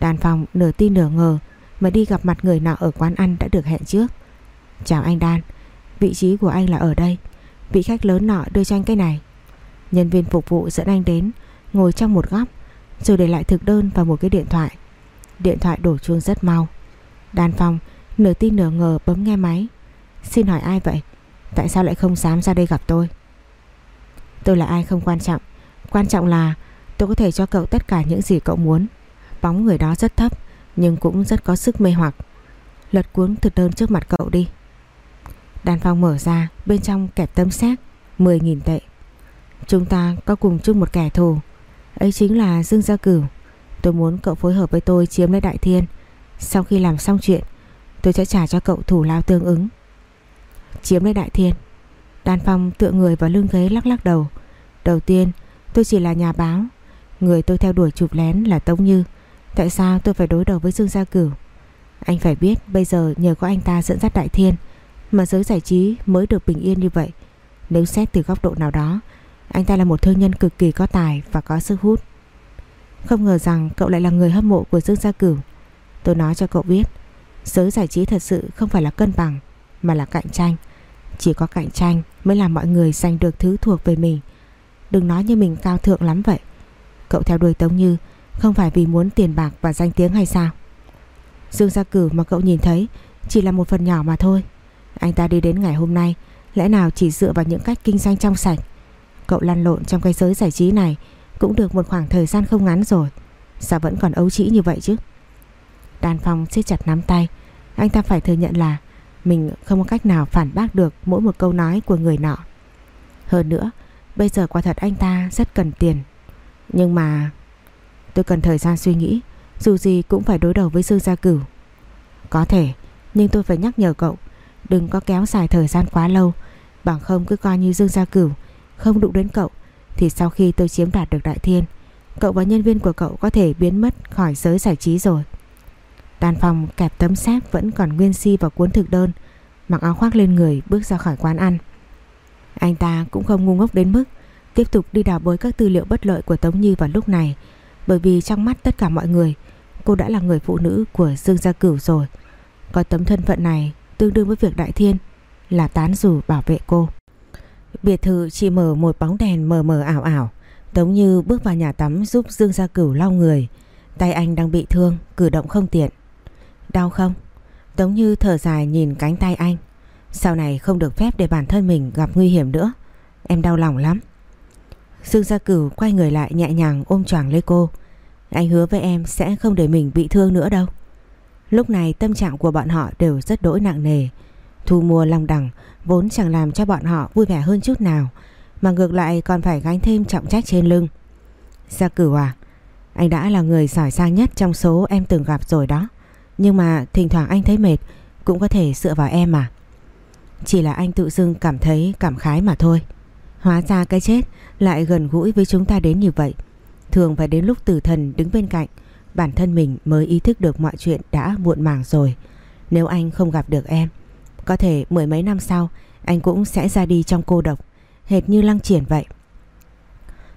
Đan Phong nửa tin nửa ngờ mà đi gặp mặt người nọ ở quán ăn đã được hẹn trước. Chào anh Đan, vị trí của anh là ở đây. Vị khách lớn nọ đưa cho anh cái này. Nhân viên phục vụ dẫn anh đến, ngồi trong một góc, rồi để lại thực đơn và một cái điện thoại. Điện thoại đổ chuông rất mau. Đan Phong nửa tin nửa ngờ bấm nghe máy. Xin hỏi ai vậy? Tại sao lại không dám ra đây gặp tôi? Tôi là ai không quan trọng. Quan trọng là tôi có thể cho cậu tất cả những gì cậu muốn. Bóng người đó rất thấp nhưng cũng rất có sức mê hoặc. Lật cuốn thực đơn trước mặt cậu đi. Đàn phong mở ra, bên trong kẹp tấm xác 10.000 tệ. Chúng ta có cùng chung một kẻ thù, ấy chính là Dương Gia Cửu. Tôi muốn cậu phối hợp với tôi chiếm lấy Đại Thiên. Sau khi làm xong chuyện, tôi sẽ trả cho cậu thủ lao tương ứng. Chiếm lấy Đại Thiên đan phong tựa người vào lưng ghế lắc lắc đầu. Đầu tiên, tôi chỉ là nhà báo. Người tôi theo đuổi chụp lén là Tống Như. Tại sao tôi phải đối đầu với Dương Gia Cửu Anh phải biết bây giờ nhờ có anh ta dẫn dắt Đại Thiên Mà giới giải trí mới được bình yên như vậy Nếu xét từ góc độ nào đó Anh ta là một thương nhân cực kỳ có tài và có sức hút Không ngờ rằng cậu lại là người hâm mộ của Dương Gia Cửu Tôi nói cho cậu biết Giới giải trí thật sự không phải là cân bằng Mà là cạnh tranh Chỉ có cạnh tranh mới làm mọi người giành được thứ thuộc về mình. Đừng nói như mình cao thượng lắm vậy. Cậu theo đuổi Tống Như không phải vì muốn tiền bạc và danh tiếng hay sao? Dương Gia Cử mà cậu nhìn thấy Chỉ là một phần nhỏ mà thôi. Anh ta đi đến ngày hôm nay, Lẽ nào chỉ dựa vào những cách kinh doanh trong sạch? Cậu lăn lộn trong cái giới giải trí này Cũng được một khoảng thời gian không ngắn rồi. Sao vẫn còn ấu trĩ như vậy chứ? Đàn phong siết chặt nắm tay. Anh ta phải thừa nhận là mình không có cách nào phản bác được Mỗi một câu nói của người nọ. Hơn nữa, Bây giờ quả thật anh ta rất cần tiền. Nhưng mà Tôi cần thời gian suy nghĩ, Dù gì cũng phải đối đầu với Dương Gia Cửu. Có thể, Nhưng tôi phải nhắc nhở cậu, Đừng có kéo dài thời gian quá lâu. Bằng không cứ coi như Dương Gia Cửu Không đụng đến cậu, Thì sau khi tôi chiếm đoạt được Đại Thiên, Cậu và nhân viên của cậu có thể biến mất khỏi giới giải trí rồi. Đàn phòng kẹp tấm sáp vẫn còn nguyên si vào cuốn thực đơn Mặc áo khoác lên người bước ra khỏi quán ăn Anh ta cũng không ngu ngốc đến mức Tiếp tục đi đào bới các tư liệu bất lợi của Tống Như vào lúc này bởi vì trong mắt tất cả mọi người Cô đã là người phụ nữ của Dương Gia Cửu rồi Có tấm thân phận này tương đương với việc Đại Thiên là tán rủ bảo vệ cô. Biệt thự chỉ mở một bóng đèn mờ mờ ảo ảo. Tống Như bước vào nhà tắm giúp Dương Gia Cửu lau người. Tay anh đang bị thương, cử động không tiện. Đau không? Tống Như thở dài nhìn cánh tay anh. Sau này không được phép để bản thân mình gặp nguy hiểm nữa. Em đau lòng lắm. Dương Gia Cửu quay người lại nhẹ nhàng ôm choàng lấy cô. Anh hứa với em sẽ không để mình bị thương nữa đâu. Lúc này tâm trạng của bọn họ đều rất đỗi nặng nề. Thu mua long đẳng vốn chẳng làm cho bọn họ vui vẻ hơn chút nào mà ngược lại còn phải gánh thêm trọng trách trên lưng. Gia Cửu à, anh đã là người giỏi giang nhất trong số em từng gặp rồi đó. Nhưng mà thỉnh thoảng anh thấy mệt cũng có thể dựa vào em mà. Chỉ là anh tự dưng cảm thấy cảm khái mà thôi. Hóa ra cái chết lại gần gũi với chúng ta đến như vậy. Thường phải đến lúc tử thần đứng bên cạnh, bản thân mình mới ý thức được mọi chuyện đã muộn màng rồi. Nếu anh không gặp được em, có thể mười mấy năm sau anh cũng sẽ ra đi trong cô độc, hệt như lăng triển vậy.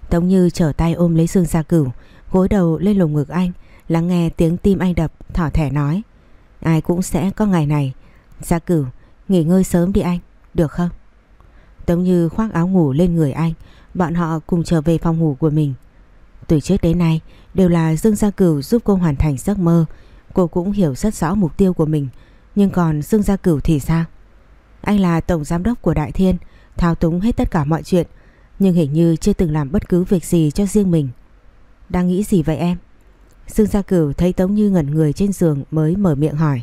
Tống Như trở tay ôm lấy Dương Gia Cửu, gối đầu lên lồng ngực anh, lắng nghe tiếng tim anh đập, thỏ thẻ nói. Ai cũng sẽ có ngày này. Gia Cửu, nghỉ ngơi sớm đi anh, được không? Tống Như khoác áo ngủ lên người anh, bọn họ cùng trở về phòng ngủ của mình. Từ trước đến nay đều là Dương Gia Cửu giúp cô hoàn thành giấc mơ. Cô cũng hiểu rất rõ mục tiêu của mình. Nhưng còn Dương Gia Cửu thì sao? Anh là tổng giám đốc của Đại Thiên, thao túng hết tất cả mọi chuyện. Nhưng hình như chưa từng làm bất cứ việc gì cho riêng mình. Đang nghĩ gì vậy em? Dương Gia Cửu thấy Tống Như ngẩn người trên giường mới mở miệng hỏi.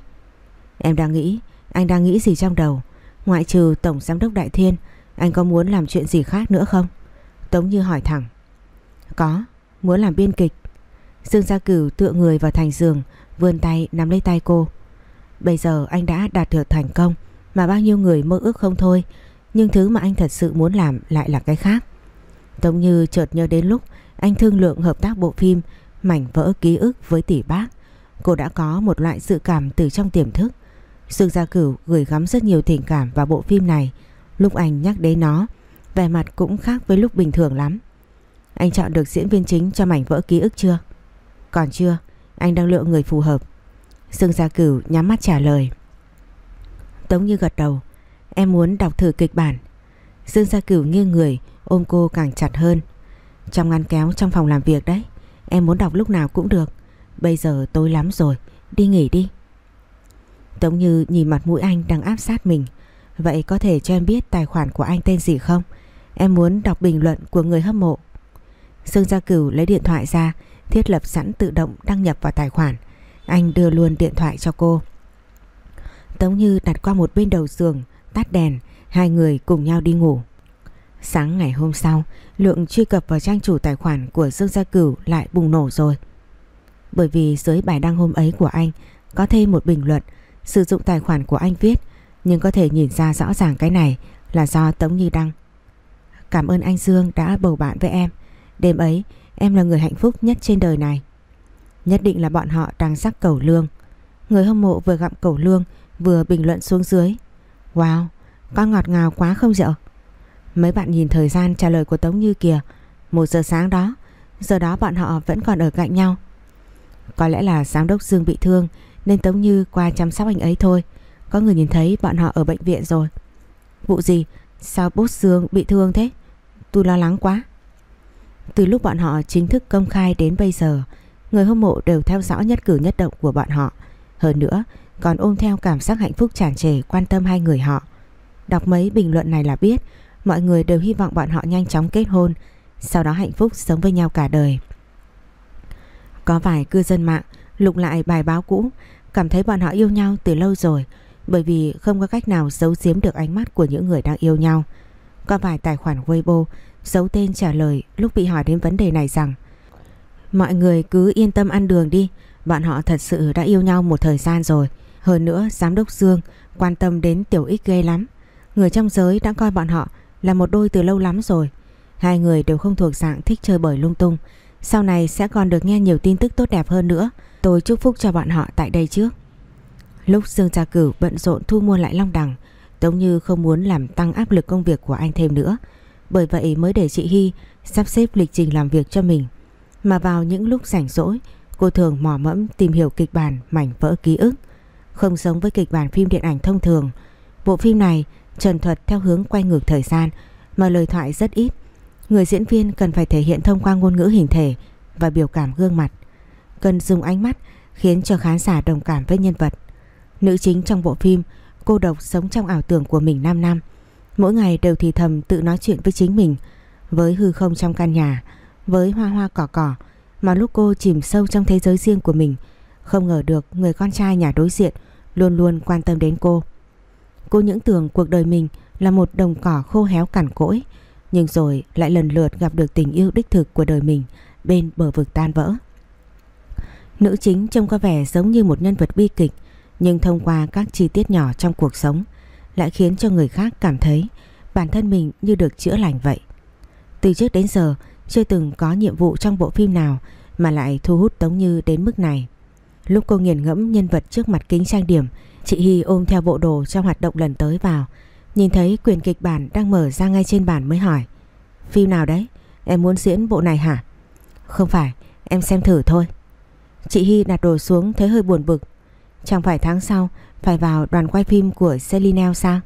Em đang nghĩ, anh đang nghĩ gì trong đầu? Ngoại trừ tổng giám đốc Đại Thiên, anh có muốn làm chuyện gì khác nữa không? Tống Như hỏi thẳng. Có, muốn làm biên kịch. Dương Gia Cửu tựa người vào thành giường, vươn tay nắm lấy tay cô. Bây giờ anh đã đạt được thành công mà bao nhiêu người mơ ước không thôi, nhưng thứ mà anh thật sự muốn làm lại là cái khác. Tống Như chợt nhớ đến lúc anh thương lượng hợp tác bộ phim Mảnh vỡ ký ức với tỷ bác. Cô đã có một loại dự cảm từ trong tiềm thức. Dương Gia Cửu gửi gắm rất nhiều tình cảm vào bộ phim này. Lúc anh nhắc đến nó, vẻ mặt cũng khác với lúc bình thường lắm. Anh chọn được diễn viên chính cho mảnh vỡ ký ức chưa? Còn chưa, anh đang lựa người phù hợp. Dương Gia Cửu nhắm mắt trả lời. Tống Như gật đầu, em muốn đọc thử kịch bản. Dương Gia Cửu nghiêng người, ôm cô càng chặt hơn. Trong ngăn kéo trong phòng làm việc đấy, em muốn đọc lúc nào cũng được. Bây giờ tối lắm rồi, đi nghỉ đi. Tống Như nhìn mặt mũi anh đang áp sát mình. Vậy có thể cho em biết tài khoản của anh tên gì không? Em muốn đọc bình luận của người hâm mộ. sương Gia Cửu lấy điện thoại ra, thiết lập sẵn tự động đăng nhập vào tài khoản. Anh đưa luôn điện thoại cho cô. Tống Như đặt qua một bên đầu giường, tắt đèn, hai người cùng nhau đi ngủ. Sáng ngày hôm sau, lượng truy cập vào trang chủ tài khoản của Dương Gia Cửu lại bùng nổ rồi. Bởi vì dưới bài đăng hôm ấy của anh có thêm một bình luận sử dụng tài khoản của anh viết nhưng có thể nhìn ra rõ ràng cái này là do Tống Như đăng. Cảm ơn anh Dương đã bầu bạn với em. Đêm ấy em là người hạnh phúc nhất trên đời này. Nhất định là bọn họ đang rắc cầu lương. Người hâm mộ vừa gặm cầu lương vừa bình luận xuống dưới. Wow, con ngọt ngào quá không dợ? Mấy bạn nhìn thời gian trả lời của Tống Như kìa. Một giờ sáng đó, giờ đó bọn họ vẫn còn ở cạnh nhau. Có lẽ là giám đốc Dương bị thương nên Tống Như qua chăm sóc anh ấy thôi. Có người nhìn thấy bọn họ ở bệnh viện rồi. Vụ gì? Sao bốt Dương bị thương thế? Tôi lo lắng quá. Từ lúc bọn họ chính thức công khai đến bây giờ, người hâm mộ đều theo dõi nhất cử nhất động của bọn họ. Hơn nữa, còn ôm theo cảm giác hạnh phúc tràn trề quan tâm hai người họ. Đọc mấy bình luận này là biết, mọi người đều hy vọng bọn họ nhanh chóng kết hôn, sau đó hạnh phúc sống với nhau cả đời. Có vài cư dân mạng lục lại bài báo cũ, cảm thấy bọn họ yêu nhau từ lâu rồi, bởi vì không có cách nào giấu giếm được ánh mắt của những người đang yêu nhau. Có vài tài khoản Weibo giấu tên trả lời lúc bị hỏi đến vấn đề này rằng Mọi người cứ yên tâm ăn đường đi, bọn họ thật sự đã yêu nhau một thời gian rồi. Hơn nữa, giám đốc Dương quan tâm đến tiểu ích ghê lắm. Người trong giới đã coi bọn họ là một đôi từ lâu lắm rồi. Hai người đều không thuộc dạng thích chơi bời lung tung. Sau này sẽ còn được nghe nhiều tin tức tốt đẹp hơn nữa. Tôi chúc phúc cho bọn họ tại đây trước. Lúc Dương Gia Cửu bận rộn thu mua lại Long Đằng, Tống Như không muốn làm tăng áp lực công việc của anh thêm nữa. Bởi vậy mới để chị Hy sắp xếp lịch trình làm việc cho mình. Mà vào những lúc rảnh rỗi, cô thường mò mẫm tìm hiểu kịch bản mảnh vỡ ký ức. Không giống với kịch bản phim điện ảnh thông thường Bộ phim này trần thuật theo hướng quay ngược thời gian, Mà lời thoại rất ít. Người diễn viên cần phải thể hiện thông qua ngôn ngữ hình thể Và biểu cảm gương mặt. Cần dùng ánh mắt Khiến cho khán giả đồng cảm với nhân vật. Nữ chính trong bộ phim Cô độc sống trong ảo tưởng của mình 5 năm Mỗi ngày đều thì thầm tự nói chuyện với chính mình, Với hư không trong căn nhà, Với hoa hoa cỏ cỏ, Mà lúc cô chìm sâu trong thế giới riêng của mình, Không ngờ được người con trai nhà đối diện Luôn luôn quan tâm đến cô. Cô những tưởng cuộc đời mình Là một đồng cỏ khô héo cằn cỗi, Nhưng rồi lại lần lượt gặp được tình yêu đích thực của đời mình Bên bờ vực tan vỡ. Nữ chính trông có vẻ giống như một nhân vật bi kịch, Nhưng thông qua các chi tiết nhỏ trong cuộc sống Lại khiến cho người khác cảm thấy Bản thân mình như được chữa lành vậy. Từ trước đến giờ, Chưa từng có nhiệm vụ trong bộ phim nào Mà lại thu hút Tống Như đến mức này. Lúc cô nghiền ngẫm nhân vật trước mặt kính trang điểm Chị Hy ôm theo bộ đồ trong hoạt động lần tới vào. Nhìn thấy quyền kịch bản đang mở ra ngay trên bàn mới hỏi Phim nào đấy? Em muốn diễn bộ này hả? Không phải, em xem thử thôi. Chị Hy đặt đồ xuống thấy hơi buồn bực. Chẳng phải tháng sau Phải vào đoàn quay phim của Celine sao?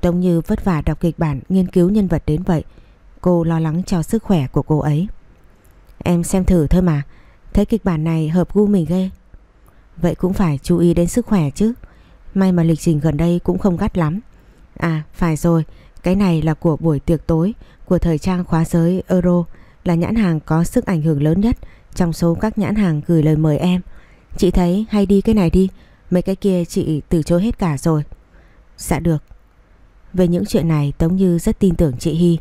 Tống Như vất vả đọc kịch bản Nghiên cứu nhân vật đến vậy Cô lo lắng cho sức khỏe của cô ấy. Em xem thử thôi mà Thấy kịch bản này hợp gu mình ghê. Vậy cũng phải chú ý đến sức khỏe chứ. May mà lịch trình gần đây cũng không gắt lắm. À phải rồi. Cái này là của buổi tiệc tối Của thời trang khóa giới Euro, Là nhãn hàng có sức ảnh hưởng lớn nhất trong số các nhãn hàng gửi lời mời em. Chị thấy hay đi cái này đi. Mấy cái kia chị từ chối hết cả rồi. Dạ được. Về những chuyện này Tống Như rất tin tưởng chị Hy.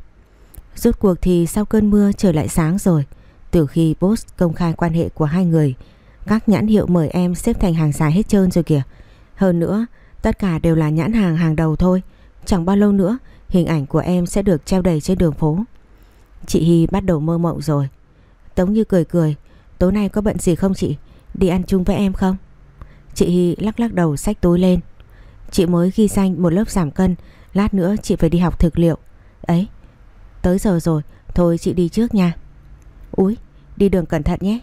Rốt cuộc thì sau cơn mưa trời lại sáng rồi. Từ khi boss công khai quan hệ của hai người các nhãn hiệu mời em xếp thành hàng dài hết trơn rồi kìa. Hơn nữa, Tất cả đều là nhãn hàng hàng đầu thôi. Chẳng bao lâu nữa, Hình ảnh của em sẽ được treo đầy trên đường phố. Chị Hy bắt đầu mơ mộng rồi. Tống Như cười cười, Tối nay có bận gì không chị? Đi ăn chung với em không? Chị Hy lắc lắc đầu xách túi lên. Chị mới ghi danh một lớp giảm cân, Lát nữa chị phải đi học thực liệu. Ấy, Tới giờ rồi, Thôi chị đi trước nha. Úi, đi đường cẩn thận nhé.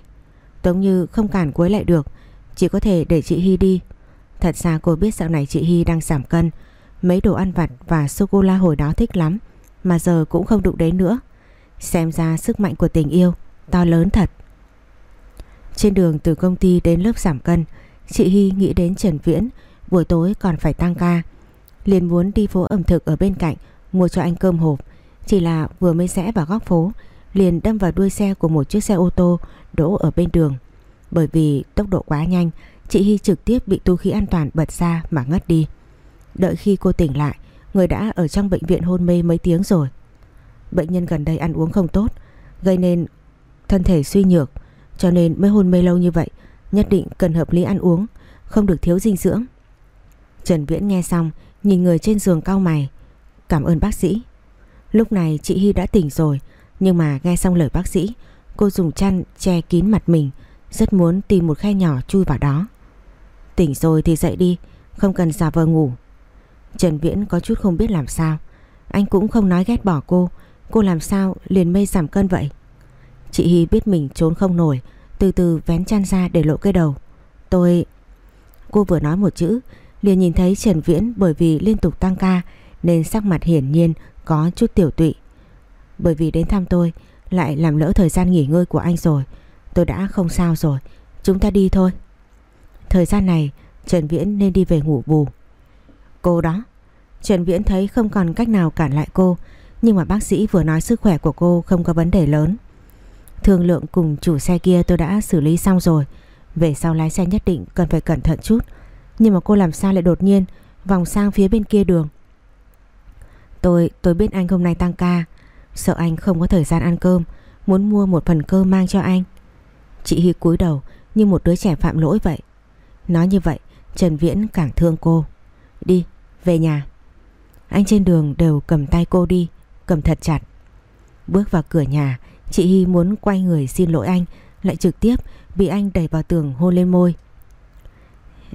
Tống Như không cản cuối lại được. Chỉ có thể để chị Hy đi. Thật ra cô biết dạo này chị Hy đang giảm cân. Mấy đồ ăn vặt và sô-cô-la hồi đó thích lắm, Mà giờ cũng không đụng đến nữa. Xem ra sức mạnh của tình yêu To lớn thật. Trên đường từ công ty đến lớp giảm cân, Chị Hy nghĩ đến Trần Viễn, Buổi tối còn phải tăng ca. Liền muốn đi phố ẩm thực ở bên cạnh, Mua cho anh cơm hộp. Chỉ là vừa mới rẽ vào góc phố, Liền đâm vào đuôi xe của một chiếc xe ô tô Đỗ ở bên đường. Bởi vì tốc độ quá nhanh, Chị Hy trực tiếp bị tu khí an toàn bật ra mà ngất đi. Đợi khi cô tỉnh lại, Người đã ở trong bệnh viện hôn mê mấy tiếng rồi. Bệnh nhân gần đây ăn uống không tốt, Gây nên thân thể suy nhược, Cho nên mới hôn mê lâu như vậy, Nhất định cần hợp lý ăn uống, Không được thiếu dinh dưỡng. Trần Viễn nghe xong, Nhìn người trên giường cau mày. Cảm ơn bác sĩ. Lúc này chị Hy đã tỉnh rồi, Nhưng mà nghe xong lời bác sĩ Cô dùng chăn che kín mặt mình, Rất muốn tìm một khe nhỏ chui vào đó. Tỉnh rồi thì dậy đi, Không cần giả vờ ngủ. Trần Viễn có chút không biết làm sao. Anh cũng không nói ghét bỏ cô. Cô làm sao liền mây giảm cân vậy? Chị Hy biết mình trốn không nổi, Từ từ vén chăn ra để lộ cái đầu. Tôi... Cô vừa nói một chữ, liền nhìn thấy Trần Viễn bởi vì liên tục tăng ca, Nên sắc mặt hiển nhiên có chút tiểu tụy. Bởi vì đến thăm tôi lại làm lỡ thời gian nghỉ ngơi của anh rồi. Tôi đã không sao rồi. Chúng ta đi thôi. Thời gian này Trần Viễn nên đi về ngủ bù. Cô đó. Trần Viễn thấy không còn cách nào cản lại cô Nhưng mà bác sĩ vừa nói sức khỏe của cô không có vấn đề lớn. Thương lượng cùng chủ xe kia tôi đã xử lý xong rồi. Về sau lái xe nhất định cần phải cẩn thận chút. Nhưng mà cô làm sao lại đột nhiên Vòng sang phía bên kia đường? Tôi, tôi biết anh hôm nay tăng ca. Sợ anh không có thời gian ăn cơm Muốn mua một phần cơm mang cho anh. Chị Hy cúi đầu Như một đứa trẻ phạm lỗi vậy. Nói như vậy Trần Viễn càng thương cô. Đi, về nhà. Anh trên đường đều cầm tay cô đi Cầm thật chặt. Bước vào cửa nhà Chị Hy muốn quay người xin lỗi anh Lại trực tiếp bị anh đẩy vào tường hôn lên môi.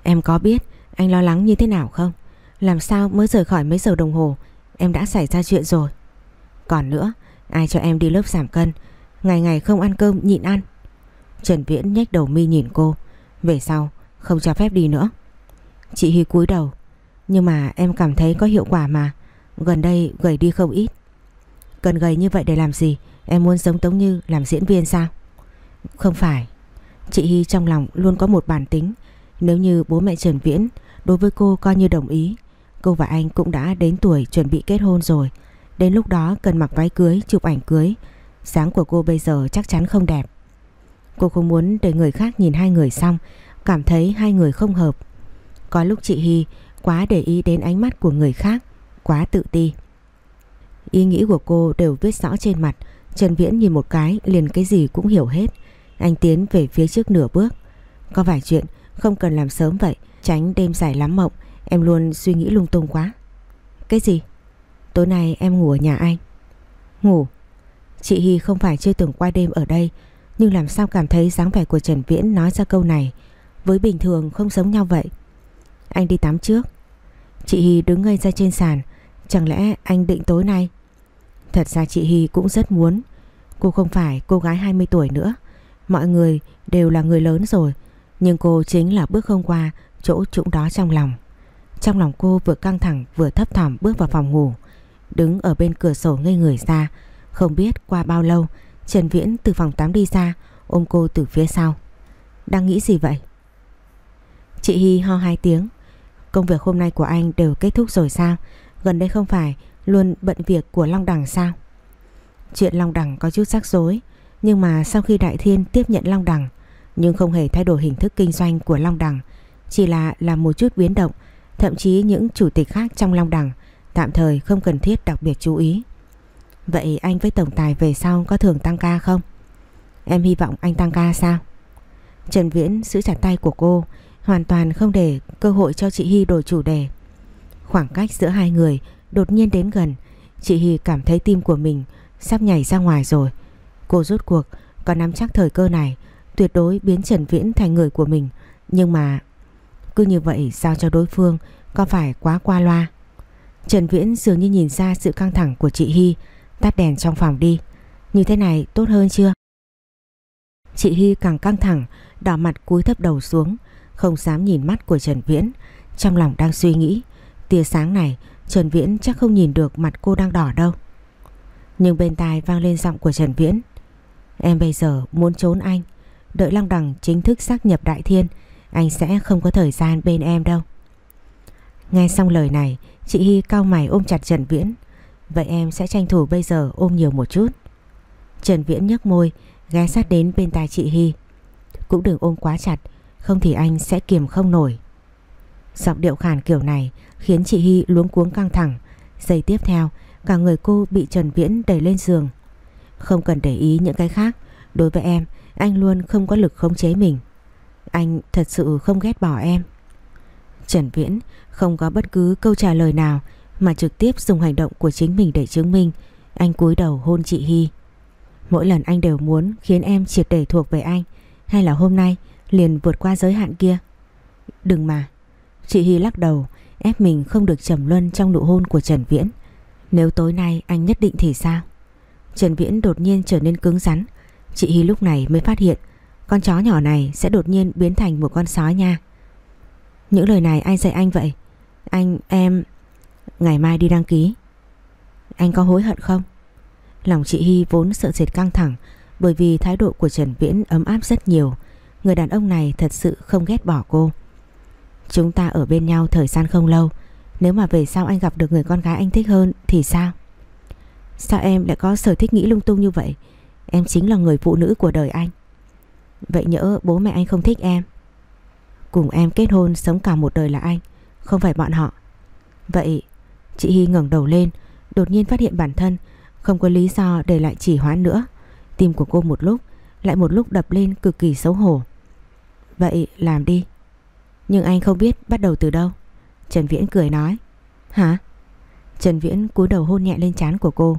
Em có biết anh lo lắng như thế nào không? Làm sao mới rời khỏi mấy giờ đồng hồ? Em đã xảy ra chuyện rồi. Còn nữa, Ai cho em đi lớp giảm cân, Ngày ngày không ăn cơm, nhịn ăn? Trần Viễn nhếch đầu mi nhìn cô, Về sau không cho phép đi nữa. Chị Hy cúi đầu, Nhưng mà em cảm thấy có hiệu quả mà, Gần đây gầy đi không ít. Cần gầy như vậy để làm gì? Em muốn giống Tống Như làm diễn viên sao? Không phải, Chị Hy trong lòng luôn có một bản tính. Nếu như bố mẹ Trần Viễn Đối với cô coi như đồng ý, Cô và anh cũng đã đến tuổi chuẩn bị kết hôn rồi Đến lúc đó, cần mặc váy cưới, Chụp ảnh cưới. Sáng của cô bây giờ chắc chắn không đẹp. Cô không muốn để người khác nhìn hai người xong, Cảm thấy hai người không hợp. Có lúc chị Hy quá để ý đến ánh mắt của người khác, Quá tự ti. Ý nghĩ của cô đều viết rõ trên mặt. Trần Viễn nhìn một cái, liền cái gì cũng hiểu hết. Anh tiến về phía trước nửa bước. Có vài chuyện không cần làm sớm vậy, Tránh đêm dài lắm mộng, Em luôn suy nghĩ lung tung quá. Cái gì? Tối nay em ngủ ở nhà anh. Ngủ? Chị Hy không phải chưa từng qua đêm ở đây, Nhưng làm sao cảm thấy dáng vẻ của Trần Viễn nói ra câu này Với bình thường không giống nhau vậy? Anh đi tắm trước. Chị Hy đứng ngây ra trên sàn, Chẳng lẽ anh định tối nay? Thật ra chị Hy cũng rất muốn. Cô không phải cô gái 20 tuổi nữa. Mọi người đều là người lớn rồi, Nhưng cô chính là bước không qua Chỗ trũng đó trong lòng. Trong lòng cô vừa căng thẳng, vừa thấp thỏm bước vào phòng ngủ. Đứng ở bên cửa sổ ngây người ra. Không biết qua bao lâu, Trần Viễn từ phòng tắm đi ra, Ôm cô từ phía sau. Đang nghĩ gì vậy? Chị Hy ho hai tiếng. Công việc hôm nay của anh đều kết thúc rồi sao? Gần đây không phải Luôn bận việc của Long Đằng sao? Chuyện Long Đằng có chút rắc rối, Nhưng mà sau khi Đại Thiên tiếp nhận Long Đằng, Nhưng không hề thay đổi hình thức kinh doanh của Long Đằng, Chỉ là làm một chút biến động, Thậm chí những chủ tịch khác trong Long Đằng Tạm thời không cần thiết đặc biệt chú ý. Vậy anh với tổng tài về sau có thường tăng ca không? Em hy vọng anh tăng ca sao? Trần Viễn giữ chặt tay của cô, Hoàn toàn không để cơ hội cho chị Hy đổi chủ đề. Khoảng cách giữa hai người đột nhiên đến gần, Chị Hy cảm thấy tim của mình sắp nhảy ra ngoài rồi. Cô rút cuộc có nắm chắc thời cơ này, Tuyệt đối biến Trần Viễn thành người của mình. Nhưng mà Cứ như vậy sao cho đối phương Có phải quá qua loa? Trần Viễn dường như nhìn ra sự căng thẳng của chị Hy, Tắt đèn trong phòng đi. Như thế này tốt hơn chưa? Chị Hy càng căng thẳng, Đỏ mặt cúi thấp đầu xuống, Không dám nhìn mắt của Trần Viễn, Trong lòng đang suy nghĩ. Tia sáng này, Trần Viễn chắc không nhìn được mặt cô đang đỏ đâu. Nhưng bên tai vang lên giọng của Trần Viễn. Em bây giờ muốn trốn anh. Đợi Long Đằng chính thức xác nhập Đại Thiên, Anh sẽ không có thời gian bên em đâu. Nghe xong lời này Chị Hy cao mày ôm chặt Trần Viễn Vậy em sẽ tranh thủ bây giờ ôm nhiều một chút Trần Viễn nhếch môi Ghé sát đến bên tai chị Hy Cũng đừng ôm quá chặt Không thì anh sẽ kiềm không nổi Giọng điệu khàn kiểu này khiến chị Hy luống cuống căng thẳng. Giây tiếp theo, cả người cô bị Trần Viễn đẩy lên giường. Không cần để ý những cái khác, đối với em, anh luôn không có lực khống chế mình. Anh thật sự không ghét bỏ em. Trần Viễn không có bất cứ câu trả lời nào mà trực tiếp dùng hành động của chính mình để chứng minh anh cúi đầu hôn chị Hy. Mỗi lần anh đều muốn khiến em triệt để thuộc về anh, hay là hôm nay liền vượt qua giới hạn kia. Đừng mà. Chị Hy lắc đầu, ép mình không được trầm luân trong nụ hôn của Trần Viễn. Nếu tối nay anh nhất định thì sao? Trần Viễn đột nhiên trở nên cứng rắn. Chị Hy lúc này mới phát hiện, con chó nhỏ này sẽ đột nhiên biến thành một con sói nha. Những lời này ai dạy anh vậy? Anh, em... Ngày mai đi đăng ký. Anh có hối hận không? Lòng chị Hy vốn sợ dệt căng thẳng bởi vì thái độ của Trần Viễn ấm áp rất nhiều. Người đàn ông này thật sự không ghét bỏ cô. Chúng ta ở bên nhau thời gian không lâu Nếu mà về sau anh gặp được người con gái anh thích hơn Thì sao Sao em lại có sở thích nghĩ lung tung như vậy Em chính là người phụ nữ của đời anh Vậy nhỡ bố mẹ anh không thích em Cùng em kết hôn sống cả một đời là anh, Không phải bọn họ. Vậy, chị Hy ngẩng đầu lên, Đột nhiên phát hiện bản thân Không có lý do để lại chỉ hoãn nữa. Tim của cô một lúc, Lại một lúc đập lên cực kỳ xấu hổ. Vậy làm đi. Nhưng anh không biết bắt đầu từ đâu. Trần Viễn cười nói. Hả? Trần Viễn cúi đầu hôn nhẹ lên trán của cô.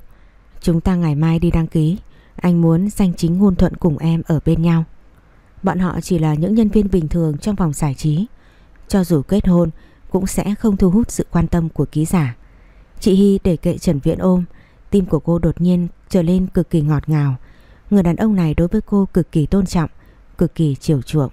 Chúng ta ngày mai đi đăng ký. Anh muốn danh chính ngôn thuận cùng em ở bên nhau. Bọn họ chỉ là những nhân viên bình thường trong vòng giải trí. Cho dù kết hôn Cũng sẽ không thu hút sự quan tâm của ký giả. Chị Hy để kệ Trần Viễn ôm Tim của cô đột nhiên trở lên cực kỳ ngọt ngào. Người đàn ông này đối với cô cực kỳ tôn trọng Cực kỳ chiều chuộng.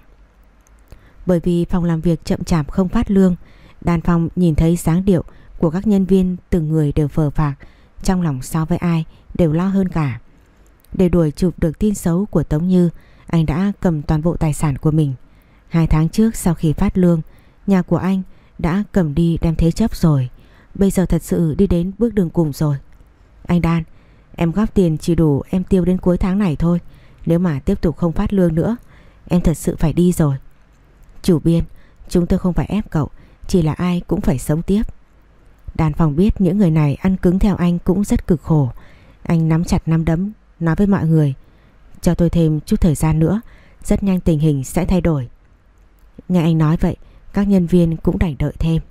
Bởi vì phòng làm việc chậm chạp không phát lương, đàn Phong nhìn thấy sáng điệu của các nhân viên từng người đều phờ phạc, trong lòng so với ai đều lo hơn cả. Để đuổi chụp được tin xấu của Tống Như, anh đã cầm toàn bộ tài sản của mình. Hai tháng trước sau khi phát lương, nhà của anh đã cầm đi đem thế chấp rồi. Bây giờ thật sự đi đến bước đường cùng rồi. Anh Đan, em góp tiền chỉ đủ em tiêu đến cuối tháng này thôi. Nếu mà tiếp tục không phát lương nữa, em thật sự phải đi rồi. Chủ biên, chúng tôi không phải ép cậu, chỉ là ai cũng phải sống tiếp. Đàn phòng biết những người này ăn cứng theo anh cũng rất cực khổ. Anh nắm chặt nắm đấm, nói với mọi người. Cho tôi thêm chút thời gian nữa, rất nhanh tình hình sẽ thay đổi. Nghe anh nói vậy, các nhân viên cũng đành đợi thêm.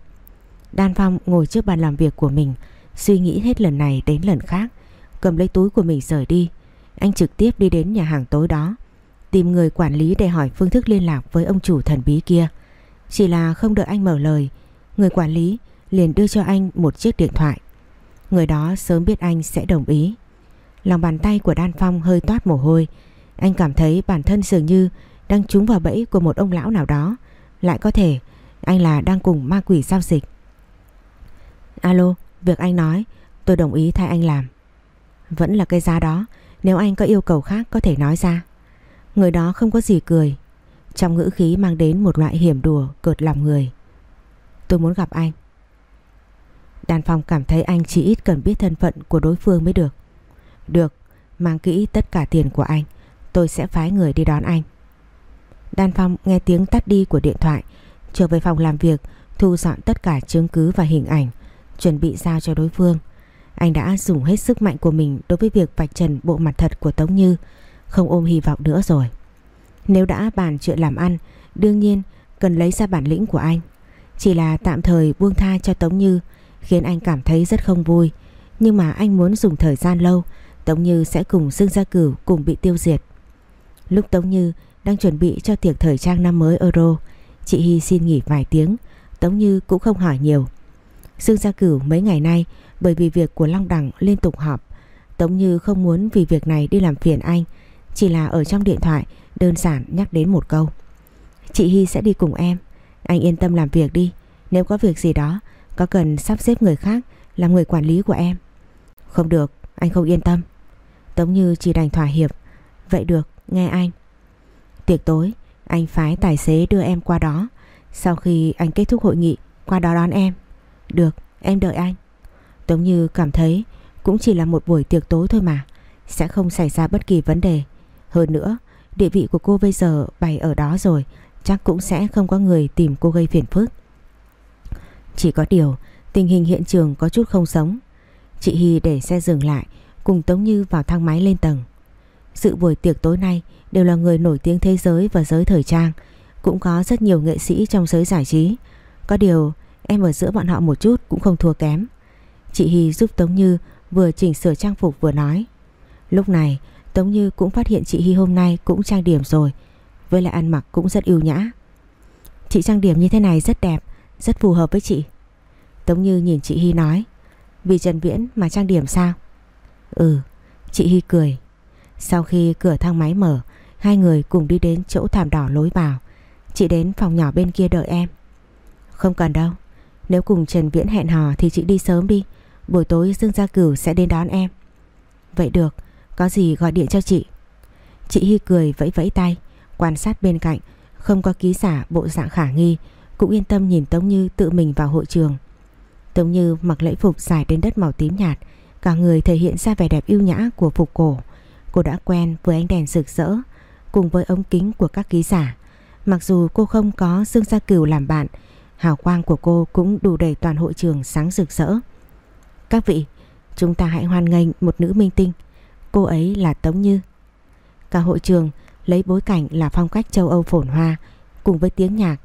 Đan Phong ngồi trước bàn làm việc của mình, suy nghĩ hết lần này đến lần khác, cầm lấy túi của mình rời đi. Anh trực tiếp đi đến nhà hàng tối đó, tìm người quản lý để hỏi phương thức liên lạc với ông chủ thần bí kia. Chỉ là không đợi anh mở lời, người quản lý liền đưa cho anh một chiếc điện thoại. Người đó sớm biết anh sẽ đồng ý. Lòng bàn tay của Đan Phong hơi toát mồ hôi. Anh cảm thấy bản thân dường như đang trúng vào bẫy của một ông lão nào đó. Lại có thể anh là đang cùng ma quỷ giao dịch. Alo, việc anh nói tôi đồng ý thay anh làm. Vẫn là cái giá đó, nếu anh có yêu cầu khác có thể nói ra. Người đó không có gì cười. Trong ngữ khí mang đến một loại hiểm đùa cợt lòng người. Tôi muốn gặp anh. Đàn Phong cảm thấy anh chỉ ít cần biết thân phận của đối phương mới được. Được, mang kỹ tất cả tiền của anh, tôi sẽ phái người đi đón anh. Đan Phong nghe tiếng tắt đi của điện thoại, trở về phòng làm việc, thu dọn tất cả chứng cứ và hình ảnh, chuẩn bị giao cho đối phương. Anh đã dùng hết sức mạnh của mình đối với việc vạch trần bộ mặt thật của Tống Như, không ôm hy vọng nữa rồi. Nếu đã bàn chuyện làm ăn, đương nhiên cần lấy ra bản lĩnh của anh. Chỉ là tạm thời buông tha cho Tống Như, khiến anh cảm thấy rất không vui. Nhưng mà anh muốn dùng thời gian lâu, Tống Như sẽ cùng Dương Gia Cửu cùng bị tiêu diệt. Lúc Tống Như đang chuẩn bị cho tiệc thời trang năm mới Euro, chị Hy xin nghỉ vài tiếng, Tống Như cũng không hỏi nhiều. Dương Gia Cửu mấy ngày nay bởi vì việc của Long Đằng liên tục họp, Tống Như không muốn vì việc này đi làm phiền anh, chỉ là ở trong điện thoại đơn giản nhắc đến một câu. Chị Hy sẽ đi cùng em, anh yên tâm làm việc đi, nếu có việc gì đó có cần sắp xếp người khác làm người quản lý của em. Không được, anh không yên tâm. Tống Như chỉ đành thỏa hiệp. Vậy được, nghe anh. Tiệc tối, anh phái tài xế đưa em qua đó. Sau khi anh kết thúc hội nghị, qua đó đón em. Được, em đợi anh. Tống Như cảm thấy cũng chỉ là một buổi tiệc tối thôi mà. Sẽ không xảy ra bất kỳ vấn đề. Hơn nữa, địa vị của cô bây giờ bày ở đó rồi. Chắc cũng sẽ không có người tìm cô gây phiền phức. Chỉ có điều, tình hình hiện trường có chút không sống. Chị Hy để xe dừng lại cùng Tống Như vào thang máy lên tầng. Sự buổi tiệc tối nay đều là người nổi tiếng thế giới và giới thời trang, cũng có rất nhiều nghệ sĩ trong giới giải trí. Có điều em ở giữa bọn họ một chút cũng không thua kém. Chị Hy giúp Tống Như vừa chỉnh sửa trang phục vừa nói. Lúc này Tống Như cũng phát hiện chị Hy hôm nay cũng trang điểm rồi, với lại ăn mặc cũng rất yêu nhã. Chị trang điểm như thế này rất đẹp, rất phù hợp với chị. Tống Như nhìn chị Hy nói, vì Trần Viễn mà trang điểm sao? Ừ, chị Hy cười. Sau khi cửa thang máy mở, hai người cùng đi đến chỗ thảm đỏ lối vào. Chị đến phòng nhỏ bên kia đợi em. Không cần đâu. Nếu cùng Trần Viễn hẹn hò thì chị đi sớm đi. Buổi tối Dương Gia Cửu sẽ đến đón em. Vậy được, có gì gọi điện cho chị. Chị Hy cười vẫy vẫy tay, quan sát bên cạnh, không có ký giả bộ dạng khả nghi, cũng yên tâm nhìn Tống Như tự mình vào hội trường. Tống Như mặc lễ phục dài đến đất màu tím nhạt, Cả người thể hiện ra vẻ đẹp yêu nhã của phục cổ. Cô đã quen với ánh đèn rực rỡ, Cùng với ống kính của các ký giả. Mặc dù cô không có Dương Gia Cửu làm bạn, Hào quang của cô cũng đủ đầy toàn hội trường sáng rực rỡ. Các vị, Chúng ta hãy hoan nghênh một nữ minh tinh. Cô ấy là Tống Như. Cả hội trường lấy bối cảnh là phong cách châu Âu phồn hoa. Cùng với tiếng nhạc,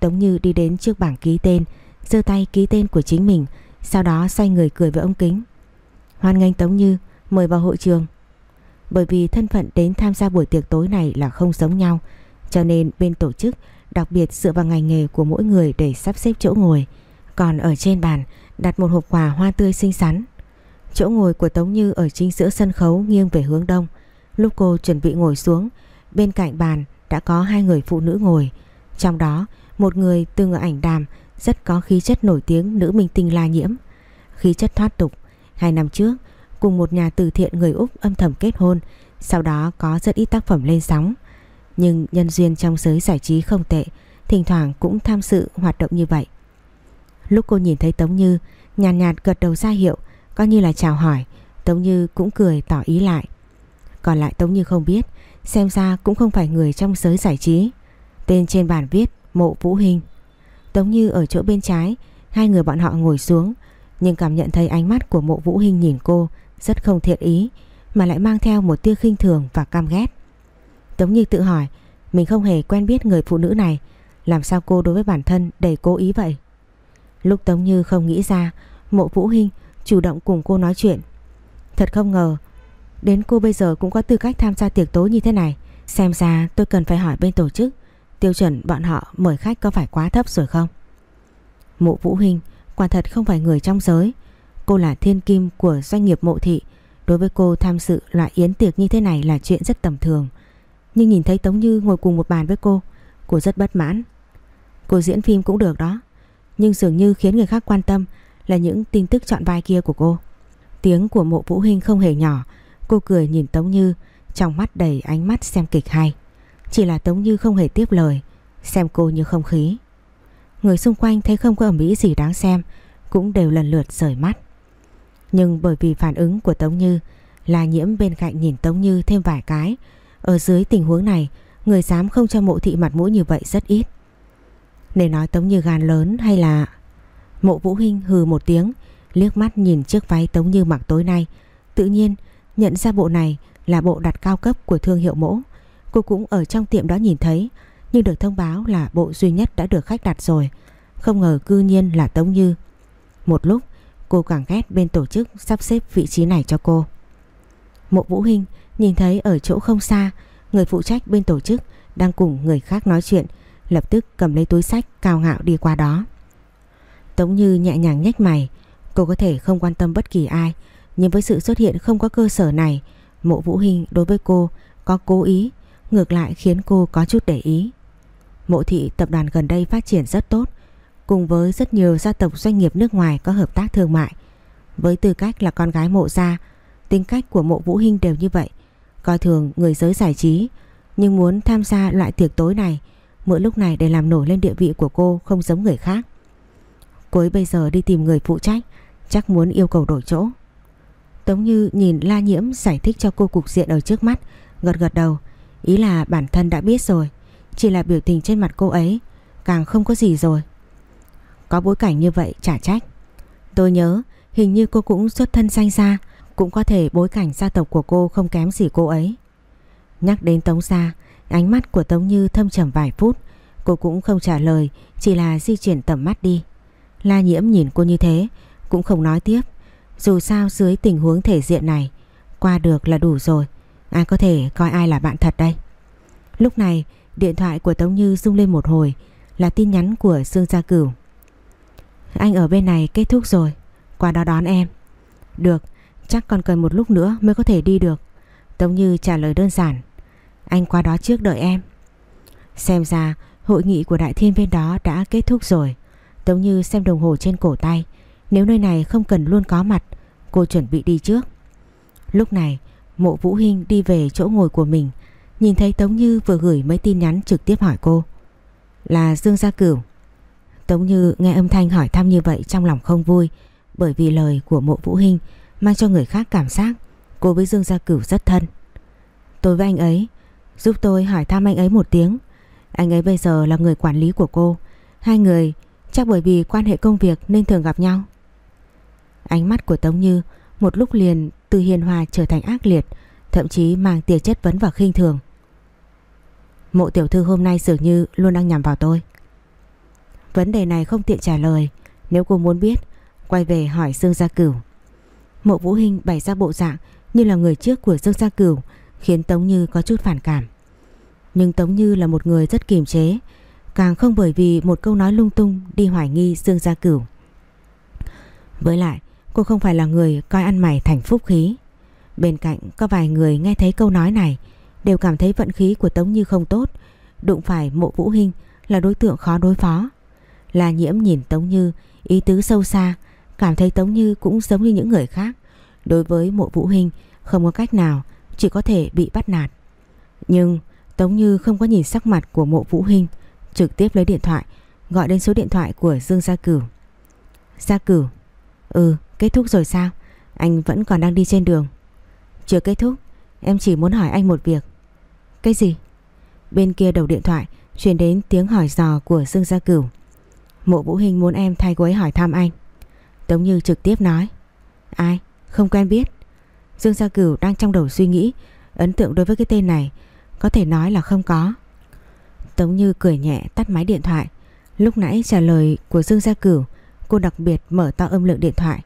Tống Như đi đến trước bảng ký tên, giơ tay ký tên của chính mình, Sau đó xoay người cười với ông kính. Hoan nghênh Tống Như mời vào hội trường. Bởi vì thân phận đến tham gia buổi tiệc tối này là không giống nhau, cho nên bên tổ chức đặc biệt dựa vào ngành nghề của mỗi người để sắp xếp chỗ ngồi. Còn ở trên bàn đặt một hộp quà hoa tươi xinh xắn. Chỗ ngồi của Tống Như ở chính giữa sân khấu nghiêng về hướng đông. Lúc cô chuẩn bị ngồi xuống, bên cạnh bàn đã có hai người phụ nữ ngồi. Trong đó một người từng ở ảnh đàm rất có khí chất nổi tiếng nữ minh tinh La Nhiễm. Khí chất thoát tục. Hai năm trước cùng một nhà từ thiện người Úc âm thầm kết hôn sau đó có rất ít tác phẩm lên sóng. Nhưng nhân duyên trong giới giải trí không tệ thỉnh thoảng cũng tham sự hoạt động như vậy. Lúc cô nhìn thấy Tống Như nhàn nhạt, nhạt gật đầu ra hiệu coi như là chào hỏi Tống Như cũng cười tỏ ý lại. Còn lại Tống Như không biết xem ra cũng không phải người trong giới giải trí. Tên trên bàn viết Mộ Vũ Hình. Tống Như ở chỗ bên trái hai người bọn họ ngồi xuống nhưng cảm nhận thấy ánh mắt của Mộ Vũ Hình nhìn cô rất không thiện ý, mà lại mang theo một tia khinh thường và căm ghét. Tống Như tự hỏi, mình không hề quen biết người phụ nữ này, làm sao cô đối với bản thân đầy cố ý vậy. Lúc Tống Như không nghĩ ra, Mộ Vũ Hinh chủ động cùng cô nói chuyện. Thật không ngờ, đến cô bây giờ cũng có tư cách tham gia tiệc tối như thế này. Xem ra tôi cần phải hỏi bên tổ chức, tiêu chuẩn bọn họ mời khách có phải quá thấp rồi không? Mộ Vũ Hinh quả thật không phải người trong giới. Cô là thiên kim của doanh nghiệp mộ thị. Đối với cô, tham dự loại yến tiệc như thế này là chuyện rất tầm thường. Nhưng nhìn thấy Tống Như ngồi cùng một bàn với cô Cô rất bất mãn. Cô diễn phim cũng được đó, Nhưng dường như khiến người khác quan tâm Là những tin tức chọn vai kia của cô. Tiếng của mộ vũ hình không hề nhỏ. Cô cười nhìn Tống Như, Trong mắt đầy ánh mắt xem kịch hay. Chỉ là Tống Như không hề tiếp lời, Xem cô như không khí. Người xung quanh thấy không có ẩm ý gì đáng xem, Cũng đều lần lượt rời mắt. Nhưng bởi vì phản ứng của Tống Như là nhiễm bên cạnh nhìn Tống Như thêm vài cái. Ở dưới tình huống này, Người dám không cho mộ thị mặt mũi như vậy rất ít. Để nói Tống Như gan lớn hay là Mộ Vũ Hinh hừ một tiếng, Liếc mắt nhìn chiếc váy Tống Như mặc tối nay, Tự nhiên nhận ra bộ này Là bộ đặt cao cấp của thương hiệu mẫu. Cô cũng ở trong tiệm đó nhìn thấy nhưng được thông báo là bộ duy nhất đã được khách đặt rồi. Không ngờ cư nhiên là Tống Như. Một lúc, Cô càng ghét bên tổ chức sắp xếp vị trí này cho cô. Mộ Vũ Hinh nhìn thấy ở chỗ không xa, Người phụ trách bên tổ chức đang cùng người khác nói chuyện, Lập tức cầm lấy túi sách cao ngạo đi qua đó. Tống Như nhẹ nhàng nhếch mày, Cô có thể không quan tâm bất kỳ ai, Nhưng với sự xuất hiện không có cơ sở này, Mộ Vũ Hinh đối với cô có cố ý, Ngược lại khiến cô có chút để ý. Mộ thị tập đoàn gần đây phát triển rất tốt cùng với rất nhiều gia tộc doanh nghiệp nước ngoài có hợp tác thương mại. Với tư cách là con gái mộ gia, tính cách của mộ Vũ Hinh đều như vậy, coi thường người giới giải trí, nhưng muốn tham gia loại tiệc tối này, mỗi lúc này để làm nổi lên địa vị của cô không giống người khác. Cô ấy bây giờ đi tìm người phụ trách, chắc muốn yêu cầu đổi chỗ. Tống Như nhìn La Nhiễm giải thích cho cô cục diện ở trước mắt, gật gật đầu, ý là bản thân đã biết rồi, chỉ là biểu tình trên mặt cô ấy, càng không có gì rồi. Có bối cảnh như vậy chả trách. Tôi nhớ hình như cô cũng xuất thân danh ra Cũng có thể bối cảnh gia tộc của cô không kém gì cô ấy. Nhắc đến Tống Gia Ánh mắt của Tống Như thâm trầm vài phút Cô cũng không trả lời Chỉ là di chuyển tầm mắt đi. La nhiễm nhìn cô như thế Cũng không nói tiếp. Dù sao dưới tình huống thể diện này Qua được là đủ rồi. Ai có thể coi ai là bạn thật đây? Lúc này điện thoại của Tống Như rung lên một hồi, Là tin nhắn của Dương Gia Cửu. Anh ở bên này kết thúc rồi, Qua đó đón em. Được, chắc còn cần một lúc nữa mới có thể đi được. Tống Như trả lời đơn giản, Anh qua đó trước đợi em. Xem ra, hội nghị của đại thiên bên đó đã kết thúc rồi. Tống Như xem đồng hồ trên cổ tay, Nếu nơi này không cần luôn có mặt, Cô chuẩn bị đi trước. Lúc này, mộ Vũ Hinh đi về chỗ ngồi của mình Nhìn thấy Tống Như vừa gửi mấy tin nhắn trực tiếp hỏi cô Là Dương Gia Cửu Tống Như nghe âm thanh hỏi thăm như vậy trong lòng không vui, bởi vì lời của mộ Vũ Hinh mang cho người khác cảm giác cô với Dương Gia Cửu rất thân. Tôi với anh ấy, giúp tôi hỏi thăm anh ấy một tiếng. Anh ấy bây giờ là người quản lý của cô. Hai người chắc bởi vì quan hệ công việc nên thường gặp nhau. Ánh mắt của Tống Như một lúc liền từ hiền hòa trở thành ác liệt, thậm chí mang tia chất vấn và khinh thường. Mộ tiểu thư hôm nay dường như luôn đang nhằm vào tôi. Vấn đề này không tiện trả lời. Nếu cô muốn biết, Quay về hỏi Dương Gia Cửu. Mộ Vũ Hinh bày ra bộ dạng Như là người trước của Dương Gia Cửu, Khiến Tống Như có chút phản cảm. Nhưng Tống Như là một người rất kiềm chế, Càng không bởi vì một câu nói lung tung Đi hoài nghi Dương Gia Cửu. Với lại, Cô không phải là người coi ăn mày thành phúc khí. Bên cạnh có vài người nghe thấy câu nói này Đều cảm thấy vận khí của Tống Như không tốt Đụng phải mộ Vũ Hinh là đối tượng khó đối phó. La Nhiễm nhìn Tống Như ý tứ sâu xa, cảm thấy Tống Như cũng giống như những người khác. Đối với mộ vũ hình không có cách nào, chỉ có thể bị bắt nạt. Nhưng Tống Như không có nhìn sắc mặt của mộ vũ hình, trực tiếp lấy điện thoại, gọi đến số điện thoại của Dương Gia Cửu. Gia Cửu, ừ, kết thúc rồi sao? Anh vẫn còn đang đi trên đường. Chưa kết thúc, em chỉ muốn hỏi anh một việc. Cái gì? Bên kia đầu điện thoại truyền đến tiếng hỏi dò của Dương Gia Cửu. Mộ Vũ Hình muốn em thay cô ấy hỏi thăm anh. Tống Như trực tiếp nói. Ai? Không quen biết. Dương Gia Cửu đang trong đầu suy nghĩ, ấn tượng đối với cái tên này, có thể nói là không có. Tống Như cười nhẹ tắt máy điện thoại. Lúc nãy trả lời của Dương Gia Cửu, cô đặc biệt mở to âm lượng điện thoại.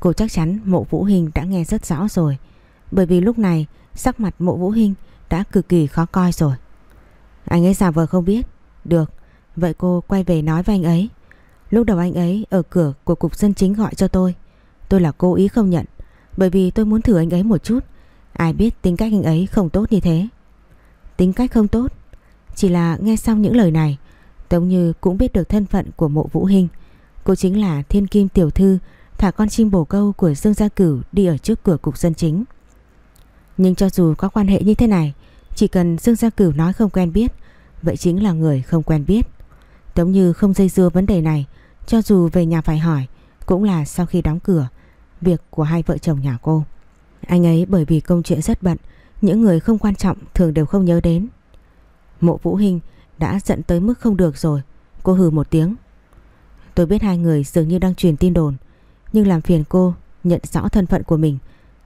Cô chắc chắn mộ Vũ Hình đã nghe rất rõ rồi. Bởi vì lúc này sắc mặt mộ Vũ Hình đã cực kỳ khó coi rồi. Anh ấy giả vờ không biết. Được, vậy cô quay về nói với anh ấy. Lúc đầu anh ấy ở cửa của cục dân chính gọi cho tôi. Tôi là cố ý không nhận. Bởi vì tôi muốn thử anh ấy một chút. Ai biết tính cách anh ấy không tốt như thế. Tính cách không tốt. Chỉ là nghe xong những lời này, Tống Như cũng biết được thân phận của mộ Vũ Hình. Cô chính là thiên kim tiểu thư thả con chim bồ câu của Dương Gia Cửu đi ở trước cửa cục dân chính. Nhưng cho dù có quan hệ như thế này, chỉ cần Dương Gia Cửu nói không quen biết, vậy chính là người không quen biết. Tống Như không dây dưa vấn đề này, cho dù về nhà phải hỏi, cũng là sau khi đóng cửa, việc của hai vợ chồng nhà cô. Anh ấy bởi vì công chuyện rất bận, những người không quan trọng thường đều không nhớ đến. Mộ Vũ Hinh đã giận tới mức không được rồi, cô hừ một tiếng. Tôi biết hai người dường như đang truyền tin đồn, nhưng làm phiền cô nhận rõ thân phận của mình,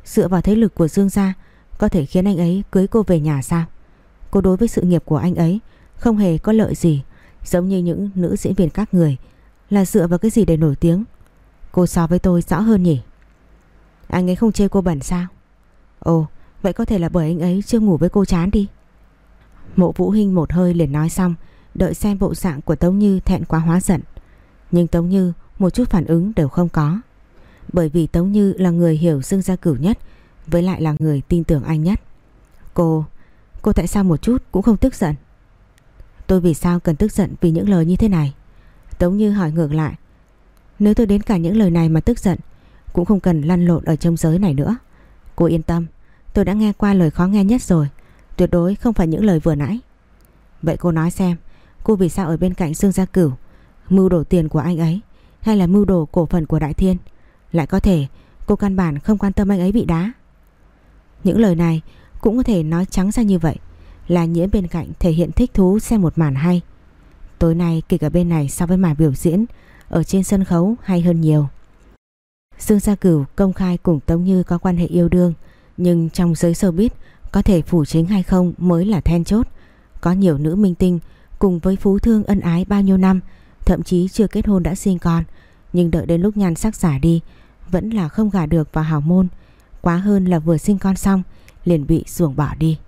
dựa vào thế lực của Dương gia có thể khiến anh ấy cưới cô về nhà sao? Cô đối với sự nghiệp của anh ấy không hề có lợi gì, giống như những nữ diễn viên các người, là dựa vào cái gì để nổi tiếng. Cô so với tôi rõ hơn nhỉ? Anh ấy không chê cô bẩn sao? Ồ, vậy có thể là bởi anh ấy chưa ngủ với cô chán đi. Mộ Vũ Hinh một hơi liền nói xong, đợi xem bộ dạng của Tống Như thẹn quá hóa giận. Nhưng Tống Như một chút phản ứng đều không có. Bởi vì Tống Như là người hiểu Dương Gia Cửu nhất, với lại là người tin tưởng anh nhất. Cô, cô tại sao một chút cũng không tức giận? Tôi vì sao cần tức giận vì những lời như thế này? Tống Như hỏi ngược lại. Nếu tôi đến cả những lời này mà tức giận, cũng không cần lăn lộn ở trong giới này nữa. Cô yên tâm, tôi đã nghe qua lời khó nghe nhất rồi. Tuyệt đối không phải những lời vừa nãy. Vậy cô nói xem, cô vì sao ở bên cạnh Dương Gia Cửu, mưu đổ tiền của anh ấy, hay là mưu đồ cổ phần của Đại Thiên, lại có thể cô căn bản không quan tâm anh ấy bị đá. Những lời này cũng có thể nói trắng ra như vậy, Là nhiễm bên cạnh thể hiện thích thú xem một màn hay. Tối nay, kịch ở bên này so với màn biểu diễn, Ở trên sân khấu hay hơn nhiều. Dương Gia Cửu công khai cùng Tống Như có quan hệ yêu đương, Nhưng trong giới showbiz, Có thể phủ chính hay không mới là then chốt. Có nhiều nữ minh tinh Cùng với phú thương ân ái bao nhiêu năm, Thậm chí chưa kết hôn đã sinh con, Nhưng đợi đến lúc nhan sắc giả đi, Vẫn là không gả được vào hào môn. Quá hơn là vừa sinh con xong liền bị ruồng bỏ đi.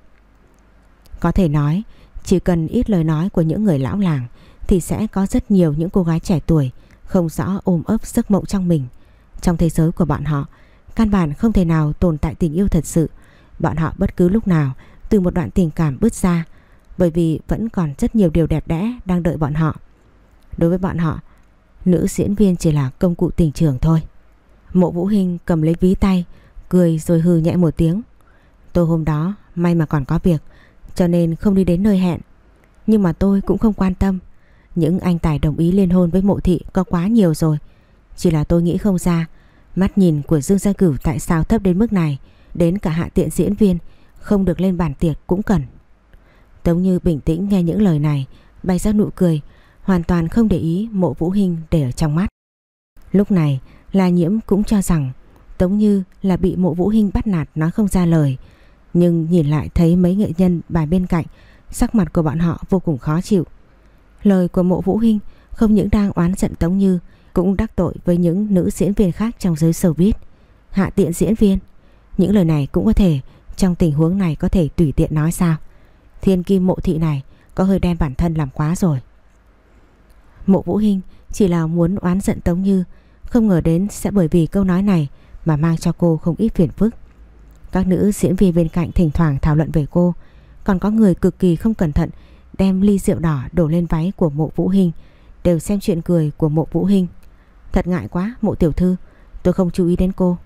Có thể nói, chỉ cần ít lời nói của những người lão làng thì sẽ có rất nhiều những cô gái trẻ tuổi không rõ ôm ấp giấc mộng trong mình. Trong thế giới của bọn họ, căn bản không thể nào tồn tại tình yêu thật sự. Bọn họ bất cứ lúc nào từ một đoạn tình cảm bứt ra bởi vì vẫn còn rất nhiều điều đẹp đẽ đang đợi bọn họ. Đối với bọn họ, nữ diễn viên chỉ là công cụ tình trường thôi. Mộ Vũ Hinh cầm lấy ví tay Cười rồi hừ nhẹ một tiếng. Tôi hôm đó may mà còn có việc, Cho nên không đi đến nơi hẹn. Nhưng mà tôi cũng không quan tâm. Những anh tài đồng ý liên hôn với mộ thị Có quá nhiều rồi. Chỉ là tôi nghĩ không ra, Mắt nhìn của Dương Gia Cửu tại sao thấp đến mức này, Đến cả hạ tiện diễn viên, Không được lên bàn tiệc cũng cần. Tống Như bình tĩnh nghe những lời này bay ra nụ cười, Hoàn toàn không để ý mộ vũ hình để ở trong mắt. Lúc này, La Nhiễm cũng cho rằng Tống Như là bị mộ vũ hình bắt nạt nói không ra lời. Nhưng nhìn lại thấy mấy nghệ nhân bài bên cạnh, Sắc mặt của bọn họ vô cùng khó chịu. Lời của mộ vũ hình không những đang oán giận Tống Như, Cũng đắc tội với những nữ diễn viên khác trong giới showbiz. Hạ tiện diễn viên, Những lời này cũng có thể Trong tình huống này có thể tùy tiện nói sao? Thiên kim mộ thị này Có hơi đem bản thân làm quá rồi. Mộ vũ hình chỉ là muốn oán giận Tống Như, Không ngờ đến sẽ bởi vì câu nói này mà mang cho cô không ít phiền phức. Các nữ diễn viên bên cạnh thỉnh thoảng thảo luận về cô, còn có người cực kỳ không cẩn thận đem ly rượu đỏ đổ lên váy của mộ Vũ Hình đều xem chuyện cười của mộ Vũ Hình. Thật ngại quá mộ tiểu thư, tôi không chú ý đến cô.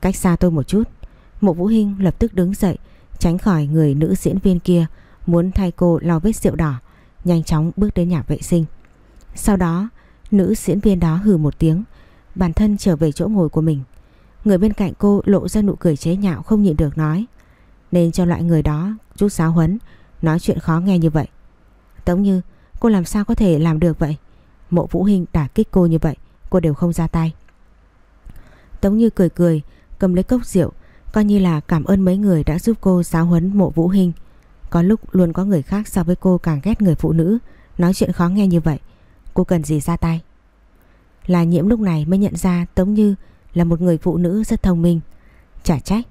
Cách xa tôi một chút, mộ Vũ Hình lập tức đứng dậy tránh khỏi người nữ diễn viên kia muốn thay cô lau vết rượu đỏ, nhanh chóng bước đến nhà vệ sinh. Sau đó, nữ diễn viên đó hừ một tiếng, bản thân trở về chỗ ngồi của mình. Người bên cạnh cô lộ ra nụ cười chế nhạo không nhịn được nói, nên cho loại người đó chút giáo huấn, nói chuyện khó nghe như vậy. Tống Như, cô làm sao có thể làm được vậy? Mộ Vũ Hình đả kích cô như vậy, cô đều không ra tay. Tống Như cười cười, cầm lấy cốc rượu, coi như là cảm ơn mấy người đã giúp cô giáo huấn mộ Vũ Hình. Có lúc luôn có người khác so với cô càng ghét người phụ nữ, nói chuyện khó nghe như vậy. Cô cần gì ra tay? Là nhiễm lúc này mới nhận ra Tống Như là một người phụ nữ rất thông minh. Chả trách,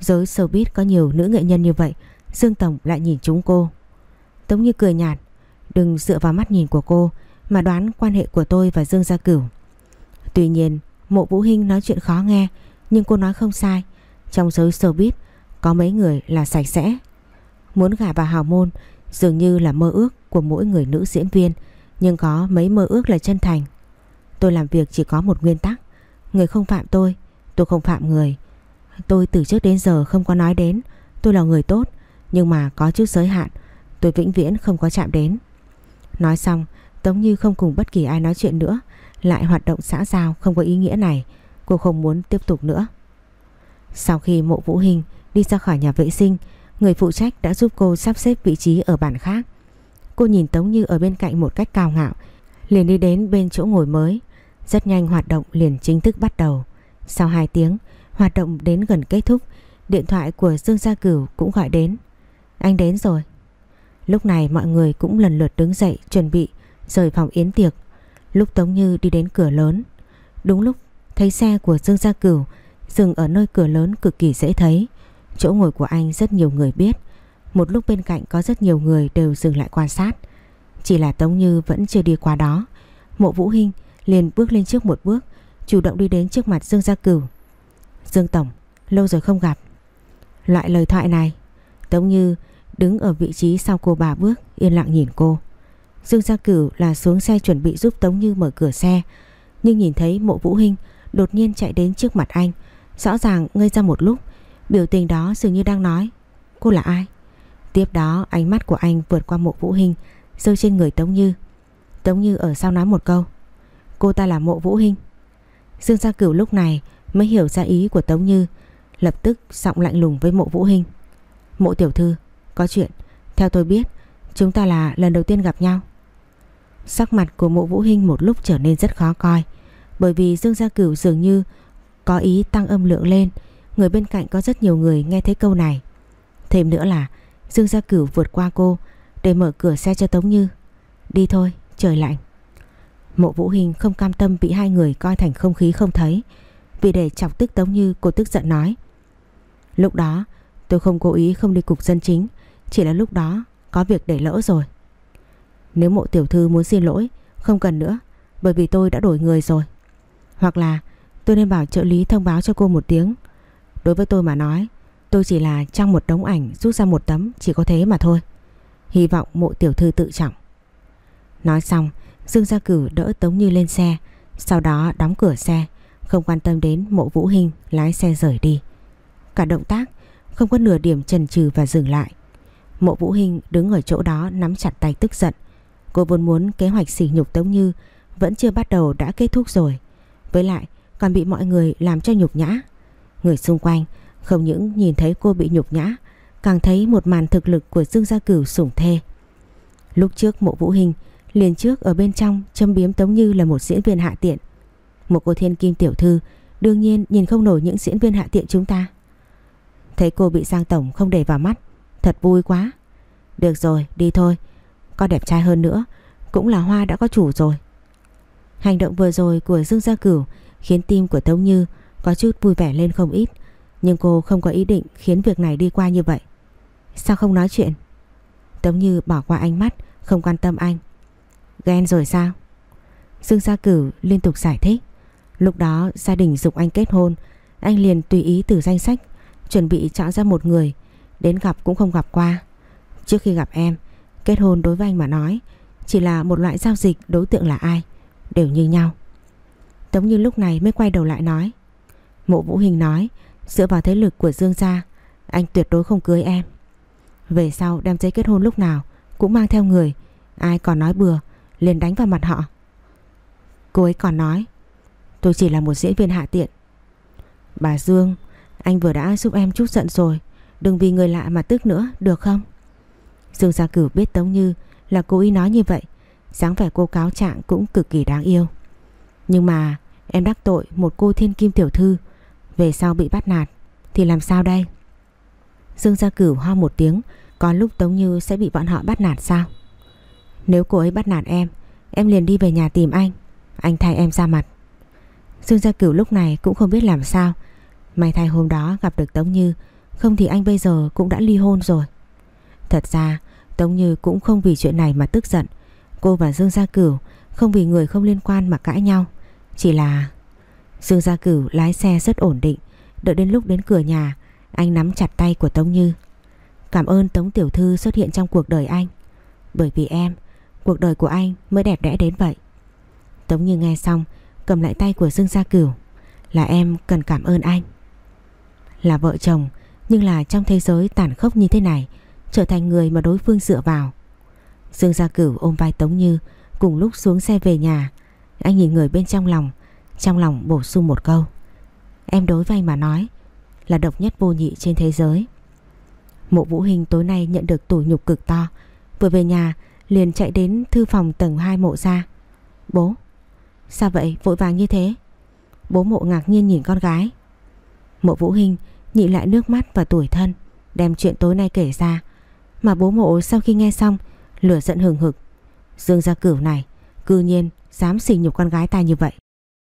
giới showbiz có nhiều nữ nghệ nhân như vậy, Dương Tổng lại nhìn chúng cô. Tống Như cười nhạt, đừng dựa vào mắt nhìn của cô mà đoán quan hệ của tôi và Dương Gia Cửu. Tuy nhiên, mộ Vũ Hinh nói chuyện khó nghe, nhưng cô nói không sai. Trong giới showbiz có mấy người là sạch sẽ. Muốn gả vào hào môn dường như là mơ ước của mỗi người nữ diễn viên, nhưng có mấy mơ ước là chân thành. Tôi làm việc chỉ có một nguyên tắc, người không phạm tôi, tôi không phạm người. Tôi từ trước đến giờ không có nói đến tôi là người tốt, nhưng mà có chút giới hạn, tôi vĩnh viễn không có chạm đến. Nói xong, Tống Như không cùng bất kỳ ai nói chuyện nữa, lại hoạt động xã giao không có ý nghĩa này, cô không muốn tiếp tục nữa. Sau khi mộ vũ hình đi ra khỏi nhà vệ sinh, người phụ trách đã giúp cô sắp xếp vị trí ở bàn khác. Cô nhìn Tống Như ở bên cạnh một cách cao ngạo, liền đi đến bên chỗ ngồi mới. Rất nhanh hoạt động liền chính thức bắt đầu. Sau 2 tiếng, hoạt động đến gần kết thúc, điện thoại của Dương Gia Cửu cũng gọi đến. Anh đến rồi. Lúc này mọi người cũng lần lượt đứng dậy chuẩn bị rời phòng yến tiệc. Lúc Tống Như đi đến cửa lớn, đúng lúc thấy xe của Dương Gia Cửu dừng ở nơi cửa lớn cực kỳ dễ thấy. Chỗ ngồi của anh rất nhiều người biết. Một lúc bên cạnh có rất nhiều người đều dừng lại quan sát. Chỉ là Tống Như vẫn chưa đi qua đó. Mộ Vũ Hinh liền bước lên trước một bước, chủ động đi đến trước mặt Dương Gia Cửu. Dương Tổng, lâu rồi không gặp. Loại lời thoại này, Tống Như đứng ở vị trí sau cô bà bước, yên lặng nhìn cô. Dương Gia Cửu là xuống xe chuẩn bị giúp Tống Như mở cửa xe, nhưng nhìn thấy mộ Vũ Hinh đột nhiên chạy đến trước mặt anh, rõ ràng ngây ra một lúc, biểu tình đó dường như đang nói, cô là ai? Tiếp đó ánh mắt của anh vượt qua mộ Vũ Hinh, rơi trên người Tống Như. Tống Như ở sau nói một câu, cô ta là mộ Vũ hình Dương Gia Cửu lúc này mới hiểu ra ý của Tống Như, lập tức giọng lạnh lùng với mộ Vũ hình Mộ tiểu thư, có chuyện, theo tôi biết, chúng ta là lần đầu tiên gặp nhau. Sắc mặt của mộ Vũ hình một lúc trở nên rất khó coi, bởi vì Dương Gia Cửu dường như có ý tăng âm lượng lên, người bên cạnh có rất nhiều người nghe thấy câu này. Thêm nữa là Dương Gia Cửu vượt qua cô để mở cửa xe cho Tống Như. Đi thôi, trời lạnh. Mộ Vũ Hình không cam tâm bị hai người coi thành không khí không thấy. Vì để chọc tức Tống Như, cô tức giận nói. Lúc đó, tôi không cố ý không đi cục dân chính. Chỉ là lúc đó có việc để lỡ rồi. Nếu mộ tiểu thư muốn xin lỗi, Không cần nữa, Bởi vì tôi đã đổi người rồi Hoặc là tôi nên bảo trợ lý thông báo cho cô một tiếng Đối với tôi mà nói, Tôi chỉ là trong một đống ảnh rút ra một tấm, Chỉ có thế mà thôi Hy vọng mộ tiểu thư tự trọng Nói xong Dương Gia Cử đỡ Tống Như lên xe. Sau đó đóng cửa xe, Không quan tâm đến mộ Vũ Hinh lái xe rời đi. Cả động tác, Không có nửa điểm chần chừ và dừng lại. Mộ Vũ Hinh đứng ở chỗ đó nắm chặt tay tức giận. Cô vốn muốn kế hoạch sỉ nhục Tống Như, Vẫn chưa bắt đầu đã kết thúc rồi. Với lại, còn bị mọi người làm cho nhục nhã. Người xung quanh Không những nhìn thấy cô bị nhục nhã, Càng thấy một màn thực lực của Dương Gia Cửu sủng thê. Lúc trước mộ vũ hình Liền trước ở bên trong châm biếm Tống Như là một diễn viên hạ tiện. Một cô thiên kim tiểu thư, Đương nhiên nhìn không nổi những diễn viên hạ tiện chúng ta. Thấy cô bị Giang Tổng không để vào mắt, Thật vui quá. Được rồi, đi thôi. Có đẹp trai hơn nữa, Cũng là hoa đã có chủ rồi. Hành động vừa rồi của Dương Gia Cửu Khiến tim của Tống Như Có chút vui vẻ lên không ít, Nhưng cô không có ý định khiến việc này đi qua như vậy. Sao không nói chuyện? Tống Như bỏ qua ánh mắt, Không quan tâm anh. Ghen rồi sao? Dương Gia Cửu liên tục giải thích. Lúc đó, gia đình dục anh kết hôn, Anh liền tùy ý từ danh sách, Chuẩn bị chọn ra một người, Đến gặp cũng không gặp qua. Trước khi gặp em, Kết hôn đối với anh mà nói, Chỉ là một loại giao dịch đối tượng là ai, Đều như nhau. Tống như lúc này mới quay đầu lại nói, Mộ Vũ Hình nói, Dựa vào thế lực của Dương gia, Anh tuyệt đối không cưới em. Về sau đem giấy kết hôn lúc nào Cũng mang theo người, Ai còn nói bừa liền đánh vào mặt họ. Cô ấy còn nói, Tôi chỉ là một diễn viên hạ tiện. Bà Dương, Anh vừa đã giúp em chút giận rồi, Đừng vì người lạ mà tức nữa, được không? Dương Gia Cửu biết Tống Như Là cô ý nói như vậy, dáng vẻ cô cáo trạng cũng cực kỳ đáng yêu. Nhưng mà em đắc tội Một cô thiên kim tiểu thư, Về sau bị bắt nạt Thì làm sao đây? Dương Gia Cửu ho một tiếng, Có lúc Tống Như sẽ bị bọn họ bắt nạt sao? Nếu cô ấy bắt nạt em Em liền đi về nhà tìm anh. Anh thay em ra mặt. Dương Gia Cửu lúc này cũng không biết làm sao. May thay hôm đó gặp được Tống Như, Không thì anh bây giờ cũng đã ly hôn rồi. Thật ra, Tống Như cũng không vì chuyện này mà tức giận. Cô và Dương Gia Cửu Không vì người không liên quan mà cãi nhau. Chỉ là Dương Gia Cửu lái xe rất ổn định. Đợi đến lúc đến cửa nhà, Anh nắm chặt tay của Tống Như. Cảm ơn Tống Tiểu Thư xuất hiện trong cuộc đời anh. Bởi vì em Cuộc đời của anh mới đẹp đẽ đến vậy. Tống Như nghe xong, Cầm lại tay của Dương Gia Cửu. Là em cần cảm ơn anh. Là vợ chồng, Nhưng là trong thế giới tàn khốc như thế này, Trở thành người mà đối phương dựa vào. Dương Gia Cửu ôm vai Tống Như, Cùng lúc xuống xe về nhà. Anh nhìn người bên trong lòng Trong lòng bổ sung một câu. Em đối với anh mà nói, Là độc nhất vô nhị trên thế giới. Mộ Vũ Hình tối nay nhận được tủ nhục cực to, Vừa về nhà liền chạy đến thư phòng tầng 2 mộ ra. Bố, Sao vậy? Vội vàng như thế? Bố mộ ngạc nhiên nhìn con gái. Mộ Vũ Hình nhị lại nước mắt và tuổi thân, Đem chuyện tối nay kể ra. Mà bố mộ sau khi nghe xong, Lửa giận hừng hực. Dương gia cửu này, Cư nhiên dám xỉ nhục con gái ta như vậy.